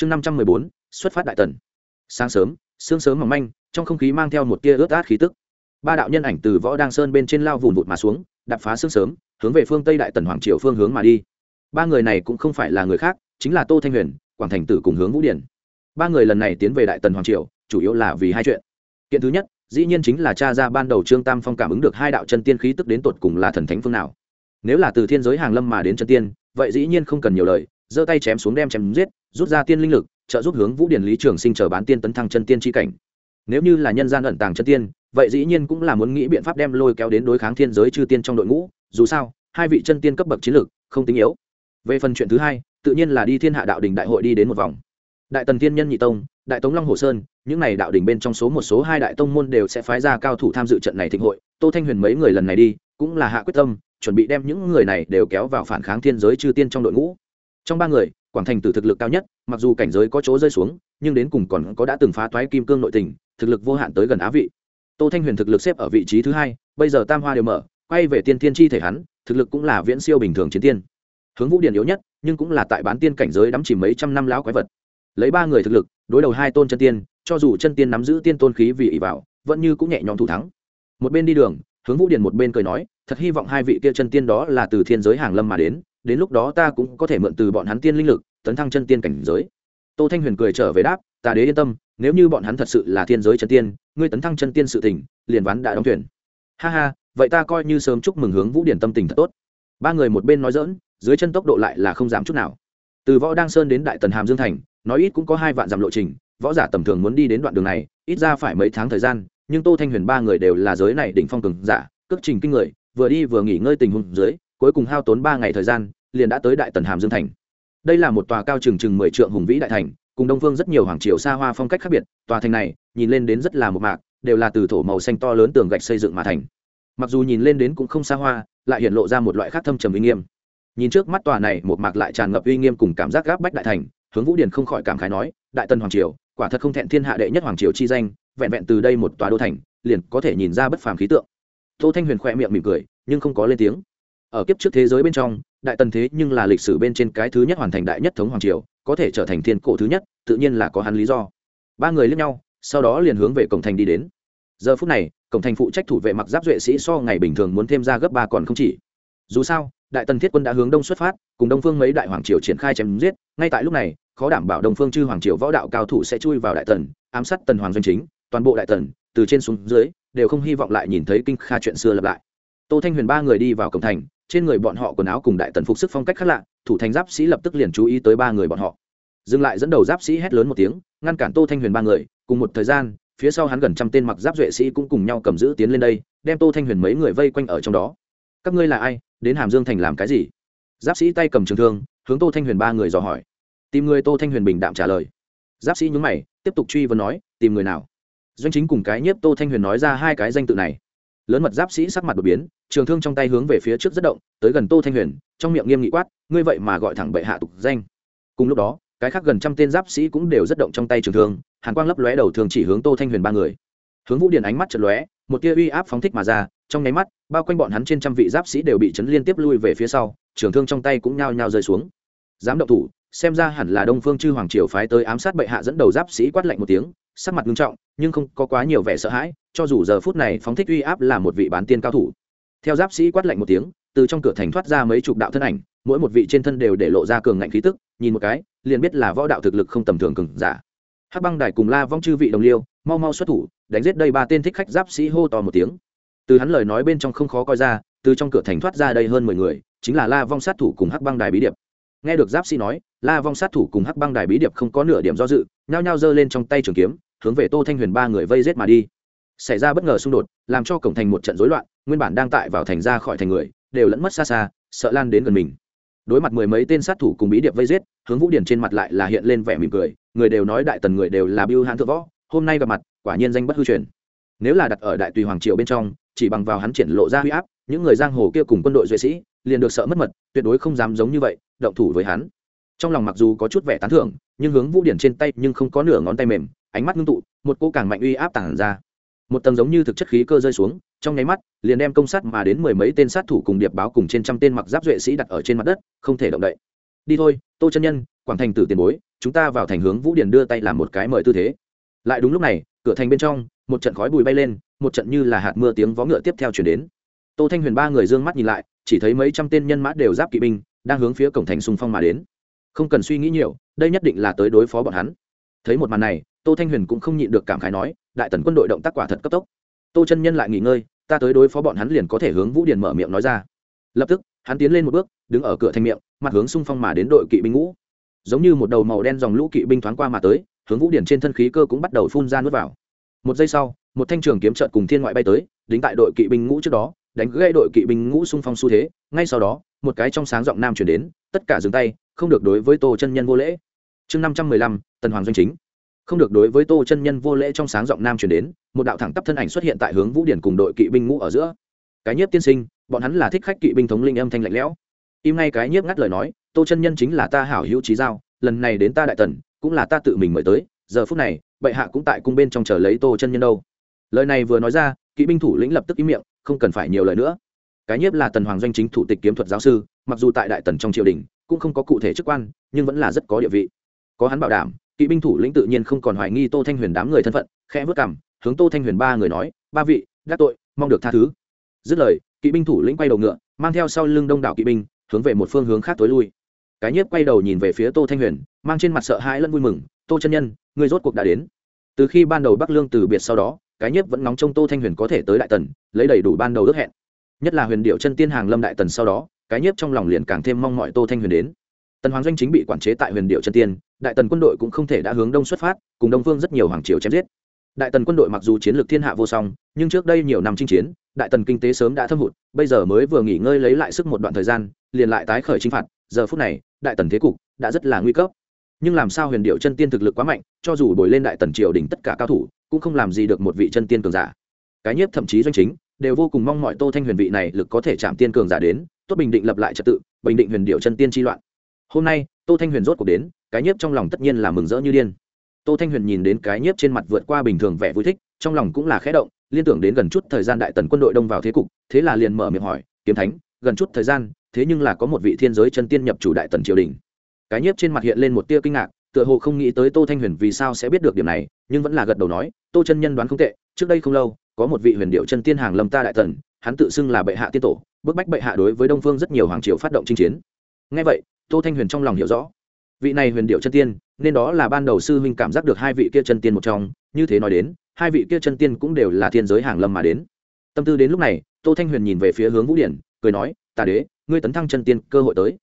chương năm trăm mười bốn, xuất phát đại tần. Sáng sớm, sương sớm mỏng manh, trong không khí mang theo một tia ướt át khí tức. Ba đạo nhân ảnh từ võ đăng sơn bên trên lao vùn vụt mà xuống đập phá sương sớm, hướng về phương tây đại tần hoàng triều phương hướng mà đi. Ba người này cũng không phải là người khác, chính là tô thanh huyền, quảng thành tử cùng hướng vũ điển. Ba người lần này tiến về đại tần hoàng triều, chủ yếu là vì hai chuyện. Kiện thứ nhất, dĩ nhiên chính là cha ra ban đầu trương tam phong cảm ứng được hai đạo chân tiên khí tức đến tột cùng là thần thánh phương nào. Nếu là từ thiên giới hàng lâm mà đến chân tiên, vậy dĩ nhiên không cần nhiều lời giơ tay chém xuống đem chém giết, rút ra tiên linh lực, trợ giúp hướng vũ điển lý trường sinh chờ bán tiên tấn thăng chân tiên tri cảnh. Nếu như là nhân gian ẩn tàng chân tiên, vậy dĩ nhiên cũng là muốn nghĩ biện pháp đem lôi kéo đến đối kháng thiên giới chư tiên trong đội ngũ. Dù sao, hai vị chân tiên cấp bậc chiến lược, không tính yếu. Về phần chuyện thứ hai, tự nhiên là đi thiên hạ đạo đình đại hội đi đến một vòng. Đại tần tiên nhân nhị tông, đại tống long hồ sơn, những n à y đạo đình bên trong số một số hai đại tông môn đều sẽ phái ra cao thủ tham dự trận này thịnh hội. Tô thanh huyền mấy người lần này đi, cũng là hạ quyết tâm, chuẩn bị đem những người này đều kéo vào phản kháng thiên giới chư tiên trong đội ngũ trong ba người, quảng thành tử thực lực cao nhất, mặc dù cảnh giới có chỗ rơi xuống, nhưng đến cùng còn có đã từng phá thoái kim cương nội tình, thực lực vô hạn tới gần á vị. Tô thanh huyền thực lực xếp ở vị trí thứ hai, bây giờ tam hoa đều mở, quay về tiên tiên chi thể hắn, thực lực cũng là viễn siêu bình thường chiến tiên. Hướng vũ điển yếu nhất, nhưng cũng là tại bán tiên cảnh giới đắm chỉ mấy trăm năm lão quái vật. Lấy ba người thực lực, đối đầu hai tôn chân tiên, cho dù chân tiên nắm giữ tiên tôn khí vì ỷ vào, vẫn như cũng nhẹ nhõm thủ thắng. Một bên đi đường, hướng vũ điển một bên cười nói, thật hy vọng hai vị kia chân tiên đó là từ thiên giới hàng lâm mà đến đến lúc đó ta cũng có thể mượn từ bọn hắn tiên linh lực, tấn thăng chân tiên cảnh giới. Tô thanh huyền cười trở về đáp, ta đế yên tâm, nếu như bọn hắn thật sự là thiên giới chân tiên, ngươi tấn thăng chân tiên sự tỉnh liền ván đã đóng thuyền. Ha ha, vậy ta coi như sớm chúc mừng hướng vũ điển tâm tình thật tốt. Ba người một bên nói dỡn dưới chân tốc độ lại là không giảm chút nào. Từ võ đăng sơn đến đại tần hàm dương thành, nói ít cũng có hai vạn dặm lộ trình, võ giả tầm thường muốn đi đến đoạn đường này, ít ra phải mấy tháng thời gian, nhưng tô thanh huyền ba người đều là giới này đỉnh phong cường giả, cước trình kinh người, vừa đi vừa nghỉ ngơi tình huống dưới cuối cùng hao tốn ba ngày thời gian, liền đã tới đại tần hàm dương thành. Đây là một tòa cao chừng chừng mười trượng hùng vĩ đại thành, cùng đông phương rất nhiều hoàng triều xa hoa phong cách khác biệt, tòa thành này nhìn lên đến rất là một mạc, đều là từ thổ màu xanh to lớn tường gạch xây dựng mà thành. Mặc dù nhìn lên đến cũng không xa hoa, lại hiện lộ ra một loại khác thâm trầm uy nghiêm. Nhìn trước mắt tòa này một mạc lại tràn ngập uy nghiêm cùng cảm giác gáp bách đại thành, hướng vũ điền không khỏi cảm khái nói, đại tân hoàng triều, quả thật không thẹn thiên hạ đệ nhất hoàng triều chi danh, vẹn vẹn từ đây một tòa đô thành, liền có thể nhìn ra bất phàm khí tượng. Tô thanh huyền khỏe miệng mỉm cười, nhưng không có lên tiếng ở kiếp trước thế giới bên trong, đại tần thế nhưng là lịch sử bên trên cái thứ nhất hoàn thành đại nhất thống hoàng triều, có thể trở thành thiên cổ thứ nhất, tự nhiên là có hắn lý do. Ba người lướt nhau, sau đó liền hướng về cổng thành đi đến. Giờ phút này, cổng thành phụ trách thủ vệ mặc giáp duệ sĩ so ngày bình thường muốn thêm ra gấp ba còn không chỉ. Dù sao, đại tần thiết quân đã hướng đông xuất phát, cùng đông phương mấy đại hoàng triều triển khai chém giết, ngay tại lúc này, khó đảm bảo đông phương chư hoàng triều võ đạo cao thủ sẽ chui vào đại tần, ám sát tần hoàng doanh chính, toàn bộ đại tần, từ trên xuống dưới, đều không hy vọng lại nhìn thấy kinh kha chuyện xưa lặp lại. Tô thanh huyền ba người đi vào cổng thành trên người bọn họ quần áo cùng đại tần phục sức phong cách khác lạ, thủ thành giáp sĩ lập tức liền chú ý tới ba người bọn họ. Dừng lại dẫn đầu giáp sĩ hét lớn một tiếng, ngăn cản tô thanh huyền ba người, cùng một thời gian, phía sau hắn gần trăm tên mặc giáp duệ sĩ cũng cùng nhau cầm giữ tiến lên đây, đem tô thanh huyền mấy người vây quanh ở trong đó. Các ngươi là ai? Đến hàm dương thành làm cái gì? Giáp sĩ tay cầm trường thương, hướng tô thanh huyền ba người dò hỏi. Tìm người tô thanh huyền bình đạm trả lời. Giáp sĩ nhúng mày, tiếp tục truy vấn nói, tìm người nào? Doanh chính cùng cái nhiếp tô thanh huyền nói ra hai cái danh tự này lớn mật giáp sĩ sắc mặt đột biến, trường thương trong tay hướng về phía trước rất động, tới gần tô thanh huyền, trong miệng nghiêm nghị quát, ngươi vậy mà gọi thẳng bệ hạ tục danh. Cùng lúc đó, cái khác gần trăm tên giáp sĩ cũng đều rất động trong tay trường thương, hàn quang lấp lóe đầu thường chỉ hướng tô thanh huyền ba người. Hướng vũ điền ánh mắt chật lóe, một tia uy áp phóng thích mà ra, trong nháy mắt, bao quanh bọn hắn trên trăm vị giáp sĩ đều bị chấn liên tiếp lui về phía sau, trường thương trong tay cũng nhao nhao rơi xuống. Dám động thủ, xem ra hẳn là đông phương chư hoàng triều phái tới ám sát bệ hạ dẫn đầu giáp sĩ quát lạnh một tiếng, sắc mặt nghiêm trọng, nhưng không có quá nhiều vẻ sợ hãi cho dù giờ phút này phóng thích uy áp là một vị bán tiên cao thủ. Theo giáp sĩ quát lạnh một tiếng, từ trong cửa thành thoát ra mấy chục đạo thân ảnh, mỗi một vị trên thân đều để lộ ra cường ngạnh khí tức, nhìn một cái, liền biết là võ đạo thực lực không tầm thường cường giả. Hắc băng đài cùng la vong chư vị đồng liêu, mau mau xuất thủ, đánh giết đây ba tên thích khách giáp sĩ hô to một tiếng. Từ hắn lời nói bên trong không khó coi ra, từ trong cửa thành thoát ra đây hơn mười người, chính là la vong sát thủ cùng hắc băng đài bí điệp. Nghe được giáp sĩ nói, la vong sát thủ cùng hắc băng đài bí điệp không có nửa điểm do dự, nhao nhao giơ lên trong tay trường kiếm, hướng về tô thanh huyền ba người vây giết mà đi xảy ra bất ngờ xung đột, làm cho cổng thành một trận rối loạn, nguyên bản đang tại vào thành ra khỏi thành người, đều lẫn mất xa xa, sợ lan đến gần mình. Đối mặt mười mấy tên sát thủ cùng bí điệp vây giết, hướng vũ điển trên mặt lại là hiện lên vẻ mỉm cười, người đều nói đại tần người đều là biêu hãn thượng võ, hôm nay gặp mặt, quả nhiên danh bất hư truyền. Nếu là đặt ở đại tùy hoàng triều bên trong, chỉ bằng vào hắn triển lộ ra huy áp, những người giang hồ kia cùng quân đội duệ sĩ, liền được sợ mất mật, tuyệt đối không dám giống như vậy, động thủ với hắn. Trong lòng mặc dù có chút vẻ tán thưởng, nhưng hướng vũ điển trên tay nhưng không có nửa ngón tay mềm, ánh mắt ngưng tụ, một cô càng mạnh uy áp tản ra một tầng giống như thực chất khí cơ rơi xuống, trong nháy mắt, liền đem công sát mà đến mười mấy tên sát thủ cùng điệp báo cùng trên trăm tên mặc giáp duệ sĩ đặt ở trên mặt đất, không thể động đậy. Đi thôi, tô chân nhân, quảng thành tử tiền bối, chúng ta vào thành hướng vũ điền đưa tay làm một cái mời tư thế. Lại đúng lúc này, cửa thành bên trong, một trận khói bụi bay lên, một trận như là hạt mưa tiếng vó ngựa tiếp theo chuyển đến. Tô thanh huyền ba người d ư ơ n g mắt nhìn lại, chỉ thấy mấy trăm tên nhân mã đều giáp kỵ binh, đang hướng phía cổng thành xung phong mà đến. Không cần suy nghĩ nhiều, đây nhất định là tới đối phó bọn hắn. Thấy một màn này, tô thanh huyền cũng không nhịn được cảm khái nói đại tần quân đội động tác quả thật cấp tốc. Tô chân nhân lại nghỉ ngơi, ta tới đối phó bọn hắn liền có thể hướng vũ điền mở miệng nói ra. Lập tức, hắn tiến lên một bước, đứng ở cửa thành miệng, mặt hướng xung phong mà đến đội kỵ binh ngũ. Giống như một đầu màu đen dòng lũ kỵ binh thoáng qua mà tới, hướng vũ điển trên thân khí cơ cũng bắt đầu phun ra nuốt vào. Một giây sau, một thanh trường kiếm trợn cùng thiên ngoại bay tới, đính tại đội kỵ binh ngũ trước đó, đánh gây đội kỵ binh ngũ xung phong xu thế. Ngay sau đó, một cái trong sáng giọng nam chuyển đến, tất cả dừng tay, không được đối với tô chân nhân vô lễ. Chương năm trăm mười lăm, tần hoàng doanh chính không được đối với tô chân nhân vô lễ trong sáng giọng nam chuyển đến, một đạo thẳng tắp thân ảnh xuất hiện tại hướng vũ điển cùng đội kỵ binh ngũ ở giữa. Cái nhiếp tiên sinh, bọn hắn là thích khách kỵ binh thống linh âm thanh lạnh lẽo. Im ngay cái nhiếp ngắt lời nói, tô chân nhân chính là ta hảo hữu trí giao, lần này đến ta đại tần, cũng là ta tự mình mời tới, giờ phút này, bệ hạ cũng tại cung bên trong chờ lấy tô chân nhân đâu. Lời này vừa nói ra, kỵ binh thủ lĩnh lập tức im miệng, không cần phải nhiều lời nữa. Cái nhiếp là tần hoàng doanh chính thủ tịch kiếm thuật giáo sư, mặc dù tại đại tần trong triều đình, cũng không có cụ thể chức quan, nhưng vẫn là rất có địa vị. Có hắn bảo đảm kỵ binh thủ lĩnh tự nhiên không còn hoài nghi tô thanh huyền đám người thân phận, khẽ vớt cảm hướng tô thanh huyền ba người nói, ba vị gác tội, mong được tha thứ. Dứt lời, kỵ binh thủ lĩnh quay đầu ngựa, mang theo sau lưng đông đảo kỵ binh, hướng về một phương hướng khác tối lui. Cái nhiếp quay đầu nhìn về phía tô thanh huyền, mang trên mặt sợ hãi lẫn vui mừng, tô chân nhân người rốt cuộc đã đến. Từ khi ban đầu bắc lương từ biệt sau đó, cái nhiếp vẫn nóng trong tô thanh huyền có thể tới đại tần, lấy đầy đủ ban đầu ước hẹn. Nhất là huyền điệu chân tiên hàng lâm đại tần sau đó, cái nhiếp trong lòng liền càng thêm mong mọi tô thanh huyền đến tần hoàng doanh chính bị quản chế tại huyền điệu chân tiên, đại tần quân đội cũng không thể đã hướng đông xuất phát, cùng đông phương rất nhiều hoàng triều chém giết. Đại tần quân đội mặc dù chiến lược thiên hạ vô song, nhưng trước đây nhiều năm chinh chiến, đại tần kinh tế sớm đã thâm hụt, bây giờ mới vừa nghỉ ngơi lấy lại sức một đoạn thời gian, liền lại tái khởi chinh phạt, giờ phút này, đại tần thế cục đã rất là nguy cấp. Nhưng làm sao huyền điệu chân tiên thực lực quá mạnh, cho dù bồi lên đại tần triều đỉnh tất cả cao thủ, cũng không làm gì được một vị chân tiên cường giả. Cái nhiếp thậm chí doanh chính, đều vô cùng mong mọi tô thanh huyền vị này lực có thể chạm tiên cường giả đến, tốt bình định lập lại trật tự, bình định huyền điệu chân tiên chi loạn hôm nay, tô thanh huyền rốt cuộc đến, cái nhiếp trong lòng tất nhiên là mừng rỡ như điên. Tô thanh huyền nhìn đến cái nhiếp trên mặt vượt qua bình thường vẻ vui thích, trong lòng cũng là khẽ động, liên tưởng đến gần chút thời gian đại tần quân đội đông vào thế cục, thế là liền mở miệng hỏi, kiếm thánh, gần chút thời gian, thế nhưng là có một vị thiên giới chân tiên nhập chủ đại tần triều đình. Cái nhiếp trên mặt hiện lên một tia kinh ngạc, tựa hồ không nghĩ tới tô thanh huyền vì sao sẽ biết được điểm này, nhưng vẫn là gật đầu nói, tô chân nhân đoán không tệ, trước đây không lâu, có một vị huyền điệu chân tiên hàng lâm ta đại tần, hắn tự xưng là bệ hạ tiên tổ, bức bách bệ hạ đối với đông phương rất nhiều hoàng triều phát động chinh chiến. Ngay vậy tô thanh huyền trong lòng hiểu rõ. Vị này huyền điệu chân tiên, nên đó là ban đầu sư huynh cảm giác được hai vị kia chân tiên một trong, như thế nói đến, hai vị kia chân tiên cũng đều là thiên giới hàng lâm mà đến. Tâm tư đến lúc này, tô thanh huyền nhìn về phía hướng vũ điển, cười nói, tà đế, ngươi tấn thăng chân tiên cơ hội tới.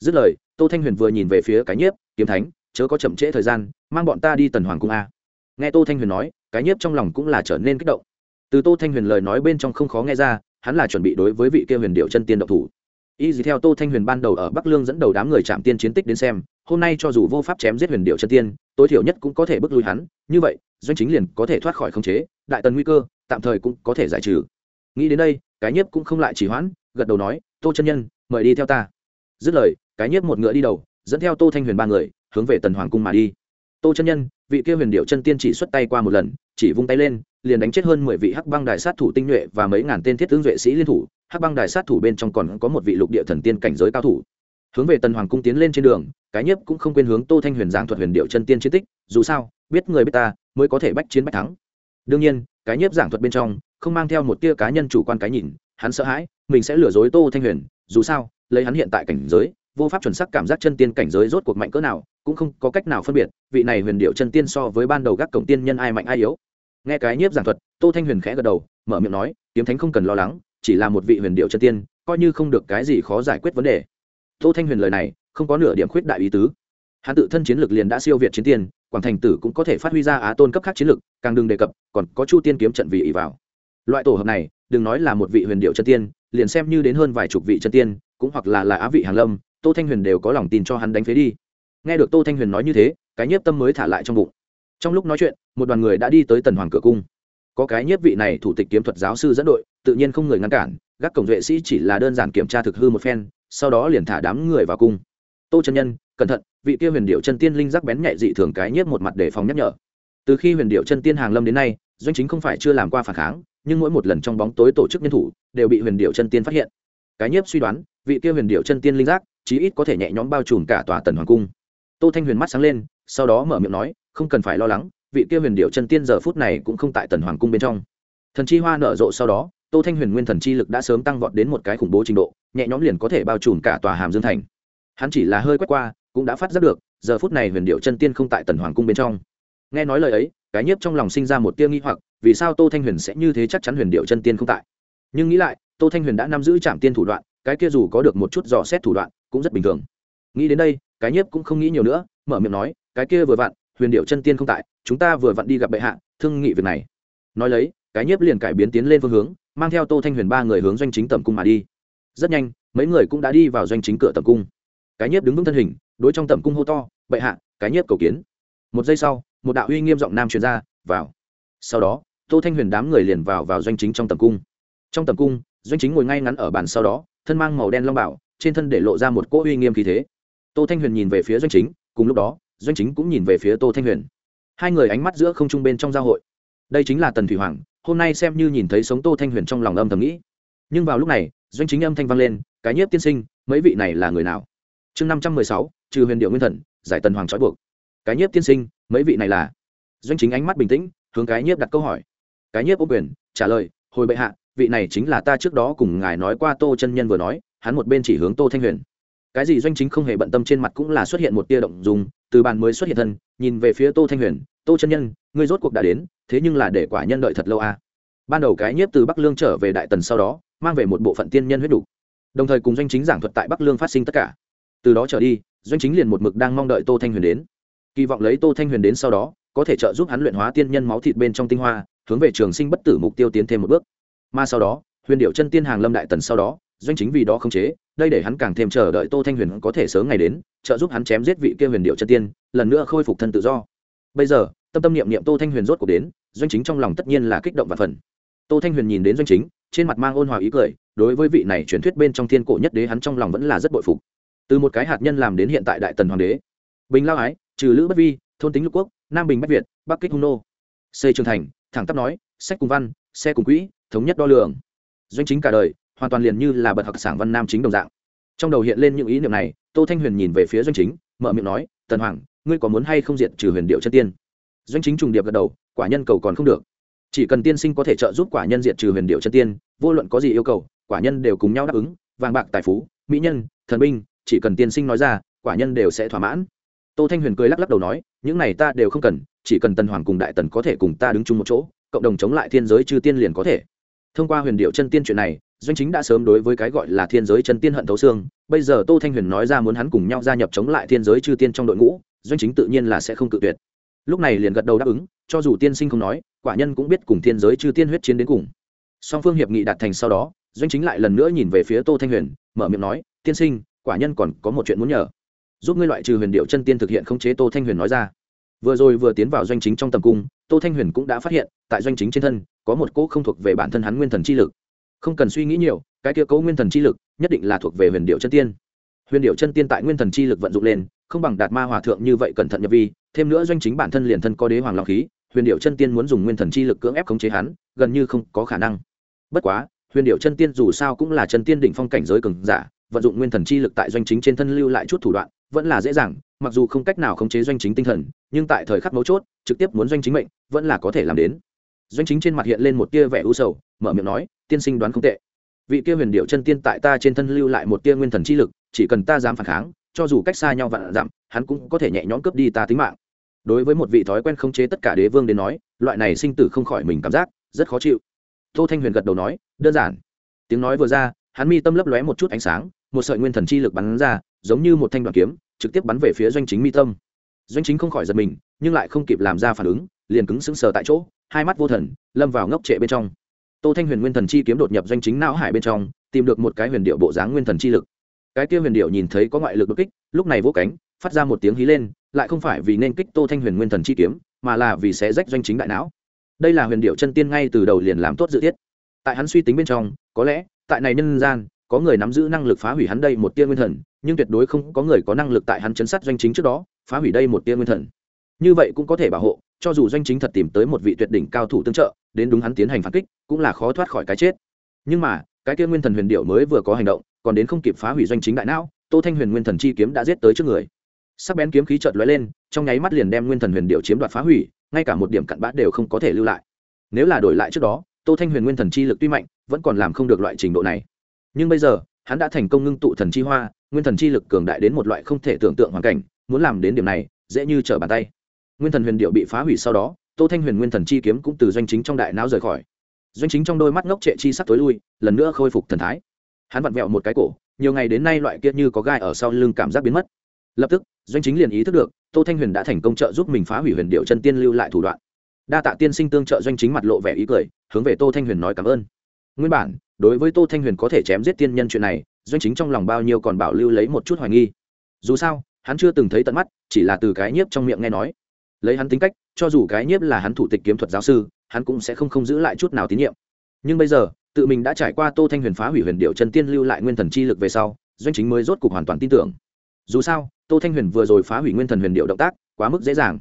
Dứt lời, tô thanh huyền vừa nhìn về phía cái nhiếp, kiếm thánh, chớ có chậm trễ thời gian, mang bọn ta đi tần hoàng cung a. Nghe tô thanh huyền nói, cái nhiếp trong lòng cũng là trở nên kích động. Từ tô thanh huyền lời nói bên trong không khó nghe ra, hắn là chuẩn bị đối với vị kia huyền điệu chân tiên độc thủ y gì theo tô thanh huyền ban đầu ở bắc lương dẫn đầu đám người chạm tiên chiến tích đến xem, hôm nay cho dù vô pháp chém giết huyền điệu chân tiên, tối thiểu nhất cũng có thể bước lui hắn, như vậy, doanh chính liền có thể thoát khỏi khống chế, đại tần nguy cơ, tạm thời cũng có thể giải trừ. Nghĩ đến đây, cái nhiếp cũng không lại chỉ hoãn, gật đầu nói, tô chân nhân, mời đi theo ta. Dứt lời, cái nhiếp một ngựa đi đầu, dẫn theo tô thanh huyền ba người, hướng về tần hoàng cung mà đi. Tô chân nhân, vị kia huyền điệu chân tiên chỉ xuất tay qua một lần, chỉ vung tay lên, liền đánh chết hơn mười vị hắc băng đại sát thủ tinh nhuệ và mấy ngàn tên thiết tướng duệ sĩ liên thủ hắc băng đài sát thủ bên trong còn có một vị lục địa thần tiên cảnh giới cao thủ. Hướng về tần hoàng cung tiến lên trên đường, cái nhiếp cũng không quên hướng tô thanh huyền giảng thuật huyền điệu chân tiên chiến tích, dù sao, biết người biết ta, mới có thể bách chiến bách thắng. Đương nhiên, cái nhiếp giảng thuật bên trong, không mang theo một tia cá nhân chủ quan cái nhìn, hắn sợ hãi, mình sẽ lừa dối tô thanh huyền, dù sao, lấy hắn hiện tại cảnh giới, vô pháp chuẩn xác cảm giác chân tiên cảnh giới rốt cuộc mạnh cỡ nào, cũng không có cách nào phân biệt, vị này huyền điệu chân tiên so với ban đầu gác cổng tiên nhân ai mạnh ai yếu. Nghe cái nhiếp giảng thuật, tô thanh huyền khẽ gật đầu, mở miệng nói, kiếm thánh không cần lo lắng chỉ là một vị huyền điệu chân tiên, coi như không được cái gì khó giải quyết vấn đề. Tô thanh huyền lời này, không có nửa điểm khuyết đại ý tứ. Hắn tự thân chiến lược liền đã siêu việt chiến tiên, quảng thành tử cũng có thể phát huy ra á tôn cấp khác chiến lược càng đừng đề cập, còn có chu tiên kiếm trận vị ý vào. Loại tổ hợp này, đừng nói là một vị huyền điệu chân tiên, liền xem như đến hơn vài chục vị chân tiên, cũng hoặc là là á vị hàng lâm, tô thanh huyền đều có lòng tin cho hắn đánh phế đi. Nghe được tô thanh huyền nói như thế, cái nhiếp tâm mới thả lại trong bụng. Trong lúc nói chuyện, một đoàn người đã đi tới tần hoàng cửa cung có cái nhiếp vị này thủ tịch kiếm thuật giáo sư dẫn đội, tự nhiên không người ngăn cản gác cổng vệ sĩ chỉ là đơn giản kiểm tra thực hư một phen, sau đó liền thả đám người vào cung. Tô chân nhân, cẩn thận, vị kia huyền điệu chân tiên linh giác bén nhạy dị thường cái nhiếp một mặt để phòng nhắc nhở. Từ khi huyền điệu chân tiên hàng lâm đến nay, doanh chính không phải chưa làm qua phản kháng, nhưng mỗi một lần trong bóng tối tổ chức nhân thủ, đều bị huyền điệu chân tiên phát hiện. Cái nhiếp suy đoán, vị kia huyền điệu chân tiên linh giác, chí ít có thể nhẹ nhõm bao trùm cả tòa tần hoàng cung. Tô thanh huyền mắt sáng lên, sau đó mở miệng nói, không cần phải lo lắng vị kia huyền điệu chân tiên giờ phút này cũng không tại tần hoàng cung bên trong. Thần chi hoa nở rộ sau đó, tô thanh huyền nguyên thần chi lực đã sớm tăng vọt đến một cái khủng bố trình độ, nhẹ nhõm liền có thể bao trùm cả tòa hàm dương thành. Hắn chỉ là hơi quét qua, cũng đã phát giác được, giờ phút này huyền điệu chân tiên không tại tần hoàng cung bên trong. Nghe nói lời ấy, cái nhiếp trong lòng sinh ra một tia nghi hoặc, vì sao tô thanh huyền sẽ như thế chắc chắn huyền điệu chân tiên không tại? Nhưng nghĩ lại, tô thanh huyền đã nắm giữ trạm tiên thủ đoạn, cái kia dù có được một chút dò xét thủ đoạn, cũng rất bình thường. Nghĩ đến đây, cái nhiếp cũng không nghĩ nhiều nữa, mở miệng nói, cái kia vừa vặn huyền điệu chân tiên không tại, chúng ta vừa vặn đi gặp bệ hạ, thương nghị việc này. Nói lấy, cái nhiếp liền cải biến tiến lên phương hướng, mang theo tô thanh huyền ba người hướng doanh chính tầm cung mà đi. Rất nhanh, mấy người cũng đã đi vào doanh chính cửa tầm cung. Cái nhiếp đứng vững thân hình, đối trong tầm cung hô to, bệ hạ, cái nhiếp cầu kiến. Một giây sau, một đạo uy nghiêm giọng nam truyền ra, vào. Sau đó, tô thanh huyền đám người liền vào vào doanh chính trong tầm cung. Trong tầm cung, doanh chính ngồi ngay ngắn ở bàn sau đó, thân mang màu đen long bảo, trên thân để lộ ra một cỗ uy nghiêm khí thế. Tô thanh huyền nhìn về phía doanh chính, cùng lúc đó doanh chính cũng nhìn về phía tô thanh huyền. Hai người ánh mắt giữa không trung bên trong giao hội. Đây chính là tần thủy hoàng, hôm nay xem như nhìn thấy sống tô thanh huyền trong lòng âm thầm nghĩ. Nhưng vào lúc này, doanh chính âm thanh vang lên, cái nhiếp tiên sinh, mấy vị này là người nào? Chương năm trăm mười sáu, trừ huyền điệu nguyên thần, giải tần hoàng trói buộc. Cái nhiếp tiên sinh, mấy vị này là? Doanh chính ánh mắt bình tĩnh, hướng cái nhiếp đặt câu hỏi. Cái nhiếp ô quyền, trả lời, hồi bệ hạ, vị này chính là ta trước đó cùng ngài nói qua tô chân nhân vừa nói, hắn một bên chỉ hướng tô thanh huyền cái gì doanh chính không hề bận tâm trên mặt cũng là xuất hiện một tia động dùng từ bàn mới xuất hiện thân, nhìn về phía tô thanh huyền, tô chân nhân, ngươi rốt cuộc đã đến, thế nhưng là để quả nhân đợi thật lâu à. ban đầu cái nhiếp từ bắc lương trở về đại tần sau đó, mang về một bộ phận tiên nhân huyết đủ. Đồng thời cùng doanh chính giảng thuật tại bắc lương phát sinh tất cả. Từ đó trở đi, doanh chính liền một mực đang mong đợi tô thanh huyền đến. Kỳ vọng lấy tô thanh huyền đến sau đó, có thể trợ giúp hắn luyện hóa tiên nhân máu thịt bên trong tinh hoa, hướng về trường sinh bất tử mục tiêu tiến thêm một bước. Mà sau đó, huyền điệu chân tiên hàng lâm đại tần sau đó, doanh chính vì đó không chế đây để hắn càng thêm chờ đợi tô thanh huyền có thể sớm ngày đến, trợ giúp hắn chém giết vị kia huyền điệu chân tiên, lần nữa khôi phục thân tự do. Bây giờ, tâm tâm niệm niệm tô thanh huyền rốt cuộc đến, doanh chính trong lòng tất nhiên là kích động và phần. Tô thanh huyền nhìn đến doanh chính, trên mặt mang ôn hòa ý cười, đối với vị này truyền thuyết bên trong thiên cổ nhất đế hắn trong lòng vẫn là rất bội phục. Từ một cái hạt nhân làm đến hiện tại đại tần hoàng đế. Bình lao ái, trừ lữ bất vi, thôn tính lục quốc, nam bình bách việt, bắc kích hung nô. Xây trường thành, thẳng tắp nói, sách cùng văn, xe cùng quỹ, thống nhất đo lường. Doanh chính cả đời hoàn toàn liền như là bậc học sảng văn nam chính đồng dạng. Trong đầu hiện lên những ý niệm này, tô thanh huyền nhìn về phía doanh chính, mở miệng nói, tần hoàng, ngươi có muốn hay không diệt trừ huyền điệu chân tiên? Doanh chính trùng điệp gật đầu, quả nhân cầu còn không được. Chỉ cần tiên sinh có thể trợ giúp quả nhân diệt trừ huyền điệu chân tiên, vô luận có gì yêu cầu, quả nhân đều cùng nhau đáp ứng, vàng bạc tài phú, mỹ nhân, thần binh, chỉ cần tiên sinh nói ra, quả nhân đều sẽ thỏa mãn. Tô thanh huyền cười lắc lắc đầu nói, những này ta đều không cần, chỉ cần tần hoàng cùng đại tần có thể cùng ta đứng chung một chỗ, cộng đồng chống lại thiên giới chư tiên liền có thể. Thông qua huyền điệu chân tiên chuyện này doanh chính đã sớm đối với cái gọi là thiên giới chân tiên hận thấu xương, bây giờ tô thanh huyền nói ra muốn hắn cùng nhau gia nhập chống lại thiên giới chư tiên trong đội ngũ, doanh chính tự nhiên là sẽ không cự tuyệt. Lúc này liền gật đầu đáp ứng, cho dù tiên sinh không nói, quả nhân cũng biết cùng thiên giới chư tiên huyết chiến đến cùng. Song phương hiệp nghị đạt thành sau đó, doanh chính lại lần nữa nhìn về phía tô thanh huyền, mở miệng nói, tiên sinh, quả nhân còn có một chuyện muốn nhờ. Giúp ngươi loại trừ huyền điệu chân tiên thực hiện khống chế tô thanh huyền nói ra. Vừa rồi vừa tiến vào doanh chính trong tầm cung, tô thanh huyền cũng đã phát hiện, tại doanh chính trên thân, có một cỗ không thuộc về bản thân hắn nguyên thần chi lực không cần suy nghĩ nhiều, cái kia cấu nguyên thần chi lực, nhất định là thuộc về huyền điệu chân tiên. Huyền điệu chân tiên tại nguyên thần chi lực vận dụng lên, không bằng đạt ma hòa thượng như vậy cẩn thận nhập vi, thêm nữa doanh chính bản thân liền thân có đế hoàng long khí, huyền điệu chân tiên muốn dùng nguyên thần chi lực cưỡng ép khống chế hắn, gần như không có khả năng. Bất quá, huyền điệu chân tiên dù sao cũng là chân tiên đỉnh phong cảnh giới cường giả, vận dụng nguyên thần chi lực tại doanh chính trên thân lưu lại chút thủ đoạn, vẫn là dễ dàng, mặc dù không cách nào khống chế doanh chính tinh thần, nhưng tại thời khắc mấu chốt, trực tiếp muốn doanh chính mệnh, vẫn là có thể làm đến doanh chính trên mặt hiện lên một tia vẻ u sầu, mở miệng nói, tiên sinh đoán không tệ. Vị kia huyền điệu chân tiên tại ta trên thân lưu lại một tia nguyên thần chi lực, chỉ cần ta dám phản kháng, cho dù cách xa nhau vạn dặm, hắn cũng có thể nhẹ nhõm cướp đi ta tính mạng. Đối với một vị thói quen khống chế tất cả đế vương đến nói, loại này sinh tử không khỏi mình cảm giác, rất khó chịu. Tô thanh huyền gật đầu nói, đơn giản. Tiếng nói vừa ra, hắn mi tâm lấp lóe một chút ánh sáng, một sợi nguyên thần chi lực bắn ra, giống như một thanh đoạn kiếm, trực tiếp bắn về phía doanh chính mi tâm. Doanh chính không khỏi giật mình, nhưng lại không kịp làm ra phản ứng, liền cứng sững sờ tại chỗ hai mắt vô thần, lâm vào ngốc trệ bên trong. Tô thanh huyền nguyên thần chi kiếm đột nhập doanh chính não hải bên trong, tìm được một cái huyền điệu bộ dáng nguyên thần chi lực. Cái kia huyền điệu nhìn thấy có ngoại lực đột kích, lúc này vỗ cánh, phát ra một tiếng hí lên, lại không phải vì nên kích tô thanh huyền nguyên thần chi kiếm, mà là vì sẽ rách doanh chính đại não. Đây là huyền điệu chân tiên ngay từ đầu liền làm tốt dự thiết tại hắn suy tính bên trong, có lẽ, tại này nhân gian, có người nắm giữ năng lực phá hủy hắn đây một tia nguyên thần, nhưng tuyệt đối không có người có năng lực tại hắn chấn sát doanh chính trước đó, phá hủy đây một tia nguyên thần. Như vậy cũng có thể bảo hộ cho dù doanh chính thật tìm tới một vị tuyệt đỉnh cao thủ tương trợ, đến đúng hắn tiến hành phản kích, cũng là khó thoát khỏi cái chết. Nhưng mà, cái kia nguyên thần huyền điệu mới vừa có hành động, còn đến không kịp phá hủy doanh chính đại não, tô thanh huyền nguyên thần chi kiếm đã giết tới trước người. Sắc bén kiếm khí chợt lóe lên, trong nháy mắt liền đem nguyên thần huyền điệu chiếm đoạt phá hủy, ngay cả một điểm cặn bã đều không có thể lưu lại. Nếu là đổi lại trước đó, tô thanh huyền nguyên thần chi lực tuy mạnh, vẫn còn làm không được loại trình độ này. Nhưng bây giờ, hắn đã thành công ngưng tụ thần chi hoa, nguyên thần chi lực cường đại đến một loại không thể tưởng tượng hoàn cảnh, muốn làm đến điểm này, dễ như trở bàn tay nguyên thần huyền điệu bị phá hủy sau đó, tô thanh huyền nguyên thần chi kiếm cũng từ doanh chính trong đại não rời khỏi. Doanh chính trong đôi mắt ngốc trệ chi sắc tối lui, lần nữa khôi phục thần thái. Hắn vặn vẹo một cái cổ, nhiều ngày đến nay loại kia như có gai ở sau lưng cảm giác biến mất. Lập tức, doanh chính liền ý thức được, tô thanh huyền đã thành công trợ giúp mình phá hủy huyền điệu chân tiên lưu lại thủ đoạn. Đa tạ tiên sinh tương trợ doanh chính mặt lộ vẻ ý cười, hướng về tô thanh huyền nói cảm ơn. Nguyên bản, đối với tô thanh huyền có thể chém giết tiên nhân chuyện này, doanh chính trong lòng bao nhiêu còn bảo lưu lấy một chút hoài nghi. Dù sao, hắn chưa từng thấy tận mắt, chỉ là từ cái nhiếp trong miệng nghe nói lấy hắn tính cách, cho dù cái nhiếp là hắn thủ tịch kiếm thuật giáo sư, hắn cũng sẽ không không giữ lại chút nào tín nhiệm. Nhưng bây giờ, tự mình đã trải qua tô thanh huyền phá hủy huyền điệu chân tiên lưu lại nguyên thần chi lực về sau, doanh chính mới rốt cục hoàn toàn tin tưởng. Dù sao, tô thanh huyền vừa rồi phá hủy nguyên thần huyền điệu động tác, quá mức dễ dàng.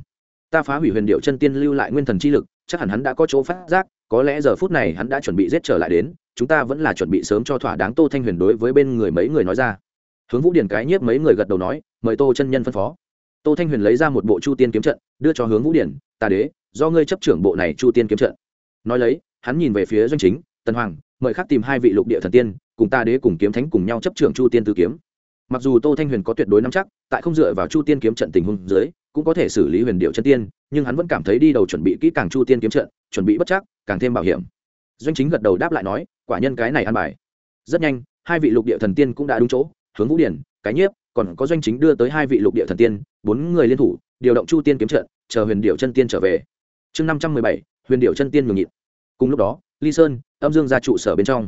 Ta phá hủy huyền điệu chân tiên lưu lại nguyên thần chi lực, chắc hẳn hắn đã có chỗ phát giác, có lẽ giờ phút này hắn đã chuẩn bị giết trở lại đến, chúng ta vẫn là chuẩn bị sớm cho thỏa đáng tô thanh huyền đối với bên người mấy người nói ra. Hướng vũ điển cái nhiếp mấy người gật đầu nói, mời tô chân nhân phân phó tô thanh huyền lấy ra một bộ chu tiên kiếm trận, đưa cho hướng vũ điển tà đế, do ngươi chấp trưởng bộ này chu tiên kiếm trận. Nói lấy, hắn nhìn về phía doanh chính, tần hoàng, mời khắc tìm hai vị lục địa thần tiên, cùng ta đế cùng kiếm thánh cùng nhau chấp trưởng chu tiên tư kiếm. Mặc dù tô thanh huyền có tuyệt đối nắm chắc, tại không dựa vào chu tiên kiếm trận tình huống dưới, cũng có thể xử lý huyền điệu chân tiên, nhưng hắn vẫn cảm thấy đi đầu chuẩn bị kỹ càng chu tiên kiếm trận, chuẩn bị bất chắc, càng thêm bảo hiểm. Doanh chính gật đầu đáp lại nói, quả nhân cái này ăn bài. Rất nhanh, hai vị lục địa thần tiên cũng đã đúng chỗ, hướng vũ điển, cái nhiếp, còn có doanh chính đưa tới hai vị lục địa thần tiên bốn người liên thủ, điều động chu tiên kiếm trận, chờ huyền điệu chân tiên trở về. Chương năm trăm mười bảy, huyền điệu chân tiên nhường nhịn. Cùng lúc đó, ly sơn, âm dương ra trụ sở bên trong.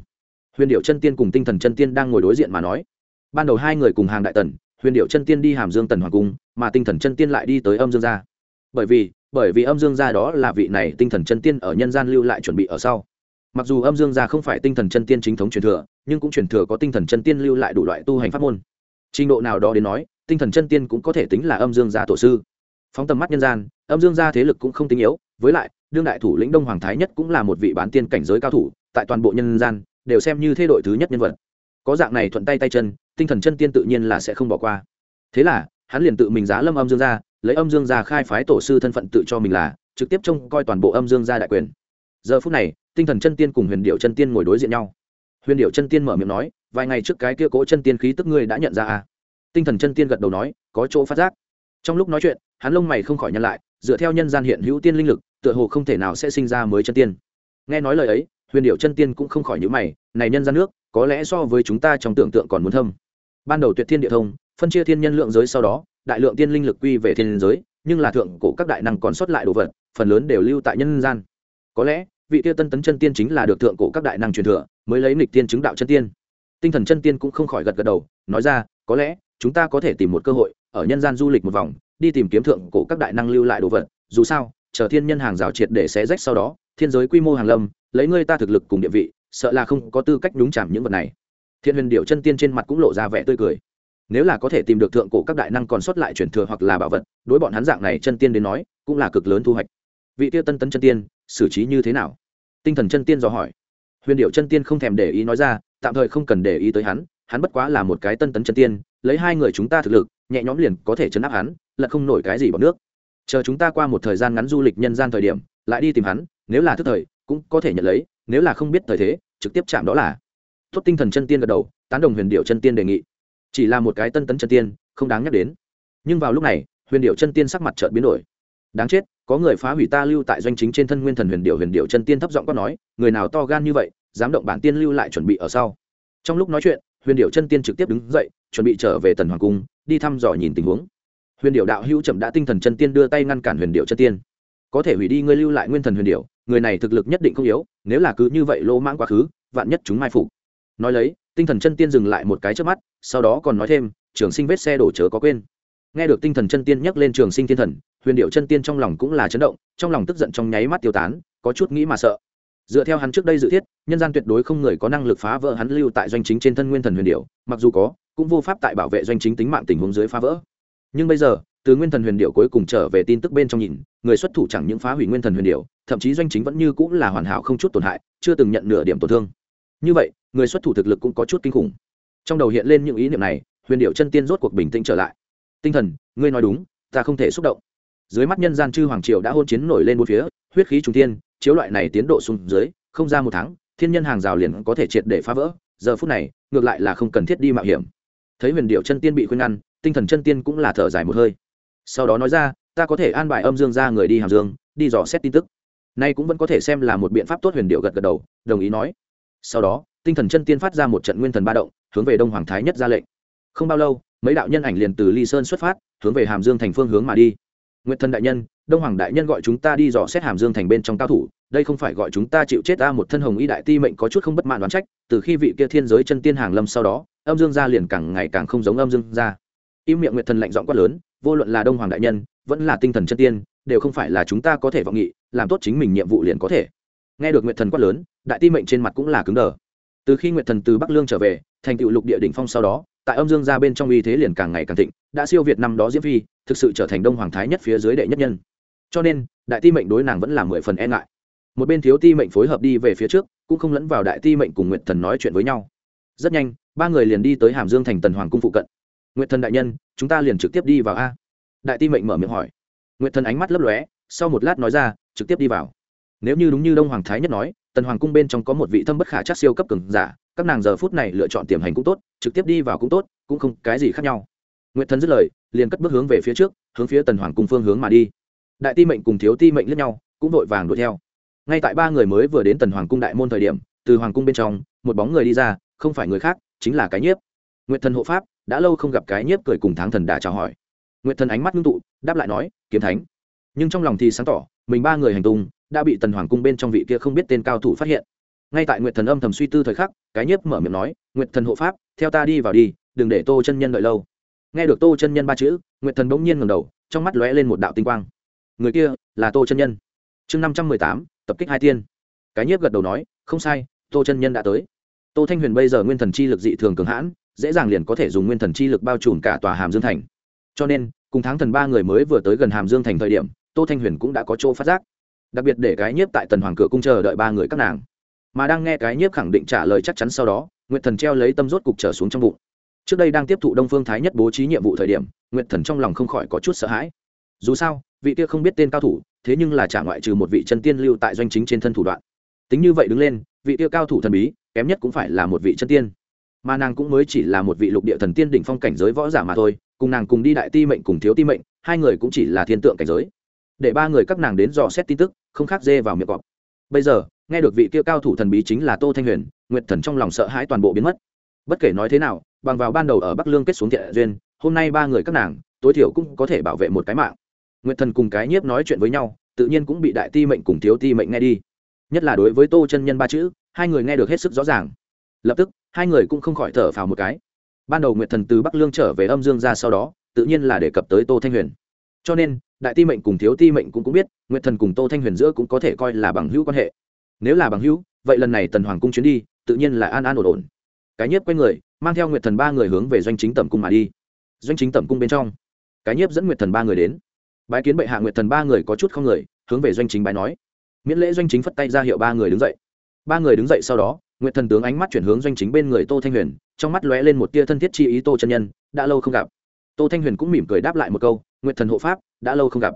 Huyền điệu chân tiên cùng tinh thần chân tiên đang ngồi đối diện mà nói. Ban đầu hai người cùng hàng đại tần, huyền điệu chân tiên đi hàm dương tần hoàng cung, mà tinh thần chân tiên lại đi tới âm dương gia. Bởi vì bởi vì âm dương gia đó là vị này tinh thần chân tiên ở nhân gian lưu lại chuẩn bị ở sau. Mặc dù âm dương gia không phải tinh thần chân tiên chính thống truyền thừa, nhưng cũng truyền thừa có tinh thần chân tiên lưu lại đủ loại tu hành pháp môn. Trình độ nào đó đến nói tinh thần chân tiên cũng có thể tính là âm dương gia tổ sư. Phóng tầm mắt nhân gian, âm dương gia thế lực cũng không tinh yếu, với lại, đương đại thủ lĩnh đông hoàng thái nhất cũng là một vị bán tiên cảnh giới cao thủ, tại toàn bộ nhân gian, đều xem như thế đội thứ nhất nhân vật. Có dạng này thuận tay tay chân, tinh thần chân tiên tự nhiên là sẽ không bỏ qua. Thế là, hắn liền tự mình giá lâm âm dương gia, lấy âm dương gia khai phái tổ sư thân phận tự cho mình là, trực tiếp trông coi toàn bộ âm dương gia đại quyền. Giờ phút này, tinh thần chân tiên cùng huyền điệu chân tiên ngồi đối diện nhau. Huyền điệu chân tiên mở miệng nói, vài ngày trước cái kia cỗ chân tiên khí tức ngươi đã nhận ra à? Tinh thần chân tiên gật đầu nói, có chỗ phát giác. Trong lúc nói chuyện, hắn lông mày không khỏi nhăn lại, dựa theo nhân gian hiện hữu tiên linh lực, tựa hồ không thể nào sẽ sinh ra mới chân tiên. Nghe nói lời ấy, huyền điệu chân tiên cũng không khỏi nhữ mày, này nhân gian nước, có lẽ so với chúng ta trong tưởng tượng còn muốn thâm. Ban đầu tuyệt thiên địa thông, phân chia thiên nhân lượng giới sau đó, đại lượng tiên linh lực quy về thiên giới, nhưng là thượng cổ các đại năng còn sót lại đồ vật, phần lớn đều lưu tại nhân gian. Có lẽ, vị tiêu tân tấn chân tiên chính là được thượng cổ các đại năng truyền thừa, mới lấy nghịch tiên chứng đạo chân tiên. Tinh thần chân tiên cũng không khỏi gật gật đầu, nói ra, có lẽ chúng ta có thể tìm một cơ hội, ở nhân gian du lịch một vòng, đi tìm kiếm thượng cổ các đại năng lưu lại đồ vật. Dù sao, chờ thiên nhân hàng rào triệt để xé rách sau đó, thiên giới quy mô hàng lâm, lấy ngươi ta thực lực cùng địa vị, sợ là không có tư cách đúng chạm những vật này. Thiên huyền điệu chân tiên trên mặt cũng lộ ra vẻ tươi cười. Nếu là có thể tìm được thượng cổ các đại năng còn sót lại truyền thừa hoặc là bảo vật, đối bọn hắn dạng này chân tiên đến nói, cũng là cực lớn thu hoạch. Vị tiêu tân tấn chân tiên, xử trí như thế nào? Tinh thần chân tiên dò hỏi. Huyền điệu chân tiên không thèm để ý nói ra, tạm thời không cần để ý tới hắn hắn bất quá là một cái tân tấn chân tiên, lấy hai người chúng ta thực lực, nhẹ nhõm liền có thể chấn áp hắn, lật không nổi cái gì bằng nước. Chờ chúng ta qua một thời gian ngắn du lịch nhân gian thời điểm, lại đi tìm hắn, nếu là thức thời, cũng có thể nhận lấy, nếu là không biết thời thế, trực tiếp chạm đó là. Tốt tinh thần chân tiên gật đầu, tán đồng huyền điệu chân tiên đề nghị. Chỉ là một cái tân tấn chân tiên, không đáng nhắc đến. Nhưng vào lúc này, huyền điệu chân tiên sắc mặt chợt biến đổi. Đáng chết, có người phá hủy ta lưu tại doanh chính trên thân nguyên thần huyền điệu huyền điệu chân tiên thấp giọng có nói, người nào to gan như vậy, dám động bản tiên lưu lại chuẩn bị ở sau. Trong lúc nói chuyện huyền điệu chân tiên trực tiếp đứng dậy, chuẩn bị trở về tần hoàng cung, đi thăm dò nhìn tình huống. Huyền điệu đạo hữu chậm đã tinh thần chân tiên đưa tay ngăn cản huyền điệu chân tiên. Có thể hủy đi ngươi lưu lại nguyên thần huyền điệu người này thực lực nhất định không yếu, nếu là cứ như vậy lỗ mãng quá khứ, vạn nhất chúng mai phục. Nói lấy, tinh thần chân tiên dừng lại một cái trước mắt, sau đó còn nói thêm, trường sinh vết xe đổ chớ có quên. Nghe được tinh thần chân tiên nhắc lên trường sinh thiên thần, huyền điệu chân tiên trong lòng cũng là chấn động, trong lòng tức giận trong nháy mắt tiêu tán, có chút nghĩ mà sợ dựa theo hắn trước đây dự thiết, nhân gian tuyệt đối không người có năng lực phá vỡ hắn lưu tại doanh chính trên thân nguyên thần huyền điệu mặc dù có, cũng vô pháp tại bảo vệ doanh chính tính mạng tình huống dưới phá vỡ. Nhưng bây giờ, từ nguyên thần huyền điệu cuối cùng trở về tin tức bên trong nhìn, người xuất thủ chẳng những phá hủy nguyên thần huyền điệu thậm chí doanh chính vẫn như cũng là hoàn hảo không chút tổn hại, chưa từng nhận nửa điểm tổn thương. Như vậy, người xuất thủ thực lực cũng có chút kinh khủng. Trong đầu hiện lên những ý niệm này, huyền điệu chân tiên rốt cuộc bình tĩnh trở lại. Tinh thần, ngươi nói đúng, ta không thể xúc động. Dưới mắt nhân gian chư hoàng triều đã hôn chiến nổi lên bốn phía, huyết khí trung thiên chiếu loại này tiến độ xuống dưới, không ra một tháng, thiên nhân hàng rào liền có thể triệt để phá vỡ. Giờ phút này, ngược lại là không cần thiết đi mạo hiểm. Thấy huyền điệu chân tiên bị khuyên ngăn, tinh thần chân tiên cũng là thở dài một hơi. Sau đó nói ra, ta có thể an bài âm dương ra người đi hàm dương, đi dò xét tin tức. Nay cũng vẫn có thể xem là một biện pháp tốt, huyền điệu gật gật đầu, đồng ý nói. Sau đó, tinh thần chân tiên phát ra một trận nguyên thần ba động, hướng về đông hoàng thái nhất ra lệnh. Không bao lâu, mấy đạo nhân ảnh liền từ ly sơn xuất phát, hướng về hàm dương thành phương hướng mà đi. Nguyện thần đại nhân đông hoàng đại nhân gọi chúng ta đi dò xét hàm dương thành bên trong cao thủ, đây không phải gọi chúng ta chịu chết ta một thân hồng y đại ti mệnh có chút không bất mãn đoán trách, từ khi vị kia thiên giới chân tiên hàng lâm sau đó, âm dương gia liền càng ngày càng không giống âm dương gia. Im miệng nguyệt thần lạnh giọng quát lớn, vô luận là đông hoàng đại nhân, vẫn là tinh thần chân tiên, đều không phải là chúng ta có thể vọng nghị, làm tốt chính mình nhiệm vụ liền có thể. Nghe được nguyệt thần quát lớn, đại ti mệnh trên mặt cũng là cứng đờ. Từ khi nguyệt thần từ bắc lương trở về, thành tựu lục địa đỉnh phong sau đó, tại âm dương gia bên trong uy thế liền càng ngày càng thịnh, đã siêu việt năm đó diễm phi, thực sự trở thành đông hoàng thái nhất phía dưới đệ nhất nhân cho nên, đại ti mệnh đối nàng vẫn là mười phần e ngại. Một bên thiếu ti mệnh phối hợp đi về phía trước, cũng không lẫn vào đại ti mệnh cùng nguyệt thần nói chuyện với nhau. Rất nhanh, ba người liền đi tới hàm dương thành tần hoàng cung phụ cận. Nguyệt thần đại nhân, chúng ta liền trực tiếp đi vào a. Đại ti mệnh mở miệng hỏi. Nguyệt thần ánh mắt lấp lóe, sau một lát nói ra, trực tiếp đi vào. Nếu như đúng như đông hoàng thái nhất nói, tần hoàng cung bên trong có một vị thâm bất khả chắc siêu cấp cường giả, các nàng giờ phút này lựa chọn tiềm hành cũng tốt, trực tiếp đi vào cũng tốt, cũng không cái gì khác nhau. Nguyệt thần dứt lời, liền cất bước hướng về phía trước, hướng phía tần hoàng cung phương hướng mà đi đại ti mệnh cùng thiếu ti mệnh lẫn nhau, cũng vội vàng đuổi theo. Ngay tại ba người mới vừa đến tần hoàng cung đại môn thời điểm, từ hoàng cung bên trong, một bóng người đi ra, không phải người khác, chính là cái nhiếp. Nguyện thần hộ pháp, đã lâu không gặp cái nhiếp cười cùng tháng thần đã chào hỏi. Nguyện thần ánh mắt ngưng tụ, đáp lại nói, kiếm thánh. Nhưng trong lòng thì sáng tỏ, mình ba người hành tung, đã bị tần hoàng cung bên trong vị kia không biết tên cao thủ phát hiện. Ngay tại Nguyện thần âm thầm suy tư thời khắc, cái nhiếp mở miệng nói Nguyện thần hộ pháp, theo ta đi vào đi, đừng để tô chân nhân đợi lâu. Nghe được tô chân nhân ba chữ Nguyện thần bỗng nhiên ngầm đầu, trong mắt lóe lên một đạo tinh quang người kia là tô chân nhân chương năm trăm mười tám tập kích hai tiên cái nhiếp gật đầu nói không sai tô chân nhân đã tới tô thanh huyền bây giờ nguyên thần chi lực dị thường cường hãn dễ dàng liền có thể dùng nguyên thần chi lực bao trùm cả tòa hàm dương thành cho nên cùng tháng thần ba người mới vừa tới gần hàm dương thành thời điểm tô thanh huyền cũng đã có chỗ phát giác đặc biệt để cái nhiếp tại tần hoàng cửa cung chờ đợi ba người các nàng mà đang nghe cái nhiếp khẳng định trả lời chắc chắn sau đó Nguyện thần treo lấy tâm rốt cục trở xuống trong bụng trước đây đang tiếp thụ đông phương thái nhất bố trí nhiệm vụ thời điểm Nguyện thần trong lòng không khỏi có chút sợ hãi dù sao vị kia không biết tên cao thủ, thế nhưng là trả ngoại trừ một vị chân tiên lưu tại doanh chính trên thân thủ đoạn. Tính như vậy đứng lên, vị kia cao thủ thần bí, kém nhất cũng phải là một vị chân tiên. Mà nàng cũng mới chỉ là một vị lục địa thần tiên đỉnh phong cảnh giới võ giả mà thôi, cùng nàng cùng đi đại ti mệnh cùng thiếu ti mệnh, hai người cũng chỉ là thiên tượng cảnh giới. Để ba người các nàng đến dò xét tin tức, không khác dê vào miệng cọp. Bây giờ, nghe được vị kia cao thủ thần bí chính là tô thanh huyền, nguyệt thần trong lòng sợ hãi toàn bộ biến mất. Bất kể nói thế nào, bằng vào ban đầu ở bắc lương kết xuống thiện duyên, hôm nay ba người các nàng, tối thiểu cũng có thể bảo vệ một cái mạng nguyệt thần cùng cái nhiếp nói chuyện với nhau tự nhiên cũng bị đại ti mệnh cùng thiếu ti mệnh nghe đi. Nhất là đối với tô chân nhân ba chữ hai người nghe được hết sức rõ ràng. Lập tức hai người cũng không khỏi thở phào một cái. Ban đầu nguyệt thần từ bắc lương trở về âm dương ra sau đó tự nhiên là đề cập tới tô thanh huyền. Cho nên đại ti mệnh cùng thiếu ti mệnh cũng, cũng biết nguyệt thần cùng tô thanh huyền giữa cũng có thể coi là bằng hữu quan hệ. Nếu là bằng hữu vậy lần này tần hoàng cung chuyến đi tự nhiên là an an ổn ổn. Cái nhiếp quay người mang theo nguyệt thần ba người hướng về doanh chính tẩm cung mà đi. Doanh chính tẩm cung bên trong cái nhiếp dẫn nguyệt thần ba người đến bái kiến bệ hạ nguyệt thần ba người có chút không người, hướng về doanh chính bái nói. Miễn lễ doanh chính phất tay ra hiệu ba người đứng dậy. Ba người đứng dậy sau đó, nguyệt thần tướng ánh mắt chuyển hướng doanh chính bên người tô thanh huyền, trong mắt lóe lên một tia thân thiết chi ý tô chân nhân, đã lâu không gặp. Tô thanh huyền cũng mỉm cười đáp lại một câu, nguyệt thần hộ pháp, đã lâu không gặp.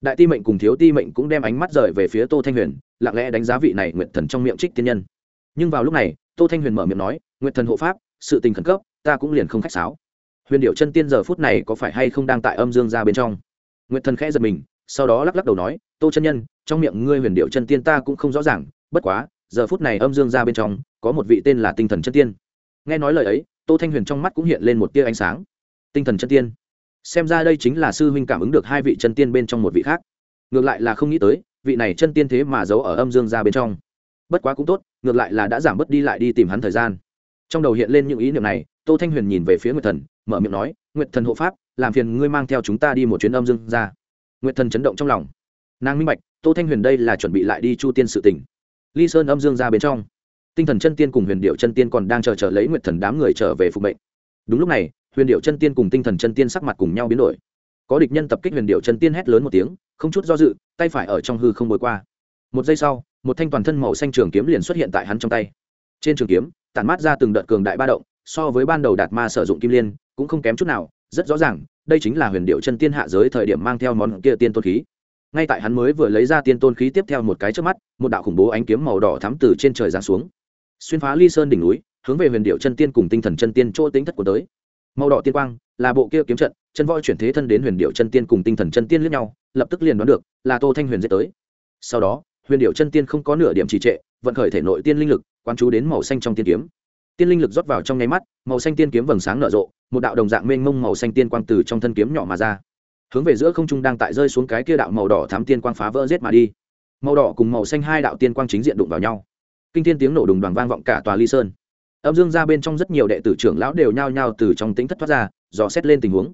Đại ti mệnh cùng thiếu ti mệnh cũng đem ánh mắt rời về phía tô thanh huyền, lặng lẽ đánh giá vị này nguyệt thần trong miệng trích tiên nhân. Nhưng vào lúc này, tô thanh huyền mở miệng nói, nguyệt thần hộ pháp, sự tình khẩn cấp, ta cũng liền không khách sáo. Huyền điệu chân tiên giờ phút này có phải hay không đang tại âm dương ra bên trong? Nguyệt thần khẽ giật mình, sau đó lắc lắc đầu nói, tô chân nhân, trong miệng ngươi huyền điệu chân tiên ta cũng không rõ ràng, bất quá, giờ phút này âm dương ra bên trong, có một vị tên là tinh thần chân tiên. Nghe nói lời ấy, tô thanh huyền trong mắt cũng hiện lên một tia ánh sáng. Tinh thần chân tiên? Xem ra đây chính là sư huynh cảm ứng được hai vị chân tiên bên trong một vị khác. Ngược lại là không nghĩ tới, vị này chân tiên thế mà giấu ở âm dương ra bên trong. Bất quá cũng tốt, ngược lại là đã giảm bớt đi lại đi tìm hắn thời gian. Trong đầu hiện lên những ý niệm này, tô thanh huyền nhìn về phía nguyệt thần, mở miệng nói, nguyệt thần hộ pháp làm phiền ngươi mang theo chúng ta đi một chuyến âm dương ra. Nguyệt thần chấn động trong lòng. Nàng minh bạch, tô thanh huyền đây là chuẩn bị lại đi chu tiên sự tỉnh ly sơn âm dương ra bên trong, tinh thần chân tiên cùng huyền điệu chân tiên còn đang chờ chờ lấy nguyệt thần đám người trở về phục mệnh. Đúng lúc này, huyền điệu chân tiên cùng tinh thần chân tiên sắc mặt cùng nhau biến đổi. Có địch nhân tập kích huyền điệu chân tiên hét lớn một tiếng, không chút do dự, tay phải ở trong hư không bồi qua. Một giây sau, một thanh toàn thân màu xanh trường kiếm liền xuất hiện tại hắn trong tay. Trên trường kiếm, tản mát ra từng đợt cường đại ba động, so với ban đầu đạt ma sử dụng kim liên, cũng không kém chút nào rất rõ ràng, đây chính là huyền điệu chân tiên hạ giới thời điểm mang theo món kia tiên tôn khí. Ngay tại hắn mới vừa lấy ra tiên tôn khí tiếp theo một cái trước mắt, một đạo khủng bố ánh kiếm màu đỏ thắm từ trên trời giáng xuống. Xuyên phá ly sơn đỉnh núi, hướng về huyền điệu chân tiên cùng tinh thần chân tiên chỗ tính thất của tới. Màu đỏ tiên quang, là bộ kia kiếm trận, chân voi chuyển thế thân đến huyền điệu chân tiên cùng tinh thần chân tiên liếc nhau, lập tức liền đoán được, là tô thanh huyền dễ tới. Sau đó, huyền điệu chân tiên không có nửa điểm trì trệ, vận khởi thể nội tiên linh lực quan chú đến màu xanh trong tiên kiếm. Tiên linh lực rót vào trong nháy mắt, màu xanh tiên kiếm vầng sáng nở rộ một đạo đồng dạng mênh mông màu xanh tiên quang từ trong thân kiếm nhỏ mà ra. Hướng về giữa không trung đang tại rơi xuống cái kia đạo màu đỏ thám tiên quang phá vỡ rết mà đi. Màu đỏ cùng màu xanh hai đạo tiên quang chính diện đụng vào nhau. Kinh thiên tiếng nổ đùng đoàn vang vọng cả tòa ly sơn. Âm dương ra bên trong rất nhiều đệ tử trưởng lão đều nhao nhao từ trong tính thất thoát ra, dò xét lên tình huống.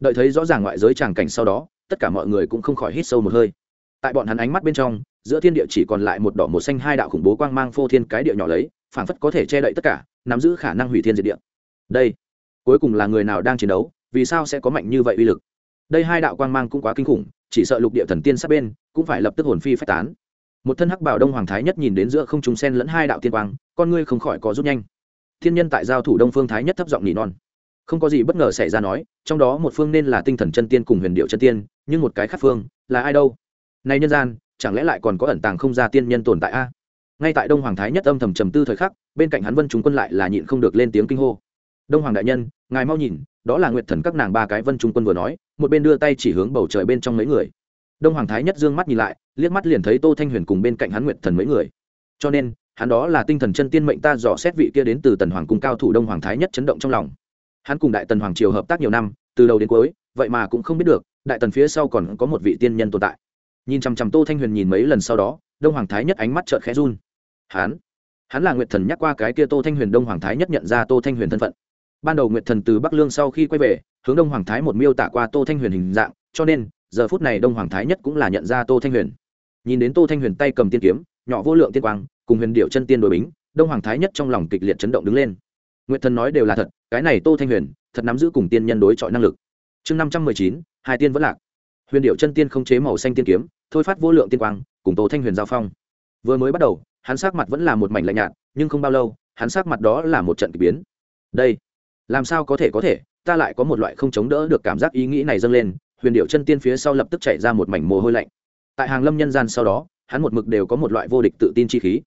Đợi thấy rõ ràng ngoại giới tràng cảnh sau đó, tất cả mọi người cũng không khỏi hít sâu một hơi. Tại bọn hắn ánh mắt bên trong, giữa thiên địa chỉ còn lại một đỏ một xanh hai đạo khủng bố quang mang phô thiên cái địa nhỏ lấy, phảng phất có thể che đậy tất cả, nắm giữ khả năng hủy thiên diệt địa. Đây cuối cùng là người nào đang chiến đấu, vì sao sẽ có mạnh như vậy uy lực? Đây hai đạo quang mang cũng quá kinh khủng, chỉ sợ lục địa thần tiên sát bên, cũng phải lập tức hồn phi phách tán. Một thân hắc bảo đông hoàng thái nhất nhìn đến giữa không trung sen lẫn hai đạo tiên quang, con ngươi không khỏi có rút nhanh. Thiên nhân tại giao thủ đông phương thái nhất thấp giọng nỉ non. Không có gì bất ngờ xảy ra nói, trong đó một phương nên là tinh thần chân tiên cùng huyền điệu chân tiên, nhưng một cái khác phương là ai đâu? Này nhân gian, chẳng lẽ lại còn có ẩn tàng không ra tiên nhân tồn tại a? Ngay tại đông hoàng thái nhất âm thầm trầm tư thời khắc, bên cạnh hắn vân chúng quân lại là nhịn không được lên tiếng kinh hô đông hoàng đại nhân, ngài mau nhìn, đó là nguyệt thần các nàng ba cái vân trung quân vừa nói, một bên đưa tay chỉ hướng bầu trời bên trong mấy người. Đông hoàng thái nhất dương mắt nhìn lại, liếc mắt liền thấy tô thanh huyền cùng bên cạnh hắn nguyệt thần mấy người. Cho nên, hắn đó là tinh thần chân tiên mệnh ta dò xét vị kia đến từ tần hoàng cung cao thủ đông hoàng thái nhất chấn động trong lòng. Hắn cùng đại tần hoàng triều hợp tác nhiều năm, từ đầu đến cuối, vậy mà cũng không biết được, đại tần phía sau còn có một vị tiên nhân tồn tại. Nhìn chằm chằm tô thanh huyền nhìn mấy lần sau đó, đông hoàng thái nhất ánh mắt trợn khẽ run. Hắn hắn là nguyệt thần nhắc qua cái kia tô thanh huyền đông hoàng thái nhất nhận ra tô thanh huyền thân phận ban đầu nguyệt thần từ bắc lương sau khi quay về, hướng đông hoàng thái một miêu tả qua tô thanh huyền hình dạng, cho nên, giờ phút này đông hoàng thái nhất cũng là nhận ra tô thanh huyền. Nhìn đến tô thanh huyền tay cầm tiên kiếm, nhỏ vô lượng tiên quang, cùng huyền điệu chân tiên đội bính, đông hoàng thái nhất trong lòng kịch liệt chấn động đứng lên. Nguyệt thần nói đều là thật, cái này tô thanh huyền, thật nắm giữ cùng tiên nhân đối chọi năng lực. Chương năm trăm mười chín, hai tiên vẫn lạc. Huyền điệu chân tiên không chế màu xanh tiên kiếm, thôi phát vô lượng tiên quang, cùng tô thanh huyền giao phong. Vừa mới bắt đầu, hắn sắc mặt vẫn là một mảnh lạnh nhạt, nhưng không bao lâu, hắn sắc mặt đó là một trận k ỳ biến. Đây làm sao có thể có thể, ta lại có một loại không chống đỡ được cảm giác ý nghĩ này dâng lên, huyền điệu chân tiên phía sau lập tức chạy ra một mảnh mồ hôi lạnh. Tại hàng lâm nhân gian sau đó, hắn một mực đều có một loại vô địch tự tin chi khí.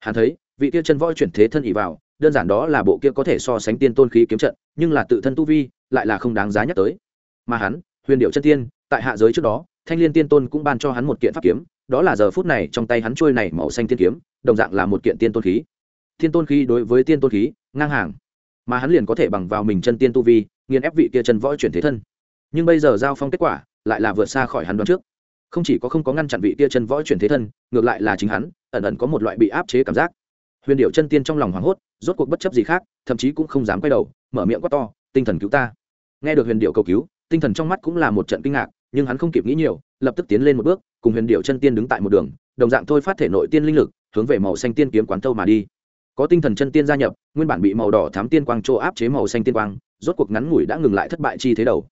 Hắn thấy, vị kia chân voi chuyển thế thân ỉ vào, đơn giản đó là bộ kia có thể so sánh tiên tôn khí kiếm trận, nhưng là tự thân tu vi, lại là không đáng giá nhắc tới. Mà hắn, huyền điệu chân tiên, tại hạ giới trước đó, thanh l i ê n tiên tôn cũng ban cho hắn một kiện pháp kiếm, đó là giờ phút này trong tay hắn trôi này màu xanh tiên kiếm, đồng dạng là một kiện tiên tôn khí. Tiên tôn khí đối với tiên tôn khí, ngang hàng mà hắn liền có thể bằng vào mình chân tiên tu vi, nghiền ép vị kia chân võ chuyển thế thân. Nhưng bây giờ giao phong kết quả, lại là vượt xa khỏi hắn đoán trước. Không chỉ có không có ngăn chặn vị kia chân võ chuyển thế thân, ngược lại là chính hắn, ẩn ẩn có một loại bị áp chế cảm giác. Huyền điệu chân tiên trong lòng hoảng hốt, rốt cuộc bất chấp gì khác, thậm chí cũng không dám quay đầu, mở miệng quát to, tinh thần cứu ta. Nghe được huyền điệu cầu cứu, tinh thần trong mắt cũng là một trận kinh ngạc, nhưng hắn không kịp nghĩ nhiều, lập tức tiến lên một bước, cùng huyền điệu chân tiên đứng tại một đường, đồng dạng thôi phát thể nội tiên linh lực, hướng về màu xanh tiên kiếm quán tâu mà đi có tinh thần chân tiên gia nhập, nguyên bản bị màu đỏ thám tiên quang chỗ áp chế màu xanh tiên quang, rốt cuộc ngắn ngủi đã ngừng lại thất bại chi thế đầu.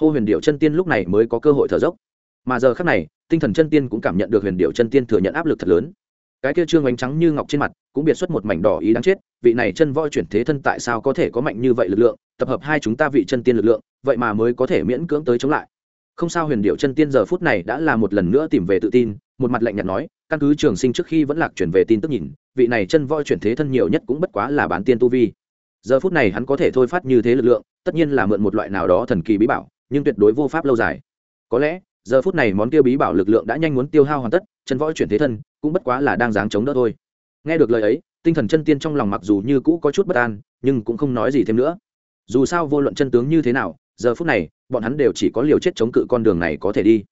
Hô huyền điệu chân tiên lúc này mới có cơ hội thở dốc. Mà giờ khác này, tinh thần chân tiên cũng cảm nhận được huyền điệu chân tiên thừa nhận áp lực thật lớn. Cái kia trương ánh trắng như ngọc trên mặt, cũng biệt xuất một mảnh đỏ ý đáng chết, vị này chân voi chuyển thế thân tại sao có thể có mạnh như vậy lực lượng, tập hợp hai chúng ta vị chân tiên lực lượng, vậy mà mới có thể miễn cưỡng tới chống lại. Không sao huyền điệu chân tiên giờ phút này đã là một lần nữa tìm về tự tin một mặt lạnh nhạt nói, căn cứ trường sinh trước khi vẫn lạc chuyển về tin tức nhìn, vị này chân voi chuyển thế thân nhiều nhất cũng bất quá là bán tiên tu vi. Giờ phút này hắn có thể thôi phát như thế lực lượng, tất nhiên là mượn một loại nào đó thần kỳ bí bảo, nhưng tuyệt đối vô pháp lâu dài. Có lẽ, giờ phút này món kia bí bảo lực lượng đã nhanh muốn tiêu hao hoàn tất, chân voi chuyển thế thân cũng bất quá là đang dáng chống đỡ thôi. Nghe được lời ấy, tinh thần chân tiên trong lòng mặc dù như cũ có chút bất an, nhưng cũng không nói gì thêm nữa. Dù sao vô luận chân tướng như thế nào, giờ phút này, bọn hắn đều chỉ có liều chết chống cự con đường này có thể đi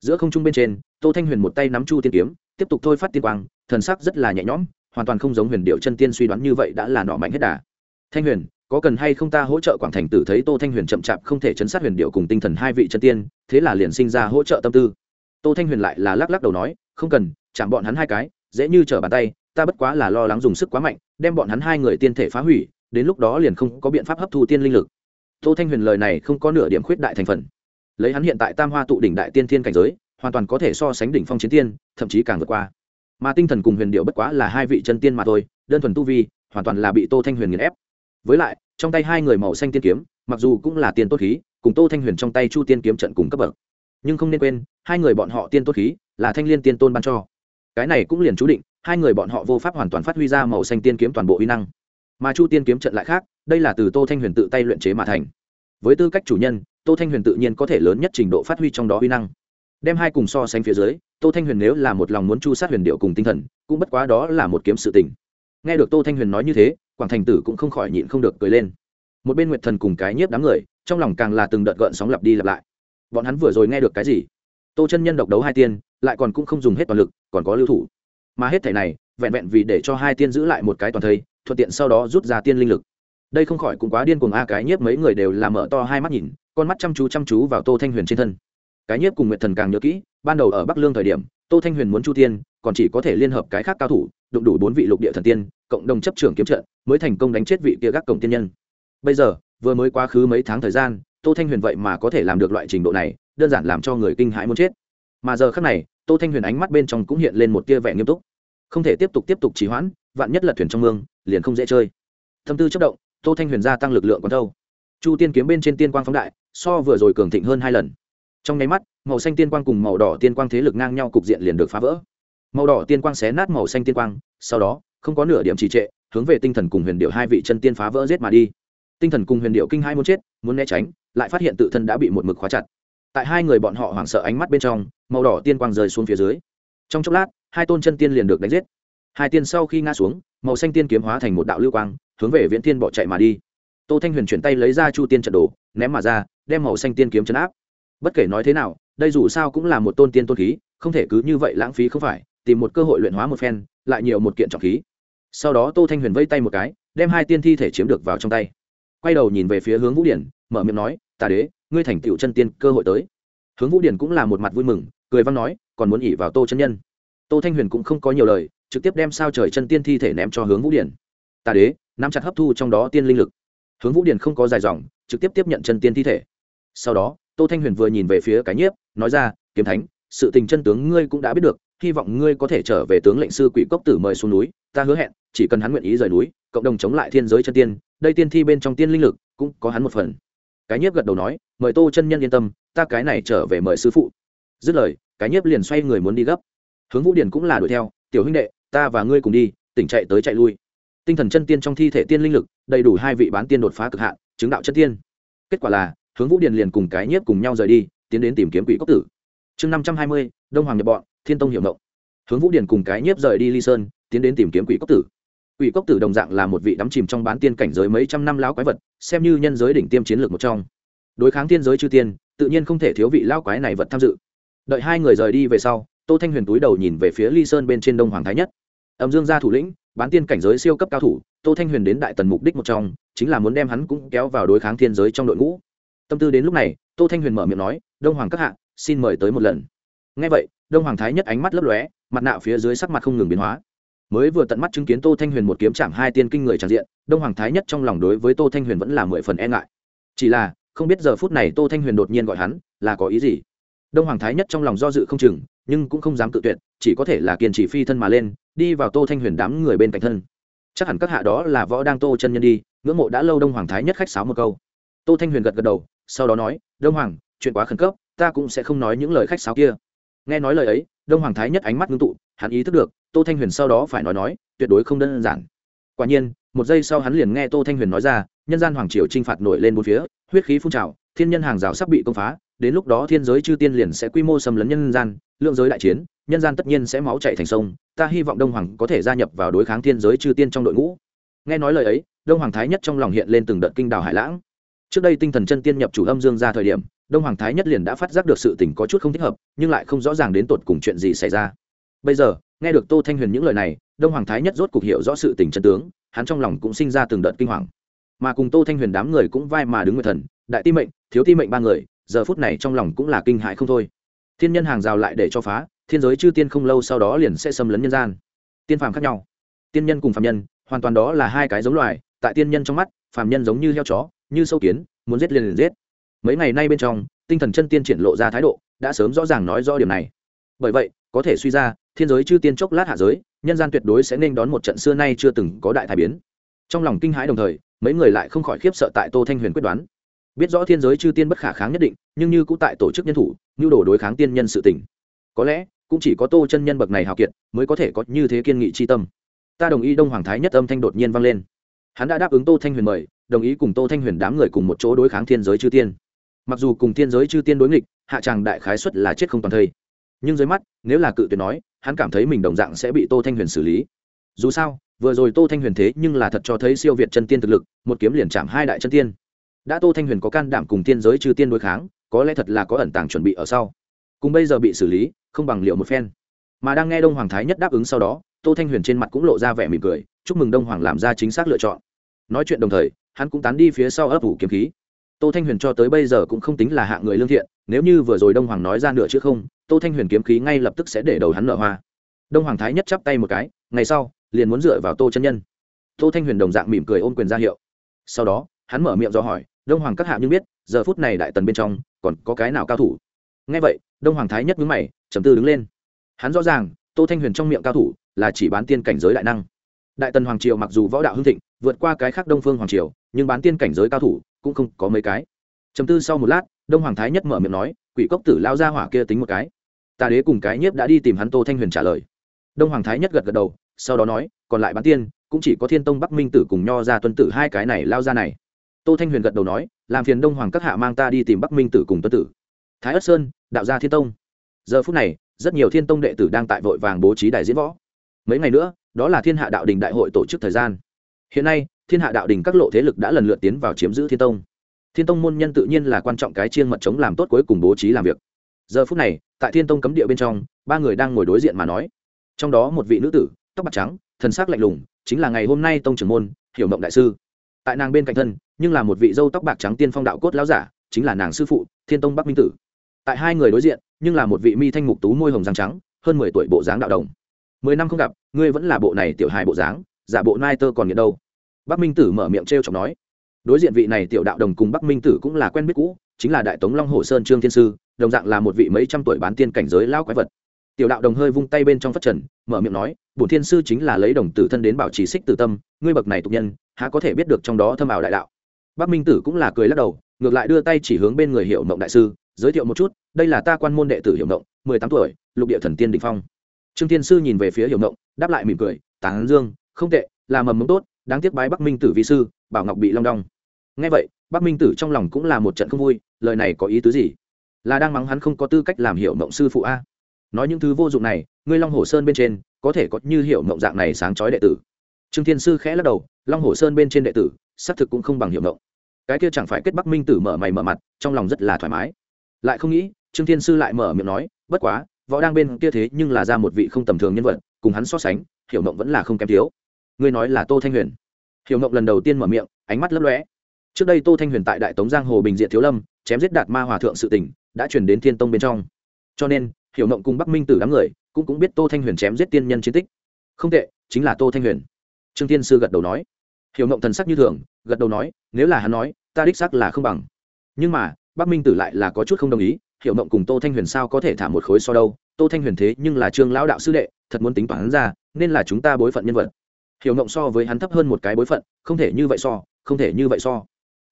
giữa không trung bên trên, tô thanh huyền một tay nắm chu tiên kiếm, tiếp tục thôi phát tiên quang, thần sắc rất là nhẹ nhõm, hoàn toàn không giống huyền điệu chân tiên suy đoán như vậy đã là nọ mạnh hết đà. Thanh huyền, có cần hay không ta hỗ trợ quảng thành tử thấy tô thanh huyền chậm chạp không thể chấn sát huyền điệu cùng tinh thần hai vị chân tiên, thế là liền sinh ra hỗ trợ tâm tư. Tô thanh huyền lại là lắc lắc đầu nói, không cần, chạm bọn hắn hai cái, dễ như trở bàn tay, ta bất quá là lo lắng dùng sức quá mạnh, đem bọn hắn hai người tiên thể phá hủy, đến lúc đó liền không có biện pháp hấp thu tiên linh lực. Tô thanh huyền lời này không có nửa điểm khuyết đại thành phần lấy hắn hiện tại tam hoa tụ đỉnh đại tiên thiên cảnh giới, hoàn toàn có thể so sánh đỉnh phong chiến tiên, thậm chí càng vượt qua. Mà tinh thần cùng huyền điệu bất quá là hai vị chân tiên mà thôi, đơn thuần tu vi, hoàn toàn là bị tô thanh huyền nghiền ép. Với lại, trong tay hai người màu xanh tiên kiếm, mặc dù cũng là tiên tốt khí, cùng tô thanh huyền trong tay chu tiên kiếm trận cùng cấp bậc. Nhưng không nên quên, hai người bọn họ tiên tốt khí là thanh liên tiên tôn ban cho. Cái này cũng liền chú định, hai người bọn họ vô pháp hoàn toàn phát huy ra màu xanh tiên kiếm toàn bộ uy năng. Mà chu tiên kiếm trận lại khác, đây là từ tô thanh huyền tự tay luyện chế mà thành. Với tư cách chủ nhân tô thanh huyền tự nhiên có thể lớn nhất trình độ phát huy trong đó uy năng. Đem hai cùng so sánh phía dưới, tô thanh huyền nếu là một lòng muốn chu sát huyền điệu cùng tinh thần, cũng bất quá đó là một kiếm sự tình. Nghe được tô thanh huyền nói như thế, quảng thành tử cũng không khỏi nhịn không được cười lên. Một bên nguyệt thần cùng cái nhiếp đám người, trong lòng càng là từng đợt gợn sóng lặp đi lặp lại. Bọn hắn vừa rồi nghe được cái gì? Tô chân nhân độc đấu hai tiên, lại còn cũng không dùng hết toàn lực, còn có lưu thủ. Mà hết thể này, vẹn vẹn vì để cho hai tiên giữ lại một cái toàn thây, thuận tiện sau đó rút ra tiên linh lực. Đây không khỏi cũng quá điên cuồng a, cái nhiếp mấy người đều làm mở to hai mắt nhìn con mắt chăm chú chăm chú vào tô thanh huyền trên thân. Cái nhiếp cùng nguyệt thần càng nhớ kỹ, ban đầu ở bắc lương thời điểm, tô thanh huyền muốn chu tiên còn chỉ có thể liên hợp cái khác cao thủ, đụng đủ bốn vị lục địa thần tiên, cộng đồng chấp trưởng kiếm trận, mới thành công đánh chết vị kia gác cổng tiên nhân. Bây giờ, vừa mới quá khứ mấy tháng thời gian, tô thanh huyền vậy mà có thể làm được loại trình độ này, đơn giản làm cho người kinh hãi muốn chết. Mà giờ khác này, tô thanh huyền ánh mắt bên trong cũng hiện lên một tia vẻ nghiêm túc. Không thể tiếp tục tiếp tục trì hoãn, vạn nhất là thuyền trong mương, liền không dễ chơi. Tâm tư chất động, tô thanh huyền gia tăng lực lượng còn thâu chu tiên kiếm bên trên tiên quang phóng đại, so vừa rồi cường thịnh hơn hai lần. Trong nháy mắt, màu xanh tiên quang cùng màu đỏ tiên quang thế lực ngang nhau cục diện liền được phá vỡ. Màu đỏ tiên quang xé nát màu xanh tiên quang, sau đó, không có nửa điểm trì trệ, hướng về tinh thần cùng huyền điệu hai vị chân tiên phá vỡ giết mà đi. Tinh thần cùng huyền điệu kinh hai muốn chết, muốn né tránh, lại phát hiện tự thân đã bị một mực khóa chặt. Tại hai người bọn họ hoảng sợ ánh mắt bên trong, màu đỏ tiên quang rơi xuống phía dưới. Trong chốc lát, hai tôn chân tiên liền được đánh giết. Hai tiên sau khi ngã xuống, màu xanh tiên kiếm hóa thành một đạo lưu quang, hướng về viễn tiên bỏ chạy mà đi tô thanh huyền chuyển tay lấy ra chu tiên trận đồ, ném mà ra, đem màu xanh tiên kiếm chấn áp. Bất kể nói thế nào, đây dù sao cũng là một tôn tiên tôn khí, không thể cứ như vậy lãng phí không phải, tìm một cơ hội luyện hóa một phen, lại nhiều một kiện trọng khí. Sau đó tô thanh huyền vây tay một cái, đem hai tiên thi thể chiếm được vào trong tay. Quay đầu nhìn về phía hướng vũ điển, mở miệng nói, tà đế, ngươi thành tựu chân tiên cơ hội tới. Hướng vũ điển cũng là một mặt vui mừng, cười văn nói, còn muốn ỉ vào tô chân nhân? Tô thanh huyền cũng không có nhiều lời, trực tiếp đem sao trời chân tiên thi thể ném cho hướng vũ điển. Tà đế, nắm chặt hấp thu trong đó tiên linh lực hướng vũ Điền không có dài dòng, trực tiếp tiếp nhận chân tiên thi thể. Sau đó, tô thanh huyền vừa nhìn về phía cái nhiếp, nói ra, kiếm thánh, sự tình chân tướng ngươi cũng đã biết được, hy vọng ngươi có thể trở về tướng lệnh sư quỷ cốc tử mời xuống núi, ta hứa hẹn, chỉ cần hắn nguyện ý rời núi, cộng đồng chống lại thiên giới chân tiên, đây tiên thi bên trong tiên linh lực cũng có hắn một phần. Cái nhiếp gật đầu nói, mời tô chân nhân yên tâm, ta cái này trở về mời sư phụ. Dứt lời, cái nhiếp liền xoay người muốn đi gấp. Hướng vũ điển cũng là đuổi theo, tiểu huynh đệ, ta và ngươi cùng đi, tỉnh chạy tới chạy lui. Tinh thần chân tiên trong thi thể tiên linh lực đầy đủ hai vị bán tiên đột phá cực hạn, chứng đạo chân tiên. Kết quả là, hướng vũ điền liền cùng cái nhiếp cùng nhau rời đi, tiến đến tìm kiếm quỷ cốc tử. Chương năm trăm hai mươi, đông hoàng nhập bọn, thiên tông hiệu động hướng vũ điền cùng cái nhiếp rời đi ly sơn, tiến đến tìm kiếm quỷ cốc tử. Quỷ cốc tử đồng dạng là một vị đắm chìm trong bán tiên cảnh giới mấy trăm năm lão quái vật, xem như nhân giới đỉnh tiêm chiến lược một trong. Đối kháng thiên giới chư tiên, tự nhiên không thể thiếu vị lão quái này vật tham dự. Đợi hai người rời đi về sau, tô thanh huyền túi đầu nhìn về phía ly sơn bên trên đông hoàng thái nhất. Âm dương gia thủ lĩnh, bán tiên cảnh giới siêu cấp cao thủ tô thanh huyền đến đại tần mục đích một trong, chính là muốn đem hắn cũng kéo vào đối kháng thiên giới trong đội ngũ. Tâm tư đến lúc này, tô thanh huyền mở miệng nói, đông hoàng các hạ, xin mời tới một lần. Ngay vậy, đông hoàng thái nhất ánh mắt lấp lóe, mặt nạ phía dưới sắc mặt không ngừng biến hóa. Mới vừa tận mắt chứng kiến tô thanh huyền một kiếm chạm hai tiên kinh người tràn diện, đông hoàng thái nhất trong lòng đối với tô thanh huyền vẫn là mười phần e ngại. Chỉ là, không biết giờ phút này tô thanh huyền đột nhiên gọi hắn, là có ý gì? Đông hoàng thái nhất trong lòng do dự không chừng, nhưng cũng không dám tự tuyệt, chỉ có thể là kiên trì phi thân mà lên, đi vào tô thanh huyền đám người bên cạnh thân chắc hẳn các hạ đó là võ đang tô chân nhân đi, ngưỡng mộ đã lâu đông hoàng thái nhất khách sáo một câu. Tô thanh huyền gật gật đầu, sau đó nói, đông hoàng, chuyện quá khẩn cấp, ta cũng sẽ không nói những lời khách sáo kia. Nghe nói lời ấy, đông hoàng thái nhất ánh mắt ngưng tụ, hắn ý thức được, tô thanh huyền sau đó phải nói nói, tuyệt đối không đơn giản. Quả nhiên, một giây sau hắn liền nghe tô thanh huyền nói ra, nhân gian hoàng triều t r i n h phạt nổi lên bốn phía, huyết khí phun trào, thiên nhân hàng rào sắp bị công phá đến lúc đó thiên giới chư tiên liền sẽ quy mô xâm lấn nhân gian, lượng giới đại chiến, nhân gian tất nhiên sẽ máu chạy thành sông, ta hy vọng đông hoàng có thể gia nhập vào đối kháng thiên giới chư tiên trong đội ngũ. Nghe nói lời ấy, đông hoàng thái nhất trong lòng hiện lên từng đợt kinh đào hải lãng. Trước đây tinh thần chân tiên nhập chủ âm dương ra thời điểm, đông hoàng thái nhất liền đã phát giác được sự tình có chút không thích hợp, nhưng lại không rõ ràng đến tột cùng chuyện gì xảy ra. Bây giờ, nghe được tô thanh huyền những lời này, đông hoàng thái nhất rốt cuộc hiểu rõ sự tình chân tướng, hắn trong lòng cũng sinh ra từng đợt kinh hoàng. Mà cùng tô thanh huyền đám người cũng vai mà đứng nguyệt thần, đại ti mệnh, thiếu ti mệnh ba người giờ phút này trong lòng cũng là kinh hại không thôi. Thiên nhân hàng rào lại để cho phá, thiên giới chư tiên không lâu sau đó liền sẽ xâm lấn nhân gian. Tiên phàm khác nhau. Tiên nhân cùng phàm nhân, hoàn toàn đó là hai cái giống loài, tại tiên nhân trong mắt, phàm nhân giống như heo chó, như sâu kiến, muốn giết liền liền giết. Mấy ngày nay bên trong, tinh thần chân tiên triển lộ ra thái độ, đã sớm rõ ràng nói rõ điểm này. Bởi vậy, có thể suy ra, thiên giới chư tiên chốc lát hạ giới, nhân gian tuyệt đối sẽ nên đón một trận xưa nay chưa từng có đại thái biến. Trong lòng kinh hãi đồng thời, mấy người lại không khỏi khiếp sợ tại tô thanh huyền quyết đoán biết rõ thiên giới chư tiên bất khả kháng nhất định, nhưng như cũng tại tổ chức nhân thủ, nhu đồ đối kháng tiên nhân sự tỉnh có lẽ, cũng chỉ có tô chân nhân bậc này hào kiệt, mới có thể có như thế kiên nghị c h i tâm. Ta đồng ý đông hoàng thái nhất âm thanh đột nhiên vang lên. Hắn đã đáp ứng tô thanh huyền mời, đồng ý cùng tô thanh huyền đám người cùng một chỗ đối kháng thiên giới chư tiên. Mặc dù cùng thiên giới chư tiên đối nghịch, hạ tràng đại khái xuất là chết không toàn thây. Nhưng dưới mắt, nếu là cự tuyệt nói, hắn cảm thấy mình đồng dạng sẽ bị tô thanh huyền xử lý. Dù sao, vừa rồi tô thanh huyền thế nhưng là thật cho thấy siêu việt chân tiên thực lực, một kiếm liền chạm hai đại chân tiên đã tô thanh huyền có can đảm cùng thiên giới chư tiên đối kháng, có lẽ thật là có ẩn tàng chuẩn bị ở sau. Cùng bây giờ bị xử lý, không bằng liệu một phen. Mà đang nghe đông hoàng thái nhất đáp ứng sau đó, tô thanh huyền trên mặt cũng lộ ra vẻ mỉm cười, chúc mừng đông hoàng làm ra chính xác lựa chọn. Nói chuyện đồng thời, hắn cũng tán đi phía sau ấp ủ kiếm khí. Tô thanh huyền cho tới bây giờ cũng không tính là hạng người lương thiện, nếu như vừa rồi đông hoàng nói ra nửa chứ không, tô thanh huyền kiếm khí ngay lập tức sẽ để đầu hắn nợ hoa. Đông hoàng thái nhất chắp tay một cái, ngày sau, liền muốn dựa vào tô chân nhân. Tô thanh huyền đồng dạng mỉm cười ôm quyền ra hiệu. Sau đó, hắn mở miệng do hỏi đông hoàng các hạ nhưng biết, giờ phút này đại tần bên trong, còn có cái nào cao thủ? Ngay vậy, đông hoàng thái nhất mướn mày, trầm tư đứng lên. Hắn rõ ràng, tô thanh huyền trong miệng cao thủ là chỉ bán tiên cảnh giới đại năng. Đại tần hoàng triều mặc dù võ đạo hưng thịnh, vượt qua cái khác đông phương hoàng triều, nhưng bán tiên cảnh giới cao thủ cũng không có mấy cái. Chấm tư sau một lát, đông hoàng thái nhất mở miệng nói, quỷ cốc tử lao ra hỏa kia tính một cái. Tà đế cùng cái nhiếp đã đi tìm hắn tô thanh huyền trả lời. Đông hoàng thái nhất gật gật đầu, sau đó nói, còn lại bán tiên, cũng chỉ có thiên tông bắc minh tử cùng nho ra tuân tử hai cái này lao ra này tô thanh huyền gật đầu nói, làm phiền đông hoàng các hạ mang ta đi tìm bắc minh tử cùng tuân tử. Thái ất sơn, đạo gia thiên tông. Giờ phút này, rất nhiều thiên tông đệ tử đang tại vội vàng bố trí đại diễn võ. Mấy ngày nữa, đó là thiên hạ đạo đình đại hội tổ chức thời gian. Hiện nay, thiên hạ đạo đình các lộ thế lực đã lần lượt tiến vào chiếm giữ thiên tông. Thiên tông môn nhân tự nhiên là quan trọng cái chiên mật chống làm tốt cuối cùng bố trí làm việc. Giờ phút này, tại thiên tông cấm địa bên trong, ba người đang ngồi đối diện mà nói. Trong đó một vị nữ tử, tóc bạc trắng, thần sắc lạnh lùng, chính là ngày hôm nay tông trưởng môn, hiểu mộng đại sư tại nàng bên cạnh thân, nhưng là một vị dâu tóc bạc trắng tiên phong đạo cốt lão giả, chính là nàng sư phụ, thiên tông bắc minh tử. Tại hai người đối diện, nhưng là một vị mi thanh mục tú môi hồng răng trắng, hơn mười tuổi bộ dáng đạo đồng. Mười năm không gặp, ngươi vẫn là bộ này tiểu hài bộ dáng, giả bộ nai tơ còn nghiện đâu? Bắc minh tử mở miệng t r e o chọc nói. Đối diện vị này tiểu đạo đồng cùng bắc minh tử cũng là quen biết cũ, chính là đại tống long hồ sơn trương thiên sư, đồng dạng là một vị mấy trăm tuổi bán tiên cảnh giới lao quái vật tiểu đạo đồng hơi vung tay bên trong phát trần, mở miệng nói, bổn thiên sư chính là lấy đồng tử thân đến bảo trì xích tử tâm, ngươi bậc này tục nhân, há có thể biết được trong đó thâm ảo đại đạo? Bắc minh tử cũng là cười lắc đầu, ngược lại đưa tay chỉ hướng bên người hiệu mộng đại sư, giới thiệu một chút, đây là ta quan môn đệ tử hiệu mộng, mười tám tuổi, lục địa thần tiên đình phong. Trương thiên sư nhìn về phía hiệu mộng, đáp lại mỉm cười, tán dương, không tệ, là mầm mống tốt, đáng tiếc bái bắc minh tử vi sư, bảo ngọc bị long đong. Ngay vậy, bắc minh tử trong lòng cũng là một trận không vui, lời này có ý tứ gì? Là đang mắng hắn không có tư cách làm hiệu mộng sư phụ a? Nói những thứ vô dụng này, ngươi long hồ sơn bên trên, có thể có như hiệu mộng dạng này sáng chói đệ tử. Trương thiên sư khẽ lắc đầu, long hồ sơn bên trên đệ tử, xác thực cũng không bằng hiệu mộng. Cái kia chẳng phải kết bắc minh tử mở mày mở mặt, trong lòng rất là thoải mái. Lại không nghĩ, trương thiên sư lại mở miệng nói, bất quá, võ đang bên kia thế nhưng là ra một vị không tầm thường nhân vật, cùng hắn so sánh, hiểu mộng vẫn là không kém thiếu. Ngươi nói là tô thanh huyền. Hiểu mộng lần đầu tiên mở miệng, ánh mắt lấp lóe. Trước đây tô thanh huyền tại đại tống giang hồ bình diện thiếu lâm, chém giết đạt ma hòa thượng sự tỉnh đã chuyển đến thiên tông bên trong. Cho nên hiểu mộng cùng bắc minh tử đám người cũng cũng biết tô thanh huyền chém giết tiên nhân chiến tích. Không tệ, chính là tô thanh huyền. Trương thiên sư gật đầu nói. Hiểu mộng thần sắc như thường, gật đầu nói, nếu là hắn nói, ta đích sắc là không bằng. Nhưng mà, bắc minh tử lại là có chút không đồng ý, hiểu mộng cùng tô thanh huyền sao có thể thả một khối so đâu? Tô thanh huyền thế nhưng là trương lão đạo sư đệ, thật muốn tính toán hắn ra, nên là chúng ta bối phận nhân vật. Hiểu mộng so với hắn thấp hơn một cái bối phận, không thể như vậy so, không thể như vậy so.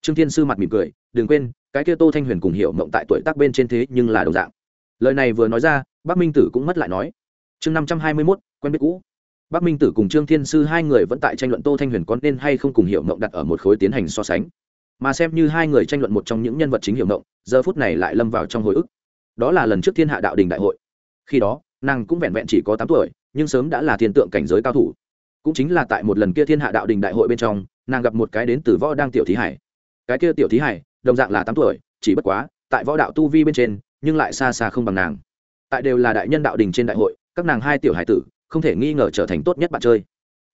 Trương thiên sư mặt mỉm cười, đừng quên, cái kia tô thanh huyền cùng hiểu mộng tại tuổi tác bên trên thế nhưng là đồng dạng lời này vừa nói ra, bắc minh tử cũng mất lại nói. Chương năm trăm hai mươi mốt, quen biết cũ. Bắc minh tử cùng trương thiên sư hai người vẫn tại tranh luận tô thanh huyền có nên hay không cùng hiểu mộng đặt ở một khối tiến hành so sánh. Mà xem như hai người tranh luận một trong những nhân vật chính hiểu mộng giờ phút này lại lâm vào trong hồi ức. Đó là lần trước thiên hạ đạo đình đại hội. Khi đó, nàng cũng vẹn vẹn chỉ có tám tuổi, nhưng sớm đã là thiên tượng cảnh giới cao thủ. Cũng chính là tại một lần kia thiên hạ đạo đình đại hội bên trong, nàng gặp một cái đến từ võ đang tiểu thí hải. Cái kia tiểu thí hải, đồng dạng là tám tuổi, chỉ bất quá, tại võ đạo tu vi bên trên nhưng lại xa xa không bằng nàng. Tại đều là đại nhân đạo đình trên đại hội, các nàng hai tiểu hải tử, không thể nghi ngờ trở thành tốt nhất bạn chơi.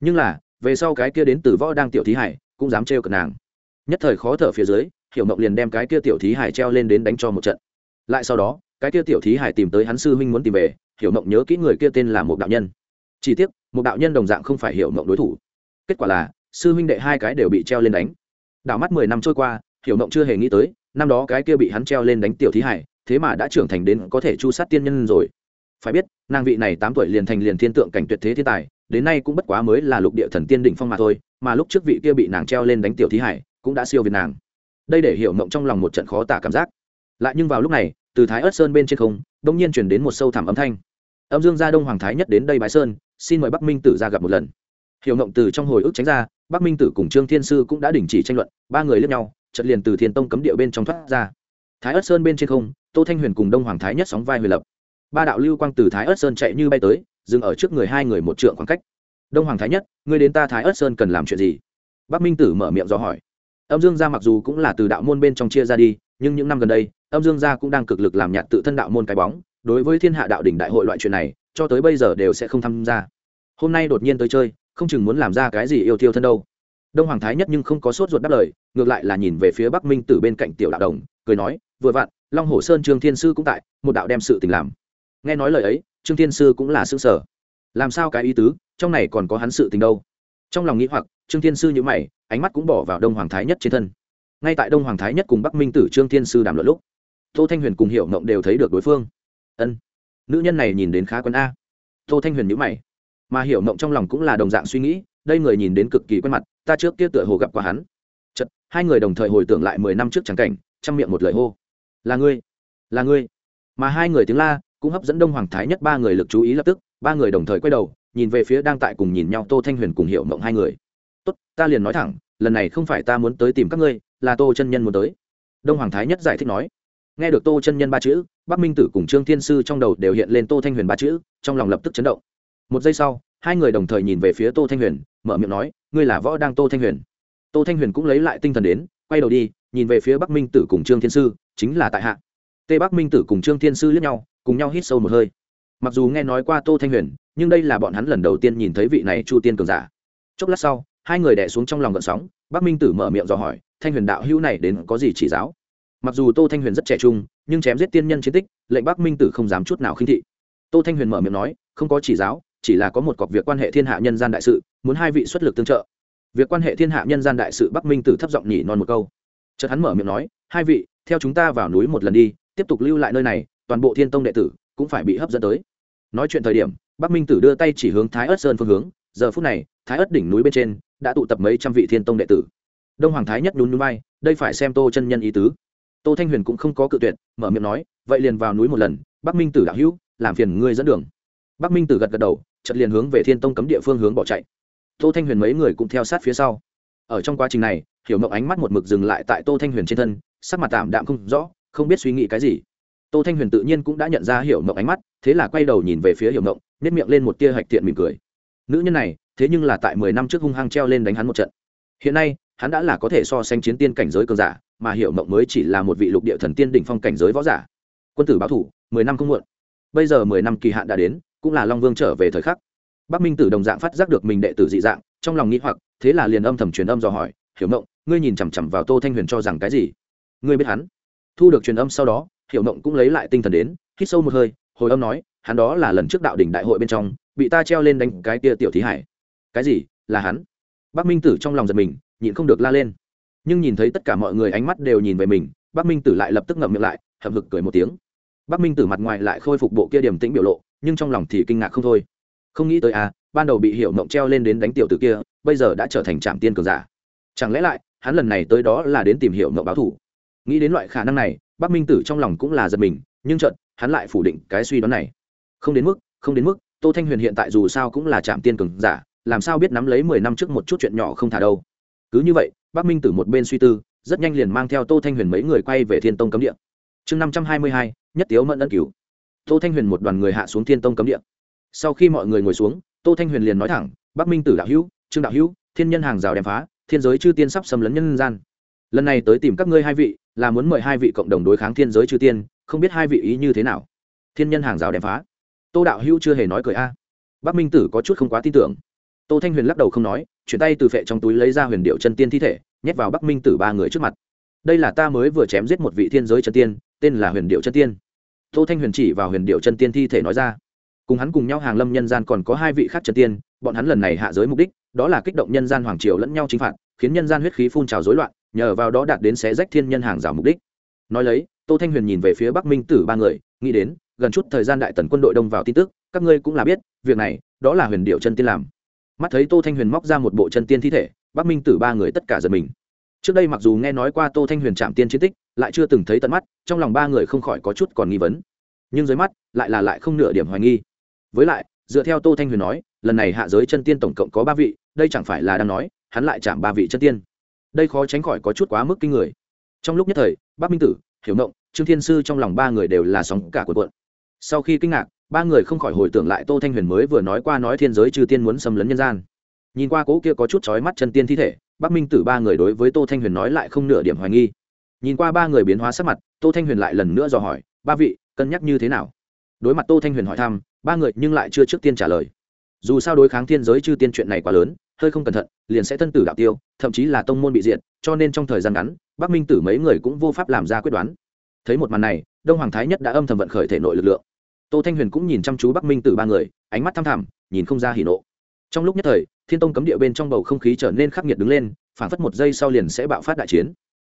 Nhưng là, về sau cái kia đến từ võ đang tiểu thí hải, cũng dám trêu cợt nàng. Nhất thời khó thở phía dưới, hiểu mộng liền đem cái kia tiểu thí hải treo lên đến đánh cho một trận. Lại sau đó, cái kia tiểu thí hải tìm tới hắn sư huynh muốn tìm về, hiểu mộng nhớ kỹ người kia tên là một đạo nhân. Chỉ tiếc một đạo nhân đồng dạng không phải hiểu mộng đối thủ. Kết quả là, sư huynh đệ hai cái đều bị treo lên đánh. Đảo mắt mười năm trôi qua, hiểu mộng chưa hề nghĩ tới, năm đó cái kia bị hắn treo lên đánh tiểu thí hải thế mà đã trưởng thành đến có thể chu sát tiên nhân rồi. Phải biết, nàng vị này tám tuổi liền thành liền thiên tượng cảnh tuyệt thế thiên tài, đến nay cũng bất quá mới là lục địa thần tiên đỉnh phong mà thôi, mà lúc trước vị kia bị nàng treo lên đánh tiểu thí hải, cũng đã siêu việt nàng. Đây để hiểu mộng trong lòng một trận khó tả cảm giác. Lại nhưng vào lúc này, từ thái ớt sơn bên trên không, đông nhiên chuyển đến một sâu thẳm âm thanh. Âm dương gia đông hoàng thái nhất đến đây bái sơn, xin mời bắc minh tử ra gặp một lần. Hiểu mộng từ trong hồi ức tránh ra, bắc minh tử cùng trương thiên sư cũng đã đình chỉ tranh luận, ba người lướt nhau chật liền từ thiên tông cấm địa bên trong thoát ra thái ớt sơn bên trên không, tô thanh huyền cùng đông hoàng thái nhất sóng vai huyền lập. Ba đạo lưu quang từ thái ớt sơn chạy như bay tới, dừng ở trước người hai người một trượng khoảng cách. Đông hoàng thái nhất, ngươi đến ta thái ớt sơn cần làm chuyện gì? Bắc minh tử mở miệng do hỏi. Âm dương gia mặc dù cũng là từ đạo môn bên trong chia ra đi, nhưng những năm gần đây, âm dương gia cũng đang cực lực làm nhạt tự thân đạo môn cái bóng, đối với thiên hạ đạo đỉnh đại hội loại chuyện này, cho tới bây giờ đều sẽ không tham gia. Hôm nay đột nhiên tới chơi, không chừng muốn làm ra cái gì yêu thiêu thân đâu. Đông hoàng thái nhất nhưng không có sốt ruột đáp lời, ngược lại là nhìn về phía bắc minh Tử bên cạnh tiểu đạo đồng, cười nói vừa vặn, long hồ sơn trương thiên sư cũng tại, một đạo đem sự tình làm. Nghe nói lời ấy, trương thiên sư cũng là xương sở làm sao cái ý tứ, trong này còn có hắn sự tình đâu? Trong lòng nghĩ hoặc, trương thiên sư nhữ mày, ánh mắt cũng bỏ vào đông hoàng thái nhất trên thân. Ngay tại đông hoàng thái nhất cùng bắc minh tử trương thiên sư đàm luận lúc, tô thanh huyền cùng hiệu mộng đều thấy được đối phương. Ân, nữ nhân này nhìn đến khá quân a. Tô thanh huyền nhữ mày, mà hiểu mộng trong lòng cũng là đồng dạng suy nghĩ, đây người nhìn đến cực kỳ quen mặt, ta trước kia tựa hồ gặp qua hắn. Chật hai người đồng thời hồi tưởng lại mười năm trước trắng cảnh chăm miệng một lời hô là ngươi. Là ngươi. Mà hai người tiếng la cũng hấp dẫn đông hoàng thái nhất ba người lực chú ý lập tức, ba người đồng thời quay đầu, nhìn về phía đang tại cùng nhìn nhau tô thanh huyền cùng hiệu mộng hai người. Tốt, ta liền nói thẳng, lần này không phải ta muốn tới tìm các ngươi, là tô chân nhân muốn tới. Đông hoàng thái nhất giải thích nói. Nghe được tô chân nhân ba chữ, bắc minh tử cùng trương thiên sư trong đầu đều hiện lên tô thanh huyền ba chữ, trong lòng lập tức chấn động. Một giây sau, hai người đồng thời nhìn về phía tô thanh huyền, mở miệng nói, ngươi là võ đang tô thanh huyền. Tô thanh huyền cũng lấy lại tinh thần đến, quay đầu đi, nhìn về phía bắc minh tử cùng trương thiên sư chính là tại hạ. Tê bắc minh tử cùng trương thiên sư liếc nhau, cùng nhau hít sâu một hơi. Mặc dù nghe nói qua tô thanh huyền, nhưng đây là bọn hắn lần đầu tiên nhìn thấy vị này chu tiên cường giả. Chốc lát sau, hai người đẻ xuống trong lòng gợn sóng, bắc minh tử mở miệng dò hỏi, thanh huyền đạo hữu này đến có gì chỉ giáo? Mặc dù tô thanh huyền rất trẻ trung, nhưng chém giết tiên nhân chiến tích, lệnh bắc minh tử không dám chút nào khinh thị. Tô thanh huyền mở miệng nói, không có chỉ giáo, chỉ là có một cọc việc quan hệ thiên hạ nhân gian đại sự, muốn hai vị xuất lực tương trợ. Việc quan hệ thiên hạ nhân gian đại sự bắc minh tử thấp giọng nhỉ non một câu. Chợt hắn mở miệng nói hai vị, theo chúng ta vào núi một lần đi, tiếp tục lưu lại nơi này, toàn bộ thiên tông đệ tử cũng phải bị hấp dẫn tới. Nói chuyện thời điểm, bắc minh tử đưa tay chỉ hướng thái ớt sơn phương hướng, giờ phút này, thái ớt đỉnh núi bên trên đã tụ tập mấy trăm vị thiên tông đệ tử. Đông hoàng thái nhất nhún núi bay đây phải xem tô chân nhân ý tứ. Tô thanh huyền cũng không có cự tuyệt, mở miệng nói, vậy liền vào núi một lần, bắc minh tử đạo hữu, làm phiền ngươi dẫn đường. Bắc minh tử gật gật đầu chật liền hướng về thiên tông cấm địa phương hướng bỏ chạy. Tô thanh huyền mấy người cũng theo sát phía sau. Ở trong quá trình này, hiểu mộng ánh mắt một mực dừng lại tại tô thanh huyền trên thân sắc mặt tạm đạm không rõ, không biết suy nghĩ cái gì. Tô thanh huyền tự nhiên cũng đã nhận ra hiểu mộng ánh mắt, thế là quay đầu nhìn về phía hiểu mộng nếp miệng lên một tia hạch thiện mỉm cười. Nữ nhân này, thế nhưng là tại mười năm trước hung hăng treo lên đánh hắn một trận. Hiện nay, hắn đã là có thể so sánh chiến tiên cảnh giới cường giả, mà hiểu mộng mới chỉ là một vị lục địa thần tiên đỉnh phong cảnh giới võ giả. Quân tử báo thủ, mười năm không muộn. Bây giờ mười năm kỳ hạn đã đến, cũng là long vương trở về thời khắc. Bắc minh tử đồng dạng phát giác được mình đệ tử dị dạng, trong lòng nghĩ hoặc, thế là liền âm thầm truyền âm dò hỏi, hiểu mộng ngươi nhìn chằm chằm vào tô thanh huyền cho rằng cái gì? Ngươi biết hắn. Thu được truyền âm sau đó, hiểu mộng cũng lấy lại tinh thần đến, hít sâu một hơi, hồi âm nói, hắn đó là lần trước đạo đỉnh đại hội bên trong, bị ta treo lên đánh cái tia tiểu thí hải. Cái gì? Là hắn? Bác minh tử trong lòng giật mình, nhịn không được la lên. Nhưng nhìn thấy tất cả mọi người ánh mắt đều nhìn về mình Bác minh tử lại lập tức ngậm miệng lại, hậm hực cười một tiếng. Bác minh tử mặt ngoài lại khôi phục bộ kia điểm tĩnh biểu lộ, nhưng trong lòng thì kinh ngạc không thôi. Không nghĩ tới à ban đầu bị hiểu mộng treo lên đến đánh tiểu tử kia, bây giờ đã trở thành trạm tiên cường giả. Chẳng lẽ lại, hắn lần này tới đó là đến tìm hiểu mộng báo thủ? Nghĩ đến loại khả năng này, bắc minh tử trong lòng cũng là giật mình, nhưng chợt, hắn lại phủ định cái suy đoán này. Không đến mức, không đến mức, tô thanh huyền hiện tại dù sao cũng là trạm tiên cường giả, làm sao biết nắm lấy mười năm trước một chút chuyện nhỏ không thả đâu. Cứ như vậy, bắc minh tử một bên suy tư, rất nhanh liền mang theo tô thanh huyền mấy người quay về thiên tông cấm địa. Chương năm trăm hai mươi hai, nhất tiếu mẫn ân cứu tô thanh huyền một đoàn người hạ xuống thiên tông cấm địa. Sau khi mọi người ngồi xuống, tô thanh huyền liền nói thẳng, bắc minh tử đạo hữu, trương đạo hữu, thiên nhân hàng rào đem phá, thiên giới chư tiên sắp xâm lấn nhân gian lần này tới tìm các ngươi hai vị, là muốn mời hai vị cộng đồng đối kháng thiên giới chư tiên, không biết hai vị ý như thế nào. Thiên nhân hàng rào đem phá. Tô đạo hữu chưa hề nói cười a. Bắc minh tử có chút không quá tin tưởng. Tô thanh huyền lắc đầu không nói, chuyển tay từ phệ trong túi lấy ra huyền điệu chân tiên thi thể, nhét vào bắc minh tử ba người trước mặt. Đây là ta mới vừa chém giết một vị thiên giới chân tiên, tên là huyền điệu chân tiên. Tô thanh huyền chỉ vào huyền điệu chân tiên thi thể nói ra. Cùng hắn cùng nhau hàng lâm nhân gian còn có hai vị khác chân tiên, bọn hắn lần này hạ giới mục đích, đó là kích động nhân gian hoàng triều lẫn nhau chính phạt, khiến nhân gian huyết khí phun trào rối loạn nhờ vào đó đạt đến xé rách thiên nhân hàng rào mục đích. Nói lấy, tô thanh huyền nhìn về phía bắc minh tử ba người, nghĩ đến, gần chút thời gian đại tần quân đội đông vào tin tức, các ngươi cũng là biết, việc này, đó là huyền điệu chân tiên làm. Mắt thấy tô thanh huyền móc ra một bộ chân tiên thi thể, bắc minh tử ba người tất cả giật mình. Trước đây mặc dù nghe nói qua tô thanh huyền chạm tiên chiến tích, lại chưa từng thấy tận mắt, trong lòng ba người không khỏi có chút còn nghi vấn. Nhưng dưới mắt, lại là lại không nửa điểm hoài nghi. Với lại, dựa theo tô thanh huyền nói, lần này hạ giới chân tiên tổng cộng có ba vị, đây chẳng phải là đang nói, hắn lại chạm ba vị chân tiên đây khó tránh khỏi có chút quá mức kinh người. Trong lúc nhất thời, bác minh tử, hiểu ngộng, trương thiên sư trong lòng ba người đều là sóng cả của quận sau khi kinh ngạc, ba người không khỏi hồi tưởng lại tô thanh huyền mới vừa nói qua nói thiên giới trừ tiên muốn xâm lấn nhân gian. Nhìn qua cỗ kia có chút chói mắt chân tiên thi thể bắc minh tử ba người đối với tô thanh huyền nói lại không nửa điểm hoài nghi. Nhìn qua ba người biến hóa sắc mặt, tô thanh huyền lại lần nữa dò hỏi, ba vị, cân nhắc như thế nào? Đối mặt tô thanh huyền hỏi thăm, ba người nhưng lại chưa trước tiên trả lời. Dù sao đối kháng thiên giới chư tiên chuyện này quá lớn hơi không cẩn thận, liền sẽ thân tử đạo tiêu, thậm chí là tông môn bị diệt, cho nên trong thời gian ngắn, bắc minh tử mấy người cũng vô pháp làm ra quyết đoán. Thấy một màn này, đông hoàng thái nhất đã âm thầm vận khởi thể nội lực lượng. Tô thanh huyền cũng nhìn chăm chú bắc minh tử ba người, ánh mắt thăm thẳm, nhìn không ra hỉ nộ. Trong lúc nhất thời, thiên tông cấm địa bên trong bầu không khí trở nên khắc nghiệt đứng lên phản phất một giây sau liền sẽ bạo phát đại chiến.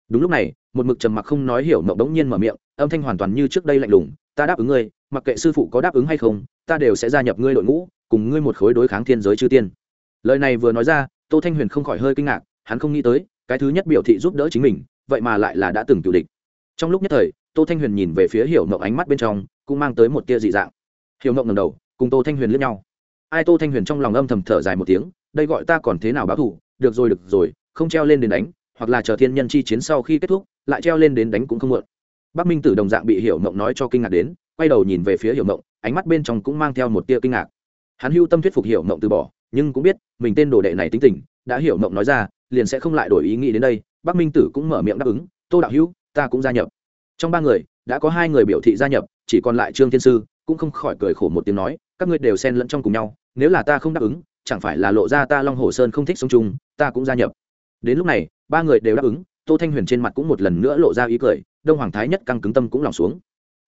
Đúng lúc này, một mực trầm mặc không nói hiểu mộng đống nhiên mở miệng, âm thanh hoàn toàn như trước đây lạnh lùng, ta đáp ứng ngươi, mặc kệ sư phụ có đáp ứng hay không, ta đều sẽ gia nhập ngươi đội ngũ, cùng ngươi một khối đối kháng thiên giới chư tiên lời này vừa nói ra, tô thanh huyền không khỏi hơi kinh ngạc, hắn không nghĩ tới, cái thứ nhất biểu thị giúp đỡ chính mình, vậy mà lại là đã từng cựu địch. Trong lúc nhất thời, tô thanh huyền nhìn về phía hiểu mộng ánh mắt bên trong, cũng mang tới một tia dị dạng. Hiểu mộng ngầm đầu, cùng tô thanh huyền lướt nhau. Ai tô thanh huyền trong lòng âm thầm thở dài một tiếng, đây gọi ta còn thế nào báo thủ được rồi được rồi, không treo lên đến đánh, hoặc là chờ thiên nhân chi chiến sau khi kết thúc, lại treo lên đến đánh cũng không muộn. Bắc minh tử đồng dạng bị hiểu mộng nói cho kinh ngạc đến, quay đầu nhìn về phía hiểu mộng ánh mắt bên trong cũng mang theo một tia kinh ngạc. Hắn hưu tâm thuyết phục hiểu mộng từ bỏ nhưng cũng biết, mình tên đồ đệ này tính tình, đã hiểu mộng nói ra, liền sẽ không lại đổi ý nghĩ đến đây. Bắc minh tử cũng mở miệng đáp ứng, tô đạo hữu, ta cũng gia nhập. Trong ba người, đã có hai người biểu thị gia nhập, chỉ còn lại trương thiên sư, cũng không khỏi cười khổ một tiếng nói, các ngươi đều xen lẫn trong cùng nhau, nếu là ta không đáp ứng, chẳng phải là lộ ra ta long hồ sơn không thích sống chung, ta cũng gia nhập. Đến lúc này, ba người đều đáp ứng, tô thanh huyền trên mặt cũng một lần nữa lộ ra ý cười, đông hoàng thái nhất căng cứng tâm cũng lòng xuống.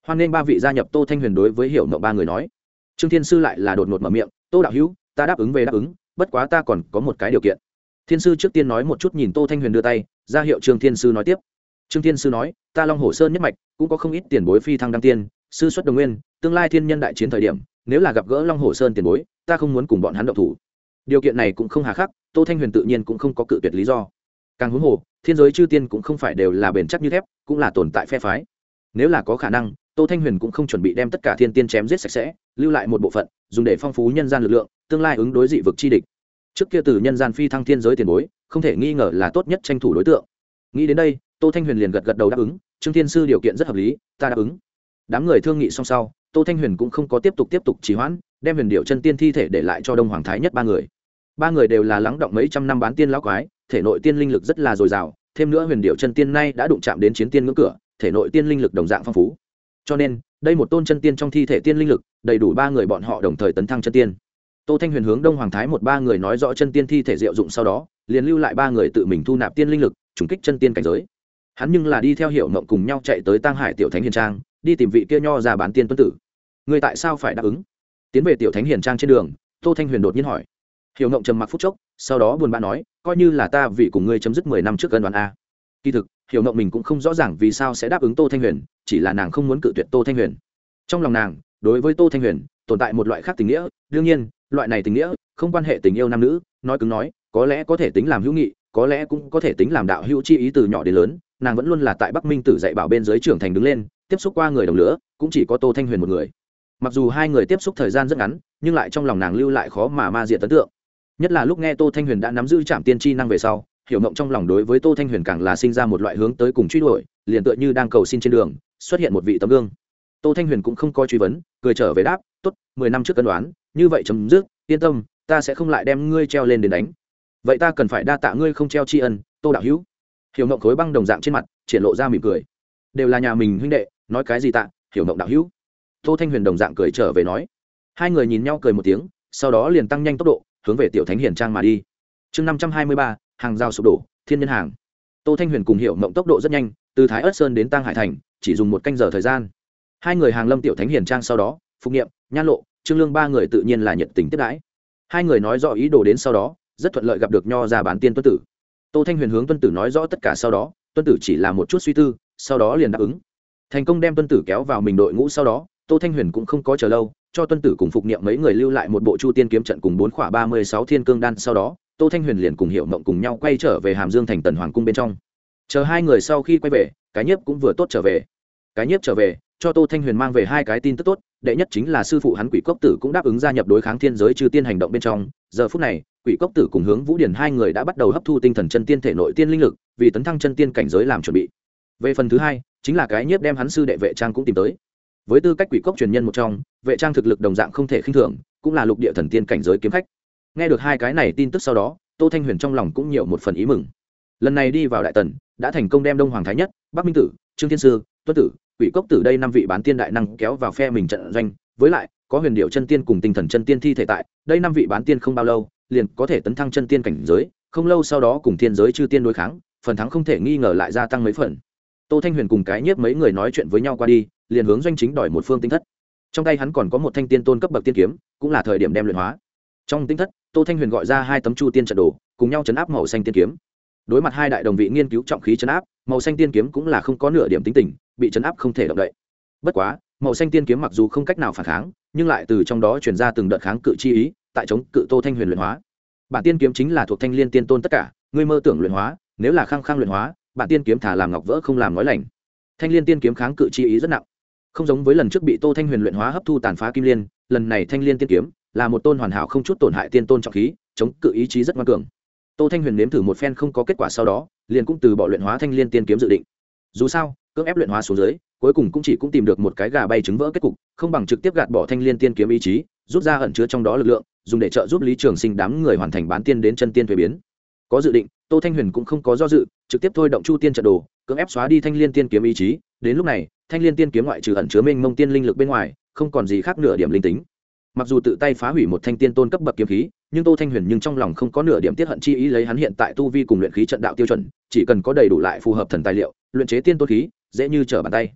Hoan nghênh ba vị gia nhập tô thanh huyền đối với hiểu mộng ba người nói. Trương thiên sư lại là đột ngột mở miệng, tô đạo hữu ta đáp ứng về đáp ứng, bất quá ta còn có một cái điều kiện. Thiên sư trước tiên nói một chút nhìn tô thanh huyền đưa tay, ra hiệu trương thiên sư nói tiếp. Trương thiên sư nói, ta long hồ sơn nhất mạch, cũng có không ít tiền bối phi thăng đăng tiên, sư xuất đồng nguyên, tương lai thiên nhân đại chiến thời điểm, nếu là gặp gỡ long hồ sơn tiền bối, ta không muốn cùng bọn hắn động thủ. Điều kiện này cũng không hà khắc, tô thanh huyền tự nhiên cũng không có cự tuyệt lý do. Càng huống hồ, thiên giới chư tiên cũng không phải đều là bền chắc như thép, cũng là tồn tại phe phái. Nếu là có khả năng, tô thanh huyền cũng không chuẩn bị đem tất cả thiên tiên chém giết sạch sẽ, lưu lại một bộ phận, dùng để phong phú nhân gian lực lượng tương lai ứng đối dị vực chi địch. Trước kia từ nhân gian phi thăng thiên giới tiền bối, không thể nghi ngờ là tốt nhất tranh thủ đối tượng. Nghĩ đến đây, tô thanh huyền liền gật gật đầu đáp ứng, trương thiên sư điều kiện rất hợp lý, ta đáp ứng. Đám người thương nghị xong sau, tô thanh huyền cũng không có tiếp tục tiếp tục trì hoãn, đem huyền điệu chân tiên thi thể để lại cho đông hoàng thái nhất ba người. Ba người đều là lắng động mấy trăm năm bán tiên lão quái, thể nội tiên linh lực rất là dồi dào, thêm nữa huyền điệu chân tiên nay đã đụng chạm đến chiến tiên ngưỡng cửa, thể nội tiên linh lực đồng dạng phong phú. Cho nên, đây một tôn chân tiên trong thi thể tiên linh lực, đầy đủ ba người bọn họ đồng thời tấn thăng chân tiên tô thanh huyền hướng đông hoàng thái một ba người nói rõ chân tiên thi thể diệu dụng sau đó, liền lưu lại ba người tự mình thu nạp tiên linh lực, trùng kích chân tiên cảnh giới. Hắn nhưng là đi theo hiệu mộng cùng nhau chạy tới tăng hải tiểu thánh hiền trang, đi tìm vị kia nho ra bán tiên tuân tử. Người tại sao phải đáp ứng? Tiến về tiểu thánh hiền trang trên đường, tô thanh huyền đột nhiên hỏi. Hiểu mộng trầm mặc phút chốc, sau đó buồn bã nói, coi như là ta vì cùng ngươi chấm dứt mười năm trước gần đoàn a. Kỳ thực, hiểu mộng mình cũng không rõ ràng vì sao sẽ đáp ứng tô thanh huyền, chỉ là nàng không muốn cự tuyệt tô thanh huyền. Trong lòng nàng, đối với tô thanh huyền, tồn tại một loại khác tình nghĩa, đương nhiên loại này tình nghĩa, không quan hệ tình yêu nam nữ, nói cứng nói, có lẽ có thể tính làm hữu nghị, có lẽ cũng có thể tính làm đạo hữu chi ý từ nhỏ đến lớn, nàng vẫn luôn là tại bắc minh tử dạy bảo bên dưới trưởng thành đứng lên, tiếp xúc qua người đồng lửa, cũng chỉ có tô thanh huyền một người. Mặc dù hai người tiếp xúc thời gian rất ngắn, nhưng lại trong lòng nàng lưu lại khó mà ma diện ấn tượng. Nhất là lúc nghe tô thanh huyền đã nắm giữ trạm tiên tri năng về sau, hiểu ngộng trong lòng đối với tô thanh huyền càng là sinh ra một loại hướng tới cùng truy đuổi, liền tựa như đang cầu xin trên đường, xuất hiện một vị tấm gương. Tô thanh huyền cũng không coi truy vấn, cười trở về đáp, tốt, mười năm trước cân đoán như vậy chấm dứt, yên tâm, ta sẽ không lại đem ngươi treo lên đến đánh. Vậy ta cần phải đa tạ ngươi không treo tri ân, tô đạo hữu. Hiểu mộng khối băng đồng dạng trên mặt, triển lộ ra mỉm cười. Đều là nhà mình huynh đệ, nói cái gì tạ, hiểu mộng đạo hữu? Tô thanh huyền đồng dạng cười trở về nói. Hai người nhìn nhau cười một tiếng, sau đó liền tăng nhanh tốc độ, hướng về tiểu thánh hiền trang mà đi. Chương năm trăm hai mươi ba, hàng rào sụp đổ, thiên nhân hàng. Tô thanh huyền cùng hiểu mộng tốc độ rất nhanh, từ thái ất sơn đến tăng hải thành, chỉ dùng một canh giờ thời gian. Hai người hàng lâm tiểu thánh hiền trang sau đó, phục nghiệm nhan lộ trương lương ba người tự nhiên là nhiệt tình tiếp đãi. Hai người nói rõ ý đồ đến sau đó, rất thuận lợi gặp được nho ra bán tiên tuân tử. Tô thanh huyền hướng tuân tử nói rõ tất cả sau đó, tuân tử chỉ là một chút suy tư, sau đó liền đáp ứng. Thành công đem tuân tử kéo vào mình đội ngũ sau đó, tô thanh huyền cũng không có chờ lâu, cho tuân tử cùng phục niệm mấy người lưu lại một bộ chu tiên kiếm trận cùng bốn khỏa ba mươi sáu thiên cương đan sau đó, tô thanh huyền liền cùng hiệu mộng cùng nhau quay trở về hàm dương thành tần hoàng cung bên trong. Chờ hai người sau khi quay về, cái nhiếp cũng vừa tốt trở về. Cái nhiếp trở về, cho tô thanh huyền mang về hai cái tin tức tốt đệ nhất chính là sư phụ hắn quỷ cốc tử cũng đáp ứng gia nhập đối kháng thiên giới chư tiên hành động bên trong. Giờ phút này, quỷ cốc tử cùng hướng vũ điển hai người đã bắt đầu hấp thu tinh thần chân tiên thể nội tiên linh lực, vì tấn thăng chân tiên cảnh giới làm chuẩn bị. Về phần thứ hai, chính là cái nhiếp đem hắn sư đệ vệ trang cũng tìm tới. Với tư cách quỷ cốc truyền nhân một trong, vệ trang thực lực đồng dạng không thể khinh thường, cũng là lục địa thần tiên cảnh giới kiếm khách. Nghe được hai cái này tin tức sau đó, tô thanh huyền trong lòng cũng nhiều một phần ý mừng. Lần này đi vào đại tần, đã thành công đem đông hoàng thái nhất, bắc minh tử, trương thiên sư tuân tử, quỷ cốc tử đây năm vị bán tiên đại năng kéo vào phe mình trận doanh, với lại, có huyền điệu chân tiên cùng tinh thần chân tiên thi thể tại, đây năm vị bán tiên không bao lâu, liền có thể tấn thăng chân tiên cảnh giới, không lâu sau đó cùng thiên giới chư tiên đối kháng, phần thắng không thể nghi ngờ lại gia tăng mấy phần. Tô thanh huyền cùng cái nhiếp mấy người nói chuyện với nhau qua đi, liền hướng doanh chính đòi một phương tinh thất. Trong tay hắn còn có một thanh tiên tôn cấp bậc tiên kiếm, cũng là thời điểm đem luyện hóa. Trong tinh thất, tô thanh huyền gọi ra hai tấm chu tiên trận đồ, cùng nhau chấn áp màu xanh tiên kiếm. Đối mặt hai đại đồng vị nghiên cứu trọng khí chấn áp, màu xanh tiên kiếm cũng là không có nửa điểm tính tình bị chấn áp không thể động đậy. Bất quá, màu xanh tiên kiếm mặc dù không cách nào phản kháng, nhưng lại từ trong đó chuyển ra từng đợt kháng cự chi ý, tại chống cự tô thanh huyền luyện hóa. Bản tiên kiếm chính là thuộc thanh liên tiên tôn tất cả, ngươi mơ tưởng luyện hóa, nếu là khăng khăng luyện hóa, bản tiên kiếm thả làm ngọc vỡ không làm nói lành. Thanh liên tiên kiếm kháng cự chi ý rất nặng. Không giống với lần trước bị tô thanh huyền luyện hóa hấp thu tàn phá kim liên, lần này thanh liên tiên kiếm là một tôn hoàn hảo không chút tổn hại tiên tôn trọng khí, chống cự ý chí rất ngoan cường. Tô thanh huyền nếm thử một phen không có kết quả sau đó, liền cũng từ bỏ luyện hóa thanh liên tiên kiếm dự định. Dù sao cưỡng ép luyện hóa xuống dưới, cuối cùng cũng chỉ cũng tìm được một cái gà bay trứng vỡ kết cục, không bằng trực tiếp gạt bỏ thanh liên tiên kiếm ý chí, rút ra ẩn chứa trong đó lực lượng, dùng để trợ giúp lý trường sinh đám người hoàn thành bán tiên đến chân tiên thuế biến. Có dự định, tô thanh huyền cũng không có do dự, trực tiếp thôi động chu tiên trận đồ, cưỡng ép xóa đi thanh liên tiên kiếm ý chí. Đến lúc này, thanh liên tiên kiếm ngoại trừ ẩn chứa minh mông tiên linh lực bên ngoài, không còn gì khác nửa điểm linh tính. Mặc dù tự tay phá hủy một thanh tiên tôn cấp bậc kiếm khí, nhưng tô thanh huyền nhưng trong lòng không có nửa điểm tiết hận chi ý lấy hắn hiện tại tu vi cùng luyện khí trận đạo tiêu chuẩn, chỉ cần có đầy đủ lại phù hợp thần tài liệu, luyện chế tiên tôn khí dễ như trở bàn tay.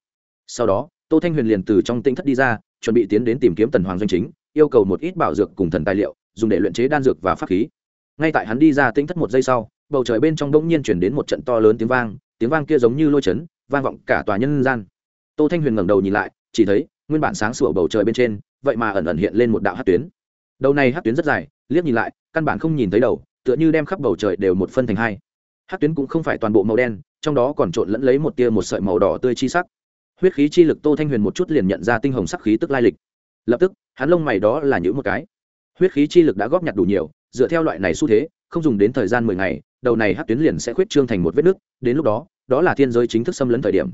Sau đó, tô thanh huyền liền từ trong tinh thất đi ra, chuẩn bị tiến đến tìm kiếm tần hoàng doanh chính, yêu cầu một ít bảo dược cùng thần tài liệu, dùng để luyện chế đan dược và pháp khí. Ngay tại hắn đi ra tinh thất một giây sau, bầu trời bên trong đông nhiên chuyển đến một trận to lớn tiếng vang tiếng vang kia giống như lôi chấn, vang vọng cả tòa nhân gian. Tô thanh huyền ngẩng đầu nhìn lại, chỉ thấy, nguyên bản sáng sủa bầu trời bên trên, vậy mà ẩn ẩn hiện lên một đạo hát tuyến. Đầu này hát tuyến rất dài, liếc nhìn lại, căn bản không nhìn thấy đầu, tựa như đem khắp bầu trời đều một phân thành hai. Hát tuyến cũng không phải toàn bộ màu đen trong đó còn trộn lẫn lấy một tia một sợi màu đỏ tươi chi sắc. Huyết khí chi lực tô thanh huyền một chút liền nhận ra tinh hồng sắc khí tức lai lịch. Lập tức, hắn lông mày đó là những một cái. Huyết khí chi lực đã góp nhặt đủ nhiều, dựa theo loại này xu thế, không dùng đến thời gian mười ngày, đầu này hát tuyến liền sẽ khuyết trương thành một vết nứt, đến lúc đó đó là thiên giới chính thức xâm lấn thời điểm.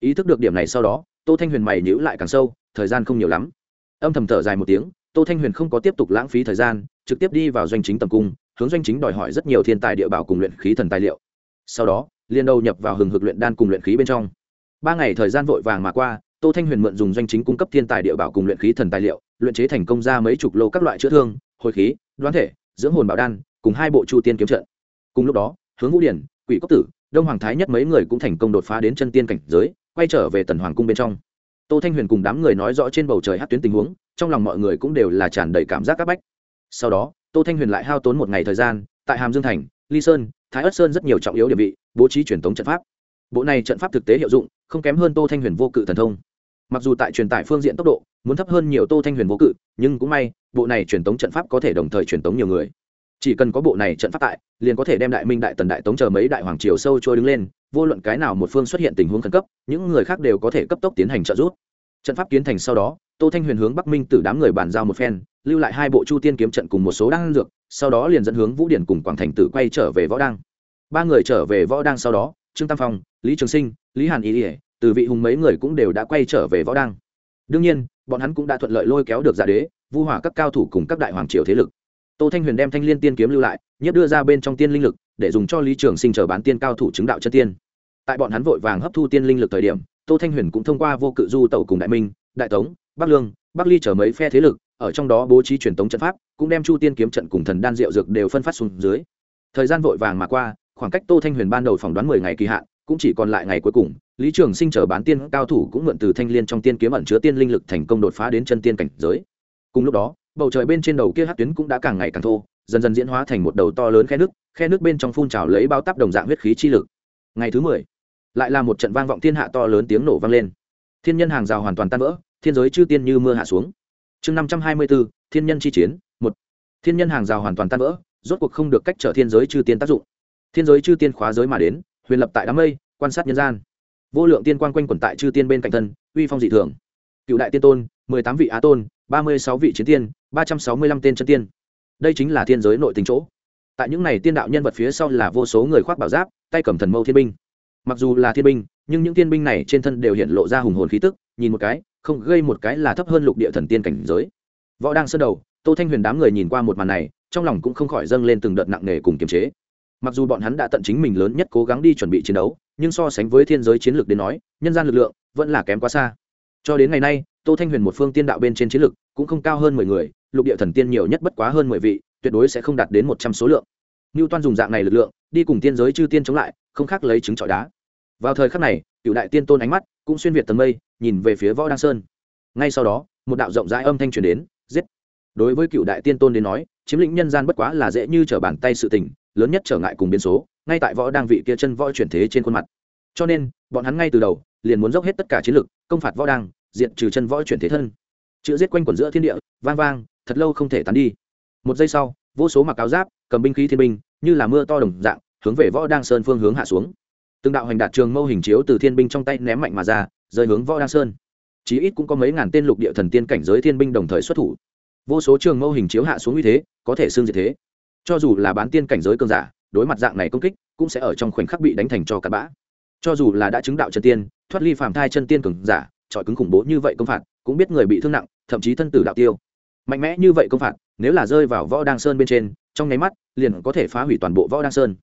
Ý thức được điểm này sau đó, tô thanh huyền mày nhữ lại càng sâu, thời gian không nhiều lắm. Âm thầm thở dài một tiếng, tô thanh huyền không có tiếp tục lãng phí thời gian, trực tiếp đi vào doanh chính tầm cung, hướng doanh chính đòi hỏi rất nhiều thiên tài địa bảo cùng luyện khí thần tài liệu. Sau đó liên đầu nhập vào hừng hực luyện đan cùng luyện khí bên trong. Ba ngày thời gian vội vàng mà qua, tô thanh huyền mượn dùng doanh chính cung cấp thiên tài địa bảo cùng luyện khí thần tài liệu, luyện chế thành công ra mấy chục lô các loại chữa thương, hồi khí, đoán thể, dưỡng hồn bảo đan, cùng hai bộ chu tiên kiếm trận. Cùng lúc đó, hướng vũ điển, quỷ cốc tử, đông hoàng thái nhất mấy người cũng thành công đột phá đến chân tiên cảnh giới, quay trở về tần hoàng cung bên trong. Tô thanh huyền cùng đám người nói rõ trên bầu trời hát tuyến tình huống, trong lòng mọi người cũng đều là tràn đầy cảm giác c áp bách. Sau đó, tô thanh huyền lại hao tốn một ngày thời gian, tại hàm dương thành, ly sơn, thái ất sơn rất nhiều trọng yếu địa vị bố trí truyền thống trận pháp. Bộ này trận pháp thực tế hiệu dụng, không kém hơn tô thanh huyền vô cự thần thông. Mặc dù tại truyền tải phương diện tốc độ, muốn thấp hơn nhiều tô thanh huyền vô cự, nhưng cũng may, bộ này truyền thống trận pháp có thể đồng thời truyền thống nhiều người. Chỉ cần có bộ này trận pháp tại, liền có thể đem đại minh đại tần đại tống chờ mấy đại hoàng triều sâu trôi đứng lên, vô luận cái nào một phương xuất hiện tình huống khẩn cấp, những người khác đều có thể cấp tốc tiến hành trợ giúp. Trận pháp kiến thành sau đó, tô thanh huyền hướng bắc minh từ đám người bàn giao một phen, lưu lại hai bộ chu tiên kiếm trận cùng một số đan dược, sau đó liền dẫn hướng vũ điển cùng quảng thành tử quay trở về võ đăng ba người trở về võ đăng sau đó, trương tam phong, lý trường sinh, lý hàn ý ỉa từ vị hùng mấy người cũng đều đã quay trở về võ đăng. Đương nhiên, bọn hắn cũng đã thuận lợi lôi kéo được giả đế, vu hỏa các cao thủ cùng các đại hoàng triều thế lực. Tô thanh huyền đem thanh liên tiên kiếm lưu lại nhất đưa ra bên trong tiên linh lực, để dùng cho lý trường sinh chờ bán tiên cao thủ chứng đạo chân tiên. Tại bọn hắn vội vàng hấp thu tiên linh lực thời điểm, tô thanh huyền cũng thông qua vô cự du tẩu cùng đại minh, đại tống, bắc lương, bắc ly chở mấy phe thế lực, ở trong đó bố trí truyền tống trận pháp, cũng đem chu tiên kiếm trận cùng thần đan diệu dược đều phân phát xuống dưới. Thời gian vội vàng mà qua khoảng cách tô thanh huyền ban đầu phỏng đoán mười ngày kỳ hạn, cũng chỉ còn lại ngày cuối cùng, lý trường sinh chờ bán tiên cao thủ cũng mượn từ thanh liên trong tiên kiếm ẩn chứa tiên linh lực thành công đột phá đến chân tiên cảnh giới. Cùng lúc đó, bầu trời bên trên đầu kia hát tuyến cũng đã càng ngày càng thô, dần dần diễn hóa thành một đầu to lớn khe nước khe nước bên trong phun trào lấy bao tắp đồng dạng huyết khí chi lực. Ngày thứ mười, lại là một trận vang vọng thiên hạ to lớn tiếng nổ vang lên. Thiên nhân hàng rào hoàn toàn tan vỡ, thiên giới chư tiên như mưa hạ xuống. Chương năm trăm hai mươi bốn, thiên nhân chi chiến, một. Thiên nhân hàng rào hoàn toàn tan vỡ, rốt cuộc không được cách trở thiên giới chư tiên tác dụng thiên giới chư tiên khóa giới mà đến, huyền lập tại đám mây, quan sát nhân gian. Vô lượng tiên quan quanh quẩn tại chư tiên bên cạnh thân, uy phong dị thường. Cựu đại tiên tôn, mười tám vị á tôn, ba mươi sáu vị chiến tiên, ba trăm sáu mươi lăm tên chân tiên. Đây chính là thiên giới nội tình chỗ. Tại những này tiên đạo nhân vật phía sau là vô số người khoác bảo giáp, tay cầm thần mâu thiên binh. Mặc dù là thiên binh, nhưng những tiên binh này trên thân đều hiện lộ ra hùng hồn khí tức, nhìn một cái, không gây một cái là thấp hơn lục địa thần tiên cảnh giới. Võ đang sơn đầu, tô thanh huyền đám người nhìn qua một màn này, trong lòng cũng không khỏi dâng lên từng đợt nặng nề cùng kiềm chế mặc dù bọn hắn đã tận chính mình lớn nhất cố gắng đi chuẩn bị chiến đấu, nhưng so sánh với thiên giới chiến lược đến nói, nhân gian lực lượng vẫn là kém quá xa. Cho đến ngày nay, tô thanh huyền một phương tiên đạo bên trên chiến lược cũng không cao hơn mười người, lục địa thần tiên nhiều nhất bất quá hơn mười vị, tuyệt đối sẽ không đạt đến một trăm số lượng. Ngưu toan dùng dạng này lực lượng, đi cùng tiên giới chư tiên chống lại, không khác lấy trứng trọi đá. Vào thời khắc này, cựu đại tiên tôn ánh mắt cũng xuyên việt tầng mây, nhìn về phía võ đăng sơn. Ngay sau đó, một đạo rộng rãi âm thanh truyền đến, giết. Đối với cựu đại tiên tôn đến nói chiếm lĩnh nhân gian bất quá là dễ như trở bàn tay sự tình, lớn nhất trở ngại cùng biến số, ngay tại võ đang vị kia chân võ chuyển thế trên khuôn mặt. Cho nên, bọn hắn ngay từ đầu, liền muốn dốc hết tất cả chiến lực, công phạt võ đang, diện trừ chân võ chuyển thế thân. Chữ giết quanh quẩn giữa thiên địa, vang vang, thật lâu không thể tán đi. Một giây sau, vô số mặc áo giáp, cầm binh khí thiên binh, như là mưa to đồng dạng, hướng về võ đang sơn phương hướng hạ xuống. Từng đạo hành đạt trường mâu hình chiếu từ thiên binh trong tay ném mạnh mà ra, rơi hướng võ đang sơn. Chí ít cũng có mấy ngàn tên lục địa thần tiên cảnh giới thiên binh đồng thời xuất thủ vô số trường mâu hình chiếu hạ xuống như thế, có thể xương diệt thế. Cho dù là bán tiên cảnh giới cơn giả, đối mặt dạng này công kích, cũng sẽ ở trong khoảnh khắc bị đánh thành cho cặn bã. Cho dù là đã chứng đạo chân tiên, thoát ly phàm thai chân tiên cường giả trọi cứng khủng bố như vậy công phạt, cũng biết người bị thương nặng, thậm chí thân tử đạo tiêu. Mạnh mẽ như vậy công phạt, nếu là rơi vào võ đăng sơn bên trên, trong nháy mắt, liền có thể phá hủy toàn bộ võ đăng sơn.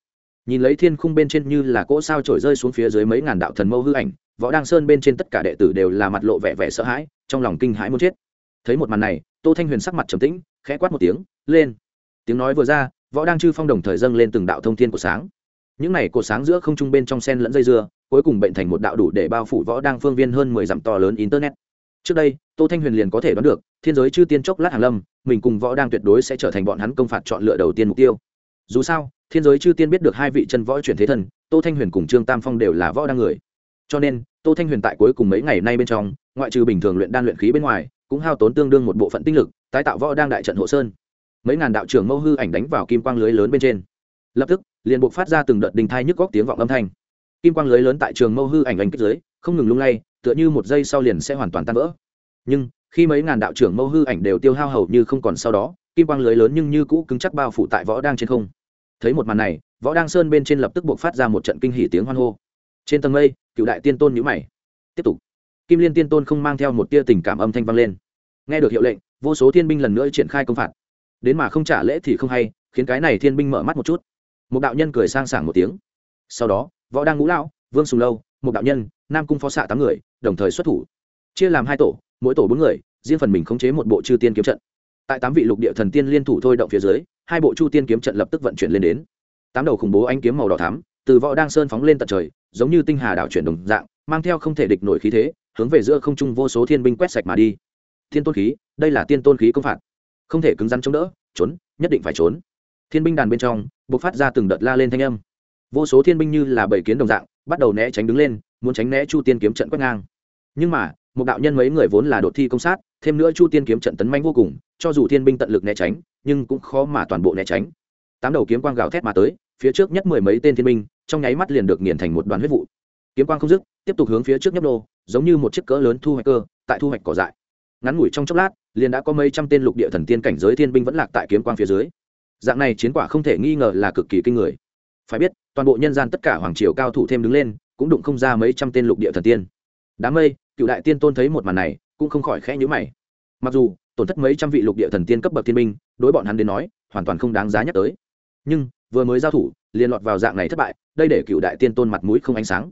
Nhìn lấy thiên khung bên trên như là cỗ sao trổi rơi xuống phía dưới mấy ngàn đạo thần mâu hư ảnh, võ đăng sơn bên trên tất cả đệ tử đều là mặt lộ vẻ vẻ sợ hãi, trong lòng kinh hãi muốn chết. Thấy một màn này tô thanh huyền sắc mặt trầm tĩnh, khẽ quát một tiếng, lên! Tiếng nói vừa ra, võ đang chư phong đồng thời dâng lên từng đạo thông thiên của sáng. Những này cột sáng giữa không trung bên trong sen lẫn dây dưa, cuối cùng bệnh thành một đạo đủ để bao phủ võ đang phương viên hơn mười dặm to lớn internet. Trước đây, tô thanh huyền liền có thể đoán được, thiên giới chư tiên chốc lát hàng lâm, mình cùng võ đang tuyệt đối sẽ trở thành bọn hắn công phạt chọn lựa đầu tiên mục tiêu. Dù sao, thiên giới chư tiên biết được hai vị chân võ chuyển thế thần, tô thanh huyền cùng trương tam phong đều là võ đang người. Cho nên, tô thanh huyền tại cuối cùng mấy ngày nay bên trong ngoại trừ bình thường luyện đan luyện khí bên ngoài, cũng hao tốn tương đương một bộ phận tinh lực, tái tạo võ đang đại trận hộ sơn. Mấy ngàn đạo trưởng mâu hư ảnh đánh vào kim quang lưới lớn bên trên. Lập tức, liền buộc phát ra từng đợt đình thai nhức góc tiếng vọng âm thanh. Kim quang lưới lớn tại trường mâu hư ảnh ảnh kích dưới, không ngừng lung lay, tựa như một giây sau liền sẽ hoàn toàn tan vỡ. Nhưng, khi mấy ngàn đạo trưởng mâu hư ảnh đều tiêu hao hầu như không còn sau đó, kim quang lưới lớn nhưng như cũ cứng chắc bao phủ tại võ đang trên không. Thấy một màn này, võ đang sơn bên trên lập tức buộc phát ra một trận kinh hỉ tiếng hoan hô. Trên tầng mây, cựu đại tiên tôn nhữ mày. Tiếp tục kim liên tiên tôn không mang theo một tia tình cảm âm thanh vang lên. Nghe được hiệu lệnh, vô số thiên binh lần nữa triển khai công phạt. Đến mà không trả lễ thì không hay, khiến cái này thiên binh mở mắt một chút. Một đạo nhân cười sang sảng một tiếng. Sau đó, võ đang ngũ lão, vương sùng lâu, một đạo nhân, nam cung phó xạ tám người, đồng thời xuất thủ. Chia làm hai tổ, mỗi tổ bốn người, riêng phần mình khống chế một bộ chư tiên kiếm trận. Tại tám vị lục địa thần tiên liên thủ thôi động phía dưới, hai bộ chu tiên kiếm trận lập tức vận chuyển lên đến. Tám đầu khủng bố anh kiếm màu đỏ thắm, từ võ đang sơn phóng lên tận trời, giống như tinh hà đảo chuyển đồng dạng, mang theo không thể địch nổi khí thế hướng về giữa không trung vô số thiên binh quét sạch mà đi. Thiên tôn khí, đây là tiên tôn khí công phạt. Không thể cứng rắn chống đỡ, trốn, nhất định phải trốn. Thiên binh đàn bên trong, bộc phát ra từng đợt la lên thanh âm. Vô số thiên binh như là bảy kiến đồng dạng, bắt đầu né tránh đứng lên, muốn tránh né chu tiên kiếm trận quét ngang. Nhưng mà, một đạo nhân mấy người vốn là đột thi công sát, thêm nữa chu tiên kiếm trận tấn manh vô cùng, cho dù thiên binh tận lực né tránh, nhưng cũng khó mà toàn bộ né tránh. Tám đầu kiếm quang gào thét mà tới, phía trước nhất mười mấy tên thiên binh, trong nháy mắt liền được nghiền thành một đoàn huyết vụ kiếm quang không dứt, tiếp tục hướng phía trước nhấp nô, giống như một chiếc cỡ lớn thu hoạch cơ, tại thu hoạch cỏ dại. Ngắn ngủi trong chốc lát, liền đã có mấy trăm tên lục địa thần tiên cảnh giới thiên binh vẫn lạc tại kiếm quang phía dưới. Dạng này chiến quả không thể nghi ngờ là cực kỳ kinh người. Phải biết, toàn bộ nhân gian tất cả hoàng triều cao thủ thêm đứng lên, cũng đụng không ra mấy trăm tên lục địa thần tiên. Đám mây, cựu đại tiên tôn thấy một màn này, cũng không khỏi khẽ nhữ mày. Mặc dù, tổn thất mấy trăm vị lục địa thần tiên cấp bậc thiên binh, đối bọn hắn đến nói, hoàn toàn không đáng giá nhắc tới. Nhưng, vừa mới giao thủ, liền lọt vào dạng này thất bại, đây để cựu đại tiên tôn mặt mũi không ánh sáng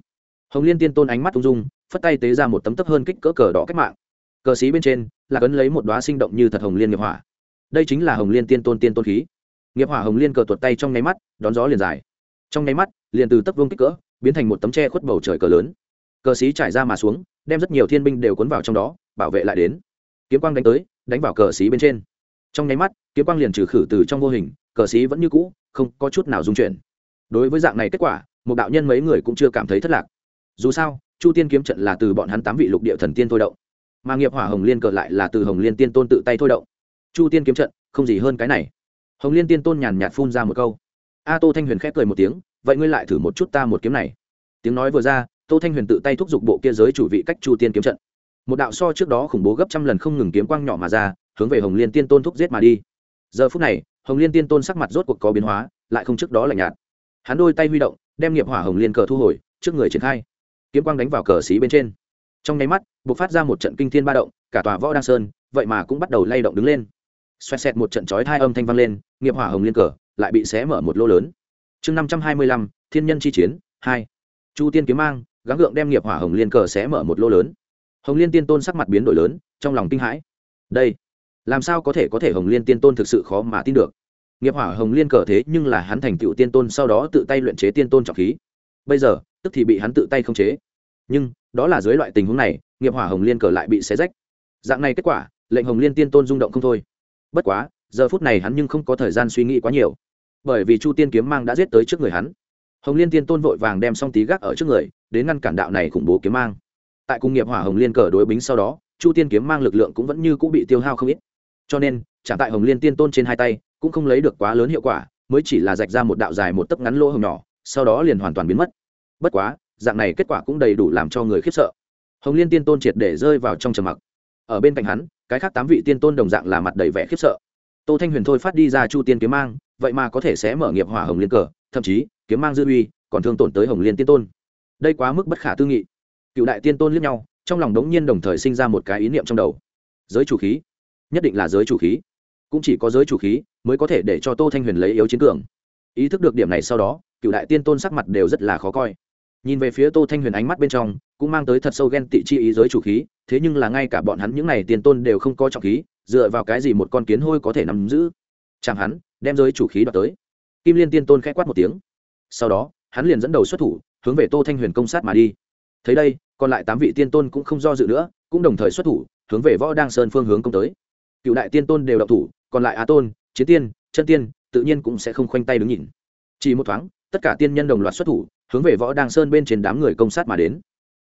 hồng liên tiên tôn ánh mắt ung dung, phất tay tế ra một tấm tấp hơn kích cỡ cờ đỏ cách mạng. Cờ xí bên trên, là cấn lấy một đoá sinh động như thật hồng liên nghiệp hỏa. Đây chính là hồng liên tiên tôn tiên tôn khí. Nghiệp hỏa hồng liên cờ tuột tay trong nháy mắt, đón gió liền dài. Trong nháy mắt, liền từ tấp vương kích cỡ, biến thành một tấm tre khuất bầu trời cờ lớn. Cờ xí trải ra mà xuống, đem rất nhiều thiên binh đều cuốn vào trong đó, bảo vệ lại đến. Kiếm quang đánh tới, đánh vào cờ xí bên trên. Trong nháy mắt, kiếm quang liền trừ khử từ trong vô hình, cờ xí vẫn như cũ, không có chút nào dung chuyển. Đối với dạng này kết quả, một đạo nhân mấy người cũng chưa cảm thấy thất lạc dù sao, chu tiên kiếm trận là từ bọn hắn tám vị lục địa thần tiên thôi động. Mà nghiệp hỏa hồng liên cờ lại là từ hồng liên tiên tôn tự tay thôi động. Chu tiên kiếm trận, không gì hơn cái này. Hồng liên tiên tôn nhàn nhạt phun ra một câu. A tô thanh huyền khép cười một tiếng, vậy ngươi lại thử một chút ta một kiếm này. Tiếng nói vừa ra, tô thanh huyền tự tay thúc giục bộ kia giới chủ vị cách chu tiên kiếm trận. Một đạo so trước đó khủng bố gấp trăm lần không ngừng kiếm quang nhỏ mà ra, hướng về hồng liên tiên tôn thúc giết mà đi. Giờ phút này, hồng liên tiên tôn sắc mặt rốt cuộc có biến hóa, lại không trước đó lạnh nhạt. Hắn đôi tay huy động, đem nghiệp hỏa hồng liên cờ thu hồi, trước người triển khai kiếm quang đánh vào cờ xí bên trên. Trong nháy mắt buộc phát ra một trận kinh thiên ba động, cả tòa võ đăng sơn, vậy mà cũng bắt đầu lay động đứng lên. Xoẹt xẹt một trận chói hai âm thanh vang lên, nghiệp hỏa hồng liên cờ lại bị xé mở một lô lớn. Chương năm trăm hai mươi lăm, thiên nhân chi chiến, hai. Chu tiên kiếm mang, gắng gượng đem nghiệp hỏa hồng liên cờ xé mở một lô lớn. Hồng liên tiên tôn sắc mặt biến đổi lớn, trong lòng kinh hãi. Đây, làm sao có thể có thể hồng liên tiên tôn thực sự khó mà tin được? Nghiệp hỏa hồng liên cờ thế nhưng là hắn thành tựu tiên tôn sau đó tự tay luyện chế tiên tôn trọng khí. Bây giờ tức thì bị hắn tự tay không chế. Nhưng, đó là dưới loại tình huống này, nghiệp hỏa hồng liên cờ lại bị xé rách. Dạng này kết quả, lệnh hồng liên tiên tôn rung động không thôi. Bất quá, giờ phút này hắn nhưng không có thời gian suy nghĩ quá nhiều. Bởi vì chu tiên kiếm mang đã giết tới trước người hắn. Hồng liên tiên tôn vội vàng đem xong tí gác ở trước người, đến ngăn cản đạo này khủng bố kiếm mang. Tại cung nghiệp hỏa hồng liên cờ đối bính sau đó, chu tiên kiếm mang lực lượng cũng vẫn như cũng bị tiêu hao không ít. Cho nên trả tại hồng liên tiên tôn trên hai tay, cũng không lấy được quá lớn hiệu quả, mới chỉ là rạch ra một đạo dài một tấc ngắn lỗ hồng nhỏ, sau đó liền hoàn toàn biến mất bất quá, dạng này kết quả cũng đầy đủ làm cho người khiếp sợ. Hồng liên tiên tôn triệt để rơi vào trong trầm mặc. Ở bên cạnh hắn, cái khác tám vị tiên tôn đồng dạng là mặt đầy vẻ khiếp sợ. Tô thanh huyền thôi phát đi ra chu tiên kiếm mang, vậy mà có thể sẽ mở nghiệp hỏa hồng liên cờ, thậm chí, kiếm mang dư uy còn thương tổn tới hồng liên tiên tôn. Đây quá mức bất khả tư nghị. Cựu đại tiên tôn liếc nhau, trong lòng đống nhiên đồng thời sinh ra một cái ý niệm trong đầu. Giới chủ khí. Nhất định là giới chủ khí. Cũng chỉ có giới chủ khí mới có thể để cho tô thanh huyền lấy yếu chiến cường. Ý thức được điểm này sau đó, cựu đại tiên tôn sắc mặt đều rất là khó coi nhìn về phía tô thanh huyền ánh mắt bên trong, cũng mang tới thật sâu ghen tị chi ý giới chủ khí, thế nhưng là ngay cả bọn hắn những n à y tiên tôn đều không có trọng khí, dựa vào cái gì một con kiến hôi có thể nắm giữ? Chẳng hắn, đem giới chủ khí đoạt tới. Kim liên tiên tôn k h ẽ quát một tiếng. Sau đó, hắn liền dẫn đầu xuất thủ, hướng về tô thanh huyền công sát mà đi. Thấy đây, còn lại tám vị tiên tôn cũng không do dự nữa, cũng đồng thời xuất thủ, hướng về võ đăng sơn phương hướng công tới. Cựu đại tiên tôn đều đọc thủ, còn lại á tôn, chiến tiên, chân tiên, tự nhiên cũng sẽ không khoanh tay đứng nhìn. Chỉ một thoáng tất cả tiên nhân đồng loạt xuất thủ, hướng về võ đăng sơn bên trên đám người công sát mà đến.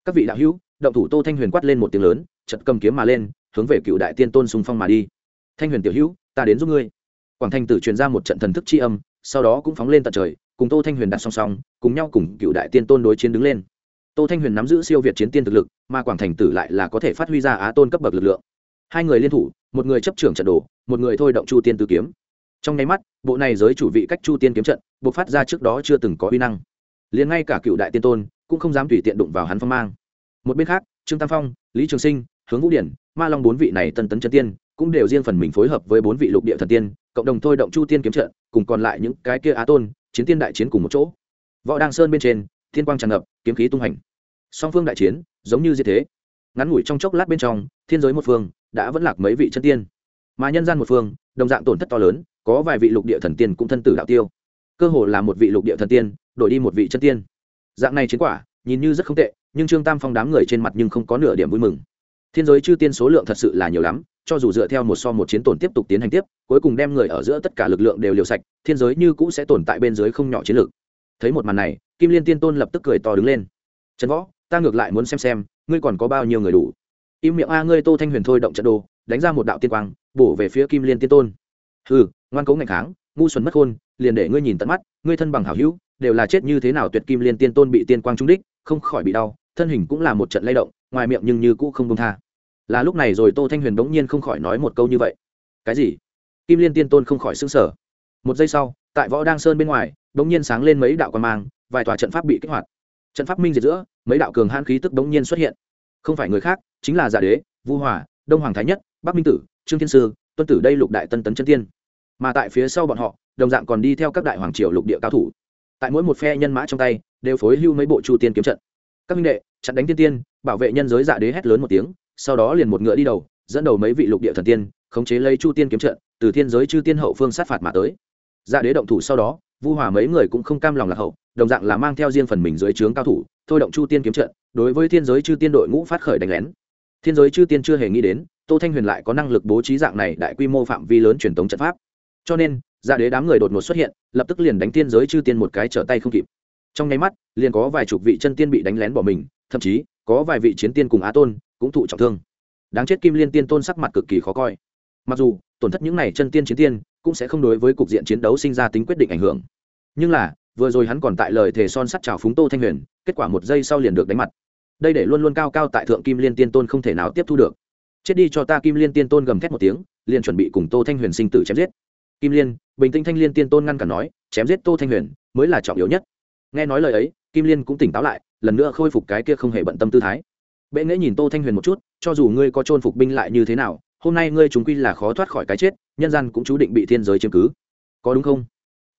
Các vị đạo hữu, động thủ tô thanh huyền quát lên một tiếng lớn chật cầm kiếm mà lên, hướng về cựu đại tiên tôn xung phong mà đi. Thanh huyền tiểu hữu, ta đến giúp ngươi. Quảng thanh tử truyền ra một trận thần thức tri âm, sau đó cũng phóng lên tận trời, cùng tô thanh huyền đặt song song, cùng nhau cùng cựu đại tiên tôn đối chiến đứng lên. Tô thanh huyền nắm giữ siêu việt chiến tiên thực lực, mà quảng thành tử lại là có thể phát huy ra á tôn cấp bậc lực lượng. Hai người liên thủ, một người chấp trưởng trận đồ, một người thôi động chu tiên tử kiếm trong nháy mắt, bộ này giới chủ vị cách chu tiên kiếm trận buộc phát ra trước đó chưa từng có uy năng. Liền ngay cả cựu đại tiên tôn, cũng không dám tùy tiện đụng vào hắn phong mang. Một bên khác, trương tam phong, lý trường sinh, hướng vũ điển, ma long bốn vị này tân tấn chân tiên, cũng đều riêng phần mình phối hợp với bốn vị lục địa thần tiên, cộng đồng thôi động chu tiên kiếm trận, cùng còn lại những cái kia á tôn, chiến tiên đại chiến cùng một chỗ. Võ đăng sơn bên trên, thiên quang tràn ngập, kiếm khí tung hành. Song phương đại chiến, giống như như thế. Ngắn ngủi trong chốc lát bên trong, thiên giới một phương, đã vẫn lạc mấy vị chân tiên. Mà nhân gian một phương, đồng dạng tổn thất to lớn có vài vị lục địa thần tiên cũng thân tử đạo tiêu. Cơ hồ là một vị lục địa thần tiên, đổi đi một vị chân tiên. Dạng này chiến quả, nhìn như rất không tệ, nhưng trương tam phong đám người trên mặt nhưng không có nửa điểm vui mừng. Thiên giới chư tiên số lượng thật sự là nhiều lắm, cho dù dựa theo một so một chiến tổn tiếp tục tiến hành tiếp, cuối cùng đem người ở giữa tất cả lực lượng đều liều sạch, thiên giới như cũ sẽ tồn tại bên dưới không nhỏ chiến lược. Thấy một màn này, kim liên tiên tôn lập tức cười to đứng lên. Trần võ, ta ngược lại muốn xem xem, ngươi còn có bao nhiêu người đủ? Im miệng a ngươi tô thanh huyền thôi động trận đồ, đánh ra một đạo tiên quang, bổ về phía kim liên tiên tôn. Ừ ngoan cố ngạnh kháng, ngu xuẩn mất khôn, liền để ngươi nhìn tận mắt, ngươi thân bằng hảo hữu, đều là chết như thế nào tuyệt kim liên tiên tôn bị tiên quang trung đích, không khỏi bị đau, thân hình cũng là một trận lay động, ngoài miệng nhưng như cũ không công tha. Là lúc này rồi tô thanh huyền bỗng nhiên không khỏi nói một câu như vậy. Cái gì? Kim liên tiên tôn không khỏi xứng sở một giây sau, tại võ đang sơn bên ngoài, bỗng nhiên sáng lên mấy đạo quan mang, vài tòa trận pháp bị kích hoạt. Trận pháp minh diệt giữa, mấy đạo cường hãn khí tức bỗng nhiên xuất hiện. Không phải người khác, chính là giả đế, vu hòa, đông hoàng thái nhất, bắc minh tử, trương thiên sư, tuân tử đây lục đại tân tấn chân tiên mà tại phía sau bọn họ, đồng dạng còn đi theo các đại hoàng triều lục địa cao thủ. Tại mỗi một phe nhân mã trong tay, đều phối hưu mấy bộ chu tiên kiếm trận. Các minh đệ, chặn đánh tiên tiên, bảo vệ nhân giới dạ đế hét lớn một tiếng, sau đó liền một ngựa đi đầu, dẫn đầu mấy vị lục địa thần tiên, khống chế lấy chu tiên kiếm trận, từ thiên giới chư tiên hậu phương sát phạt mà tới. Dạ đế động thủ sau đó, vu hòa mấy người cũng không cam lòng lạc hậu, đồng dạng là mang theo riêng phần mình dưới trướng cao thủ, thôi động chu tiên kiếm trận, đối với thiên giới chư tiên đội ngũ phát khởi đánh lén. Thiên giới chư tiên chưa hề nghĩ đến, tô thanh huyền lại có năng lực bố trí dạng này đại quy mô phạm vi lớn truyền thống trận pháp cho nên dạ đế đám người đột ngột xuất hiện, lập tức liền đánh tiên giới chư tiên một cái trở tay không kịp. Trong nháy mắt, liền có vài chục vị chân tiên bị đánh lén bỏ mình, thậm chí, có vài vị chiến tiên cùng á tôn cũng thụ trọng thương. Đáng chết kim liên tiên tôn sắc mặt cực kỳ khó coi. Mặc dù, tổn thất những n à y chân tiên chiến tiên cũng sẽ không đối với cục diện chiến đấu sinh ra tính quyết định ảnh hưởng. Nhưng là, vừa rồi hắn còn tại lời thề son sắt trào phúng tô thanh huyền, kết quả một giây sau liền được đánh mặt. Đây để luôn luôn cao cao tại thượng kim liên tiên tôn không thể nào tiếp thu được. Chết đi cho ta kim liên tiên tôn gầm thét một tiếng, liền chuẩn bị cùng tô thanh huyền sinh tử chém giết kim liên, bình tĩnh thanh liên tiên tôn ngăn cản nói, chém giết tô thanh huyền, mới là trọng yếu nhất. Nghe nói lời ấy, kim liên cũng tỉnh táo lại, lần nữa khôi phục cái kia không hề bận tâm tư thái. Bệ nghễ nhìn tô thanh huyền một chút, cho dù ngươi có chôn phục binh lại như thế nào, hôm nay ngươi chúng quy là khó thoát khỏi cái chết, nhân gian cũng chú định bị thiên giới chiếm cứ. Có đúng không?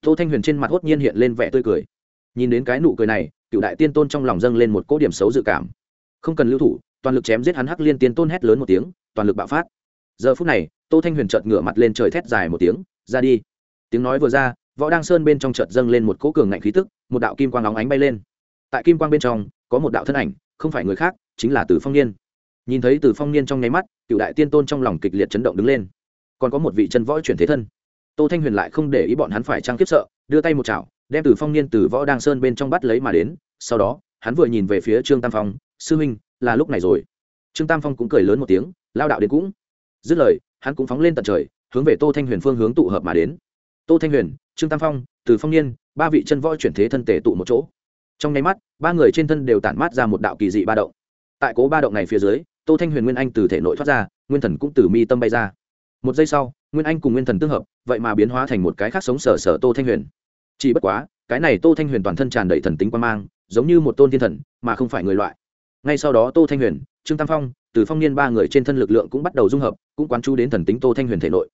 Tô thanh huyền trên mặt hốt nhiên hiện lên vẻ tươi cười. Nhìn đến cái nụ cười này, cựu đại tiên tôn trong lòng dâng lên một cỗ điểm xấu dự cảm. Không cần lưu thủ, toàn lực chém giết hắn hắc liên tiên tôn hét lớn một tiếng, toàn lực bạo phát. Giờ phút này, tô thanh huyền chợt ngửa mặt lên trời thét dài một tiếng ra đi. Tiếng nói vừa ra, võ đăng sơn bên trong chợt dâng lên một cỗ cường ngạnh khí tức, một đạo kim quang óng ánh bay lên. Tại kim quang bên trong, có một đạo thân ảnh, không phải người khác, chính là từ phong niên. Nhìn thấy từ phong niên trong nháy mắt, cựu đại tiên tôn trong lòng kịch liệt chấn động đứng lên. Còn có một vị chân võ chuyển thế thân. Tô thanh huyền lại không để ý bọn hắn phải trang kiếp sợ, đưa tay một chảo, đem từ phong niên từ võ đăng sơn bên trong bắt lấy mà đến. Sau đó, hắn vừa nhìn về phía trương tam phong, sư huynh, là lúc này rồi. Trương tam phong cũng cười lớn một tiếng, lao đạo đến cũng. Dứt lời, hắn cũng phóng lên tận trời hướng về tô thanh huyền phương hướng tụ hợp mà đến. Tô thanh huyền, trương tam phong, từ phong niên, ba vị chân võ chuyển thế thân tề tụ một chỗ. Trong nháy mắt, ba người trên thân đều tản mát ra một đạo kỳ dị ba động. Tại cố ba động này phía dưới, tô thanh huyền nguyên anh từ thể nội thoát ra, nguyên thần cũng từ mi tâm bay ra. Một giây sau, nguyên anh cùng nguyên thần tương hợp, vậy mà biến hóa thành một cái khác sống sở sở tô thanh huyền. Chỉ bất quá, cái này tô thanh huyền toàn thân tràn đầy thần tính quan mang, giống như một tôn thiên thần, mà không phải người loại. Ngay sau đó tô thanh huyền, trương tam phong, từ phong niên ba người trên thân lực lượng cũng bắt đầu dung hợp, cũng quán chú đến thần tính tô thanh huyền thể nội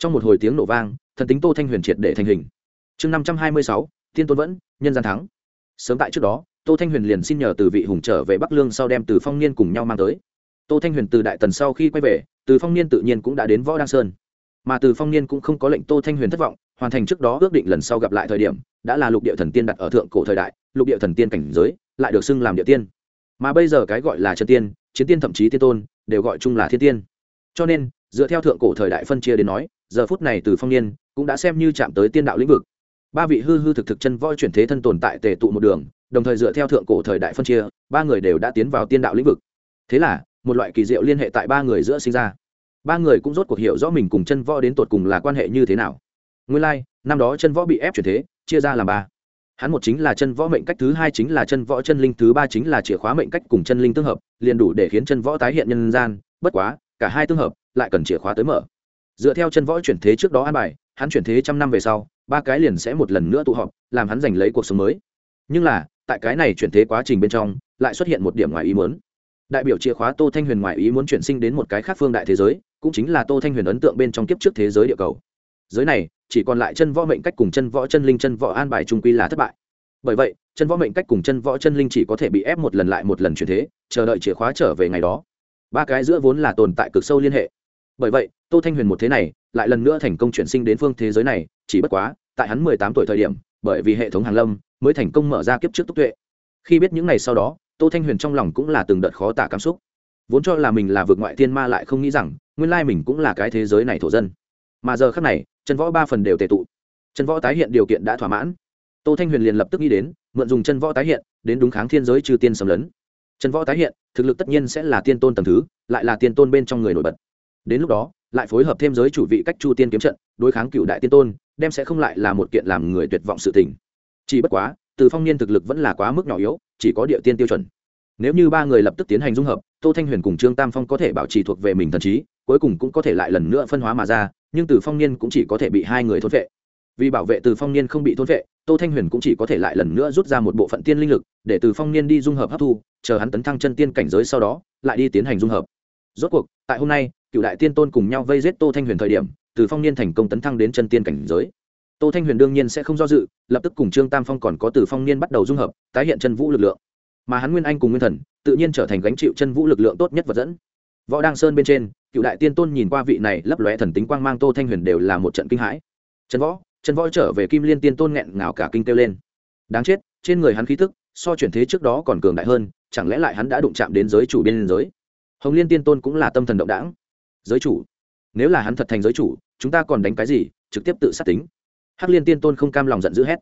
trong một hồi tiếng nổ vang, thần tính tô thanh huyền triệt để thành hình. Chương năm trăm hai mươi sáu, thiên tôn vẫn, nhân gian thắng. Sớm tại trước đó, tô thanh huyền liền xin nhờ từ vị hùng trở về bắc lương sau đem từ phong niên cùng nhau mang tới. Tô thanh huyền từ đại tần sau khi quay về, từ phong niên tự nhiên cũng đã đến võ đăng sơn. Mà từ phong niên cũng không có lệnh tô thanh huyền thất vọng, hoàn thành trước đó ước định lần sau gặp lại thời điểm, đã là lục địa thần tiên đặt ở thượng cổ thời đại, lục địa thần tiên cảnh giới, lại được xưng làm địa tiên. Mà bây giờ cái gọi là chân tiên, chiến tiên thậm chí tiên tôn, đều gọi chung là thiên tiên. Cho nên, dựa theo thượng cổ thời đại phân chia đến nói giờ phút này từ phong niên cũng đã xem như chạm tới tiên đạo lĩnh vực. Ba vị hư hư thực thực chân voi chuyển thế thân tồn tại tề tụ một đường đồng thời dựa theo thượng cổ thời đại phân chia ba người đều đã tiến vào tiên đạo lĩnh vực. Thế là một loại kỳ diệu liên hệ tại ba người giữa sinh ra. Ba người cũng rốt cuộc hiểu rõ mình cùng chân võ đến tột cùng là quan hệ như thế nào. Nguyên lai、like, năm đó chân võ bị ép chuyển thế chia ra làm ba. Hắn một chính là chân võ mệnh cách thứ hai chính là chân võ chân linh thứ ba chính là chìa khóa mệnh cách cùng chân linh tương hợp liền đủ để khiến chân võ tái hiện nhân gian bất quá cả hai tương hợp lại cần chìa khóa tới mở dựa theo chân võ chuyển thế trước đó an bài, hắn chuyển thế trăm năm về sau, ba cái liền sẽ một lần nữa tụ họp, làm hắn giành lấy cuộc sống mới. Nhưng là, tại cái này chuyển thế quá trình bên trong, lại xuất hiện một điểm ngoài ý muốn. Đại biểu chìa khóa tô thanh huyền ngoài ý muốn chuyển sinh đến một cái khác phương đại thế giới, cũng chính là tô thanh huyền ấn tượng bên trong kiếp trước thế giới địa cầu. Giới này, chỉ còn lại chân võ mệnh cách cùng chân võ chân linh chân võ an bài trung quy là thất bại. Bởi vậy, chân võ mệnh cách cùng chân võ chân linh chỉ có thể bị ép một lần lại một lần chuyển thế, chờ đợi chìa khóa trở về ngày đó. Ba cái giữa vốn là tồn tại cực sâu liên hệ. Bởi vậy tô thanh huyền một thế này, lại lần nữa thành công chuyển sinh đến phương thế giới này, chỉ bất quá, tại hắn mười tám tuổi thời điểm, bởi vì hệ thống hàng lâm, mới thành công mở ra kiếp trước tốc tuệ. Khi biết những ngày sau đó, tô thanh huyền trong lòng cũng là từng đợt khó tả cảm xúc. Vốn cho là mình là vượt ngoại thiên ma lại không nghĩ rằng, nguyên lai mình cũng là cái thế giới này thổ dân. Mà giờ khác này, chân võ ba phần đều tệ tụ. Chân võ tái hiện điều kiện đã thỏa mãn. Tô thanh huyền liền lập tức nghĩ đến, mượn dùng chân võ tái hiện, đến đúng kháng thiên giới trừ tiên sầm lấn. Chân võ tái hiện, thực lực tất nhiên sẽ là tiên tôn tầng thứ, lại là tiên tôn bên trong người nổi bật. Đến lúc đó lại phối hợp thêm giới chủ vị cách chu tiên kiếm trận, đối kháng cựu đại tiên tôn, đem sẽ không lại là một kiện làm người tuyệt vọng sự tình. Chỉ bất quá, từ phong niên thực lực vẫn là quá mức nhỏ yếu, chỉ có địa tiên tiêu chuẩn. Nếu như ba người lập tức tiến hành dung hợp, tô thanh huyền cùng trương tam phong có thể bảo trì thuộc về mình thần trí, cuối cùng cũng có thể lại lần nữa phân hóa mà ra, nhưng từ phong niên cũng chỉ có thể bị hai người thốt vệ. Vì bảo vệ từ phong niên không bị thôn vệ, tô thanh huyền cũng chỉ có thể lại lần nữa rút ra một bộ phận tiên linh lực, để từ phong niên đi dung hợp hấp thu, chờ hắn tấn thăng chân tiên cảnh giới sau đó, lại đi tiến hành dung hợp. Rốt cuộc, tại hôm nay cựu đại tiên tôn cùng nhau vây giết tô thanh huyền thời điểm, từ phong niên thành công tấn thăng đến chân tiên cảnh giới. Tô thanh huyền đương nhiên sẽ không do dự, lập tức cùng trương tam phong còn có từ phong niên bắt đầu dung hợp, tái hiện chân vũ lực lượng. Mà hắn nguyên anh cùng nguyên thần, tự nhiên trở thành gánh chịu chân vũ lực lượng tốt nhất vật dẫn. Võ đăng sơn bên trên, cựu đại tiên tôn nhìn qua vị này lấp lóe thần tính quang mang tô thanh huyền đều là một trận kinh hãi. Chân võ chân võ trở về kim liên tiên tôn nghẹn ngào cả kinh kêu lên. Đáng chết, trên người hắn khí thức so chuyển thế trước đó còn cường đại hơn, chẳng lẽ lại hắn đã đụng chạm đến giới chủ biên giới? Hồng liên tiên tôn cũng là tâm thần động đảng giới chủ. Nếu là hắn thật thành giới chủ, chúng ta còn đánh cái gì, trực tiếp tự sát tính. Hắc liên tiên tôn không cam lòng giận dữ hét.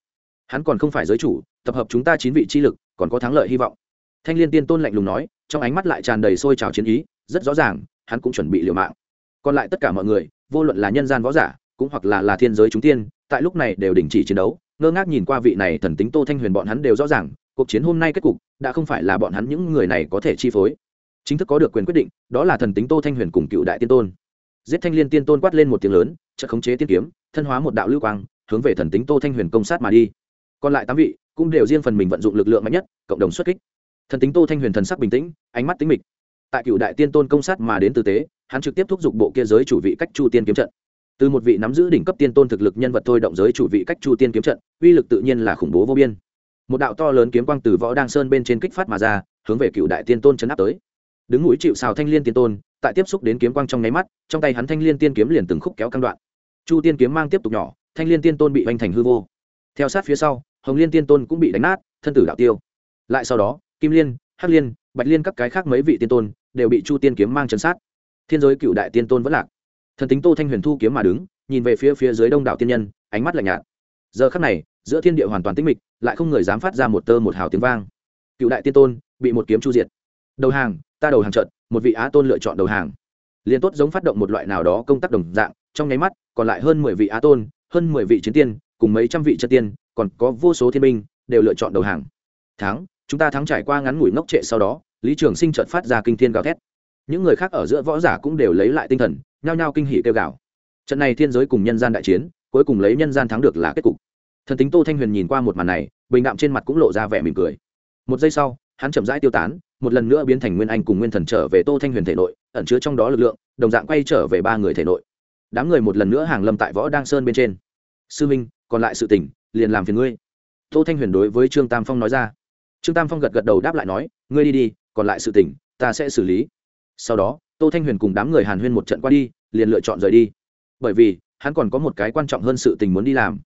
Hắn còn không phải giới chủ, tập hợp chúng ta chín vị chi lực, còn có thắng lợi hy vọng. Thanh liên tiên tôn lạnh lùng nói, trong ánh mắt lại tràn đầy sôi trào chiến ý, rất rõ ràng, hắn cũng chuẩn bị liều mạng. Còn lại tất cả mọi người, vô luận là nhân gian võ giả, cũng hoặc là là thiên giới chúng tiên, tại lúc này đều đình chỉ chiến đấu, ngơ ngác nhìn qua vị này thần tính tô thanh huyền bọn hắn đều rõ ràng, cuộc chiến hôm nay kết cục, đã không phải là bọn hắn những người này có thể chi phối chính thức có được quyền quyết định, đó là thần tính tô thanh huyền cùng cựu đại tiên tôn. Giết thanh liên tiên tôn quát lên một tiếng lớn, chợt khống chế tiên kiếm, thân hóa một đạo lưu quang, hướng về thần tính tô thanh huyền công sát mà đi. Còn lại tám vị, cũng đều riêng phần mình vận dụng lực lượng mạnh nhất, cộng đồng xuất kích. Thần tính tô thanh huyền thần sắc bình tĩnh, ánh mắt tính mịch. Tại cựu đại tiên tôn công sát mà đến từ tế, hắn trực tiếp thúc giục bộ kia giới chủ vị cách chu tiên kiếm trận. Từ một vị nắm giữ đỉnh cấp tiên tôn thực lực nhân vật thôi động giới chủ vị cách chu tiên kiếm trận, uy lực tự nhiên là khủng bố vô biên. Một đạo to lớn kiếm quang từ võ đăng sơn bên trên kích phát mà ra, hướng về cựu đại tiên tôn chấn áp tới đứng núi chịu xào thanh liên tiên tôn, tại tiếp xúc đến kiếm quang trong nháy mắt, trong tay hắn thanh liên tiên kiếm liền từng khúc kéo căng đoạn. Chu tiên kiếm mang tiếp tục nhỏ, thanh liên tiên tôn bị hoành thành hư vô. Theo sát phía sau, hồng liên tiên tôn cũng bị đánh nát, thân tử đạo tiêu. Lại sau đó, kim liên, hắc liên, bạch liên các cái khác mấy vị tiên tôn đều bị chu tiên kiếm mang chấn sát. Thiên giới cựu đại tiên tôn vẫn lạc. Thần tính tô thanh huyền thu kiếm mà đứng, nhìn về phía phía dưới đông đảo tiên nhân, ánh mắt lạnh nhạt. Giờ khắc này, giữa thiên địa hoàn toàn tĩnh mịch, lại không người dám phát ra một tơ một hào tiếng vang. Cựu đại tiên tôn bị một kiếm chu diệt. Đầu hàng ta đầu hàng trận một vị á tôn lựa chọn đầu hàng. Liên tốt giống phát động một loại nào đó công tác đồng dạng, trong nháy mắt, còn lại hơn mười vị á tôn, hơn mười vị chiến tiên, cùng mấy trăm vị chân tiên, còn có vô số thiên binh, đều lựa chọn đầu hàng. Thắng, chúng ta thắng trải qua ngắn ngủi ngốc trệ sau đó, lý trường sinh trợt phát ra kinh thiên gào thét. Những người khác ở giữa võ giả cũng đều lấy lại tinh thần, nhao nhao kinh hỉ kêu gào. Trận này thiên giới cùng nhân gian đại chiến, cuối cùng lấy nhân gian thắng được là kết cục. Thần tính tô thanh huyền nhìn qua một màn này, bình đạm trên mặt cũng lộ ra vẻ mỉm cười. Một giây sau, hắn chậm rãi tiêu tán một lần nữa biến thành nguyên anh cùng nguyên thần trở về tô thanh huyền thể nội, ẩn chứa trong đó lực lượng, đồng dạng quay trở về ba người thể nội. Đám người một lần nữa hàng lâm tại võ đăng sơn bên trên. Sư minh, còn lại sự tỉnh liền làm phiền ngươi. Tô thanh huyền đối với trương tam phong nói ra. Trương tam phong gật gật đầu đáp lại nói, ngươi đi đi, còn lại sự tỉnh ta sẽ xử lý. Sau đó, tô thanh huyền cùng đám người hàn huyên một trận qua đi, liền lựa chọn rời đi. Bởi vì, hắn còn có một cái quan trọng hơn sự tình muốn đi làm.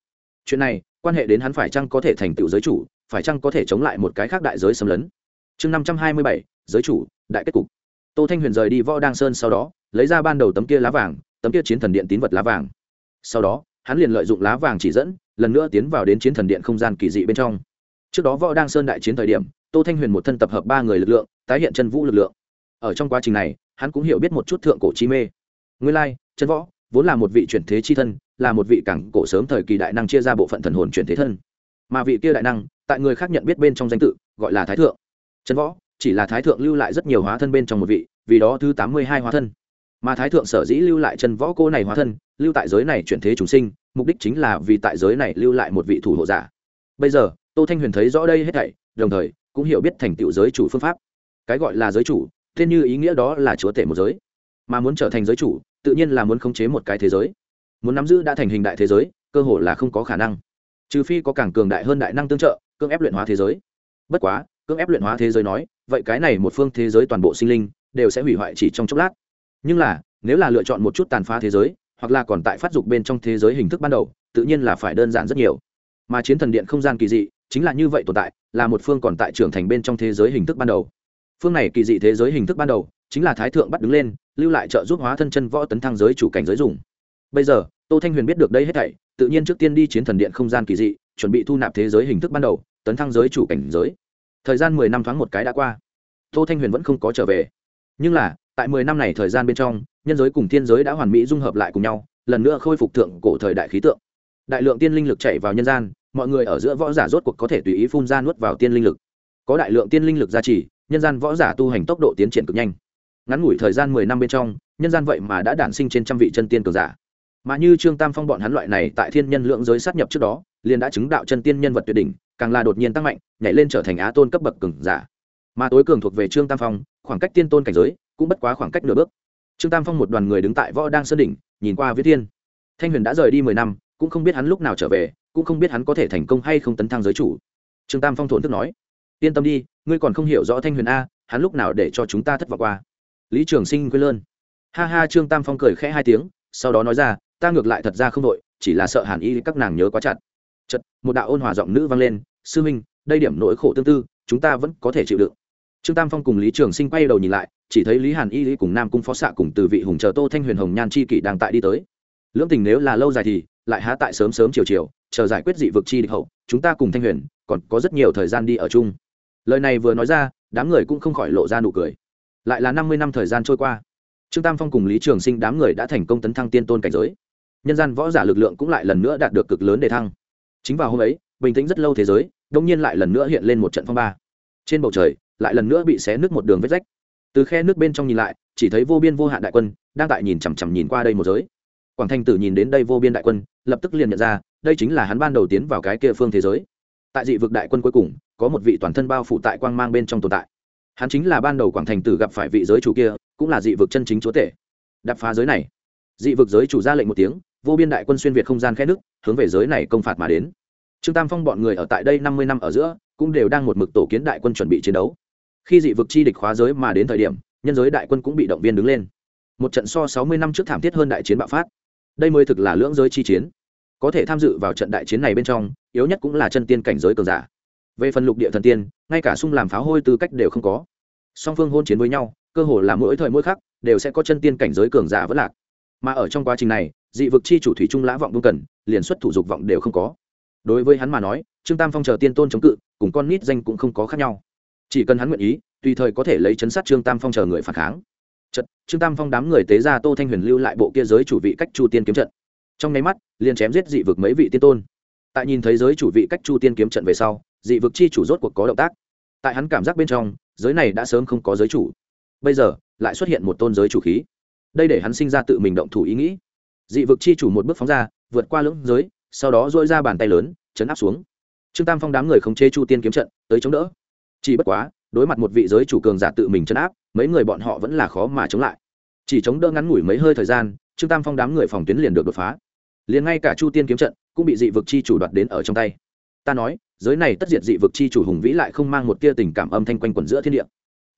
Chuyện này, quan hệ đến hắn phải chăng có thể thành tựu giới chủ, phải chăng có thể chống lại một cái khác đại giới xâm lấn? Chương năm trăm hai mươi bảy, giới chủ, đại kết cục. Tô thanh huyền rời đi võ đăng sơn sau đó, lấy ra ban đầu tấm kia lá vàng, tấm kia chiến thần điện tín vật lá vàng. Sau đó, hắn liền lợi dụng lá vàng chỉ dẫn, lần nữa tiến vào đến chiến thần điện không gian kỳ dị bên trong. Trước đó võ đăng sơn đại chiến thời điểm, tô thanh huyền một thân tập hợp ba người lực lượng, tái hiện chân vũ lực lượng. Ở trong quá trình này, hắn cũng hiểu biết một chút thượng cổ chi mê. Nguyên lai, chân võ, vốn là một vị chuyển thế chi thân, là một vị cảng cổ sớm thời kỳ đại năng chia ra bộ phận thần hồn chuyển thế thân. Mà vị kia đại năng, tại người khác nhận biết bên trong danh tự, gọi là thái thượng chân võ, chỉ là thái thượng lưu lại rất nhiều hóa thân bên trong một vị, vì đó thứ tám mươi hai hóa thân. Mà thái thượng sở dĩ lưu lại chân võ cô này hóa thân, lưu tại giới này chuyển thế chúng sinh, mục đích chính là vì tại giới này lưu lại một vị thủ hộ giả. Bây giờ, tô thanh huyền thấy rõ đây hết thảy, đồng thời cũng hiểu biết thành tựu giới chủ phương pháp. Cái gọi là giới chủ, tên như ý nghĩa đó là chúa tể một giới. Mà muốn trở thành giới chủ, tự nhiên là muốn khống chế một cái thế giới. Muốn nắm giữ đã thành hình đại thế giới, cơ hội là không có khả năng. Trừ phi có càng cường đại hơn đại năng tương trợ, cưỡng ép luyện hóa thế giới. Bất quá cưỡng ép luyện hóa thế giới nói, vậy cái này một phương thế giới toàn bộ sinh linh, đều sẽ hủy hoại chỉ trong chốc lát. Nhưng là, nếu là lựa chọn một chút tàn phá thế giới, hoặc là còn tại phát dục bên trong thế giới hình thức ban đầu, tự nhiên là phải đơn giản rất nhiều. Mà chiến thần điện không gian kỳ dị, chính là như vậy tồn tại, là một phương còn tại trưởng thành bên trong thế giới hình thức ban đầu. Phương này kỳ dị thế giới hình thức ban đầu, chính là thái thượng bắt đứng lên, lưu lại trợ giúp hóa thân chân võ tấn thăng giới chủ cảnh giới dùng. Bây giờ, tô thanh huyền biết được đây hết thảy, tự nhiên trước tiên đi chiến thần điện không gian kỳ dị, chuẩn bị thu nạp thế giới hình thức ban đầu, tấn thăng giới chủ cảnh giới thời gian mười năm thoáng một cái đã qua. Tô thanh huyền vẫn không có trở về. Nhưng là, tại mười năm này thời gian bên trong, nhân giới cùng thiên giới đã hoàn mỹ dung hợp lại cùng nhau, lần nữa khôi phục thượng cổ thời đại khí tượng. Đại lượng tiên linh lực chạy vào nhân gian, mọi người ở giữa võ giả rốt cuộc có thể tùy ý phun ra nuốt vào tiên linh lực. Có đại lượng tiên linh lực gia trì, nhân gian võ giả tu hành tốc độ tiến triển cực nhanh. Ngắn ngủi thời gian mười năm bên trong, nhân gian vậy mà đã đản sinh trên trăm vị chân tiên cường giả. Mà như trương tam phong bọn hắn loại này tại thiên nhân lượng giới sát nhập trước đó, liền đã chứng đạo chân tiên nhân vật tuyệt đỉnh càng là đột nhiên tăng mạnh, nhảy lên trở thành á tôn cấp bậc cường giả. Mà tối cường thuộc về trương tam phong, khoảng cách tiên tôn cảnh giới cũng bất quá khoảng cách nửa bước. Trương tam phong một đoàn người đứng tại võ đang sơn đỉnh, nhìn qua viết thiên. Thanh huyền đã rời đi mười năm, cũng không biết hắn lúc nào trở về, cũng không biết hắn có thể thành công hay không tấn thăng giới chủ. Trương tam phong thổn thức nói, yên tâm đi, ngươi còn không hiểu rõ thanh huyền a, hắn lúc nào để cho chúng ta thất vọng qua? Lý trường sinh quê lơn. Ha ha, trương tam phong cười khẽ hai tiếng, sau đó nói ra, ta ngược lại thật ra không đội, chỉ là sợ hàn y các nàng nhớ quá chặt. Chật một đạo ôn hòa giọng nữ vang lên sư minh đây điểm nỗi khổ tương tư, chúng ta vẫn có thể chịu đựng. Trương tam phong cùng lý trường sinh quay đầu nhìn lại, chỉ thấy lý hàn y lý cùng nam cung phó xạ cùng từ vị hùng chờ tô thanh huyền hồng nhan chi kỷ đang tại đi tới. Lưỡng tình nếu là lâu dài thì lại há tại sớm sớm chiều chiều, chờ giải quyết dị vực chi địch hậu, chúng ta cùng thanh huyền còn có rất nhiều thời gian đi ở chung. Lời này vừa nói ra, đám người cũng không khỏi lộ ra nụ cười. Lại là năm mươi năm thời gian trôi qua. Trương tam phong cùng lý trường sinh đám người đã thành công tấn thăng tiên tôn cảnh giới. Nhân gian võ giả lực lượng cũng lại lần nữa đạt được cực lớn để thăng. Chính vào hôm ấy bình tĩnh rất lâu thế giới đông nhiên lại lần nữa hiện lên một trận phong ba. Trên bầu trời, lại lần nữa bị xé nước một đường vết rách. Từ khe nước bên trong nhìn lại, chỉ thấy vô biên vô hạn đại quân đang tại nhìn chằm chằm nhìn qua đây một giới. Quảng thanh tử nhìn đến đây vô biên đại quân, lập tức liền nhận ra, đây chính là hắn ban đầu tiến vào cái kia phương thế giới. Tại dị vực đại quân cuối cùng, có một vị toàn thân bao phủ tại quang mang bên trong tồn tại. Hắn chính là ban đầu quảng thành tử gặp phải vị giới chủ kia, cũng là dị vực chân chính chúa tể. Đập phá giới này. Dị vực giới chủ ra lệnh một tiếng, vô biên đại quân xuyên việt không gian khe nước hướng về giới này công phạt mà đến trương tam phong bọn người ở tại đây năm mươi năm ở giữa, cũng đều đang một mực tổ kiến đại quân chuẩn bị chiến đấu. Khi dị vực chi địch khóa giới mà đến thời điểm, nhân giới đại quân cũng bị động viên đứng lên. Một trận so sáu mươi năm trước thảm thiết hơn đại chiến bạo phát. Đây mới thực là lưỡng giới chi chiến. Có thể tham dự vào trận đại chiến này bên trong, yếu nhất cũng là chân tiên cảnh giới cường giả. Về phần lục địa thần tiên, ngay cả sung làm pháo hôi tư cách đều không có. Song phương hôn chiến với nhau, cơ hồ là mỗi thời mỗi khắc, đều sẽ có chân tiên cảnh giới cường giả vẫn lạc. Mà ở trong quá trình này, dị vực chi chủ thủy trung lã vọng vương cần, liền xuất thủ dục vọng đều không có đối với hắn mà nói, trương tam phong chờ tiên tôn chống cự, cùng con nít danh cũng không có khác nhau. Chỉ cần hắn nguyện ý, tùy thời có thể lấy chấn sát trương tam phong chờ người phản kháng. Trận trương tam phong đám người tế ra tô thanh huyền lưu lại bộ kia giới chủ vị cách chu tiên kiếm trận. Trong nháy mắt, liền chém giết dị vực mấy vị tiên tôn. Tại nhìn thấy giới chủ vị cách chu tiên kiếm trận về sau, dị vực chi chủ rốt cuộc có động tác. Tại hắn cảm giác bên trong, giới này đã sớm không có giới chủ. Bây giờ, lại xuất hiện một tôn giới chủ khí. Đây để hắn sinh ra tự mình động thủ ý nghĩ. Dị vực chi chủ một bước phóng ra, vượt qua lưỡng giới sau đó dội ra bàn tay lớn, chấn áp xuống. Trương tam phong đám người khống chế chu tiên kiếm trận, tới chống đỡ. Chỉ bất quá, đối mặt một vị giới chủ cường giả tự mình chấn áp, mấy người bọn họ vẫn là khó mà chống lại. Chỉ chống đỡ ngắn ngủi mấy hơi thời gian, trương tam phong đám người phòng tuyến liền được đột phá. Liền ngay cả chu tiên kiếm trận cũng bị dị vực chi chủ đoạt đến ở trong tay. Ta nói, giới này tất diệt dị vực chi chủ hùng vĩ lại không mang một tia tình cảm âm thanh quanh quẩn giữa thiên địa.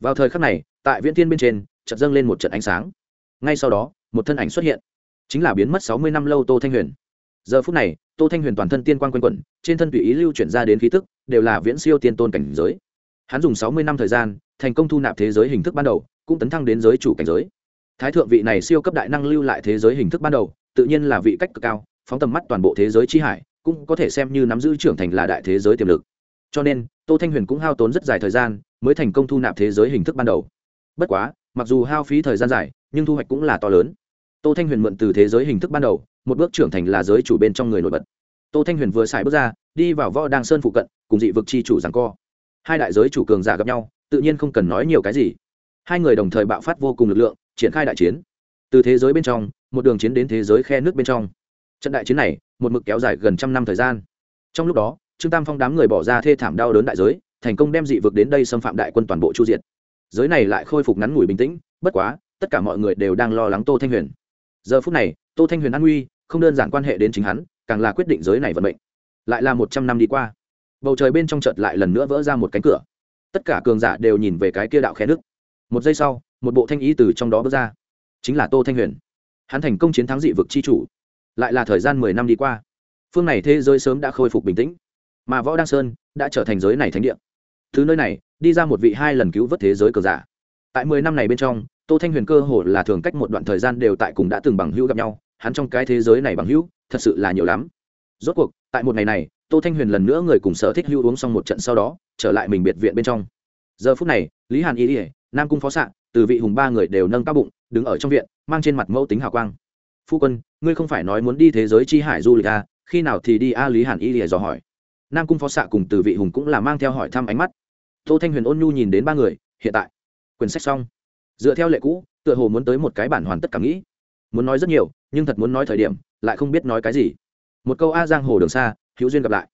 Vào thời khắc này, tại viễn thiên bên trên, chợt dâng lên một trận ánh sáng. Ngay sau đó, một thân ảnh xuất hiện. Chính là biến mất sáu mươi năm lâu tô thanh huyền giờ phút này, tô thanh huyền toàn thân tiên quan quanh quẩn, trên thân tùy ý lưu chuyển ra đến khí tức, đều là viễn siêu tiên tôn cảnh giới. Hắn dùng sáu mươi năm thời gian, thành công thu nạp thế giới hình thức ban đầu, cũng tấn thăng đến giới chủ cảnh giới. Thái thượng vị này siêu cấp đại năng lưu lại thế giới hình thức ban đầu, tự nhiên là vị cách cực cao, phóng tầm mắt toàn bộ thế giới chi hải, cũng có thể xem như nắm giữ trưởng thành là đại thế giới tiềm lực. Cho nên, tô thanh huyền cũng hao tốn rất dài thời gian, mới thành công thu nạp thế giới hình thức ban đầu. Bất quá, mặc dù hao phí thời gian dài, nhưng thu hoạch cũng là to lớn tô thanh huyền mượn từ thế giới hình thức ban đầu, một bước trưởng thành là giới chủ bên trong người nổi bật. Tô thanh huyền vừa xài bước ra, đi vào võ đăng sơn phụ cận, cùng dị vực chi chủ rằng co. Hai đại giới chủ cường giả gặp nhau, tự nhiên không cần nói nhiều cái gì. Hai người đồng thời bạo phát vô cùng lực lượng, triển khai đại chiến. Từ thế giới bên trong, một đường chiến đến thế giới khe nước bên trong. Trận đại chiến này, một mực kéo dài gần trăm năm thời gian. Trong lúc đó, trương tam phong đám người bỏ ra thê thảm đau đớn đại giới, thành công đem dị vực đến đây xâm phạm đại quân toàn bộ chu diệt. Giới này lại khôi phục ngắn ngủi bình tĩnh, bất quá, tất cả mọi người đều đang lo lắng tô thanh huyền giờ phút này, tô thanh huyền an nguy, không đơn giản quan hệ đến chính hắn, càng là quyết định giới này vận mệnh. Lại là một trăm năm đi qua, bầu trời bên trong chợt lại lần nữa vỡ ra một cánh cửa. Tất cả cường giả đều nhìn về cái kia đạo khe nước. Một giây sau, một bộ thanh ý từ trong đó bước ra. Chính là tô thanh huyền. Hắn thành công chiến thắng dị vực c h i chủ. Lại là thời gian mười năm đi qua. Phương này thế giới sớm đã khôi phục bình tĩnh, mà võ đăng sơn đã trở thành giới này thánh địa. Thứ nơi này, đi ra một vị hai lần cứu vớt thế giới cờ giả. Tại mười năm này bên trong tô thanh huyền cơ hồ là thường cách một đoạn thời gian đều tại cùng đã từng bằng hữu gặp nhau hắn trong cái thế giới này bằng hữu thật sự là nhiều lắm. Rốt cuộc tại một ngày này tô thanh huyền lần nữa người cùng sở thích hữu uống xong một trận sau đó trở lại mình biệt viện bên trong. Giờ phút này lý hàn y ỉa nam cung phó s từ vị hùng ba người đều nâng cao bụng đứng ở trong viện mang trên mặt mẫu tính hào quang. Phu quân ngươi không phải nói muốn đi thế giới chi hải du lịch à, khi nào thì đi a lý hàn y ỉa dò hỏi. Nam cung phó xạ cùng từ vị hùng cũng là mang theo hỏi thăm ánh mắt. Tô thanh huyền ôn nhu nhìn đến ba người hiện tại quyển sách xong dựa theo lệ cũ, tựa hồ muốn tới một cái bản hoàn tất cả nghĩ. Muốn nói rất nhiều, nhưng thật muốn nói thời điểm, lại không biết nói cái gì. Một câu a giang hồ đường xa, hữu duyên gặp lại.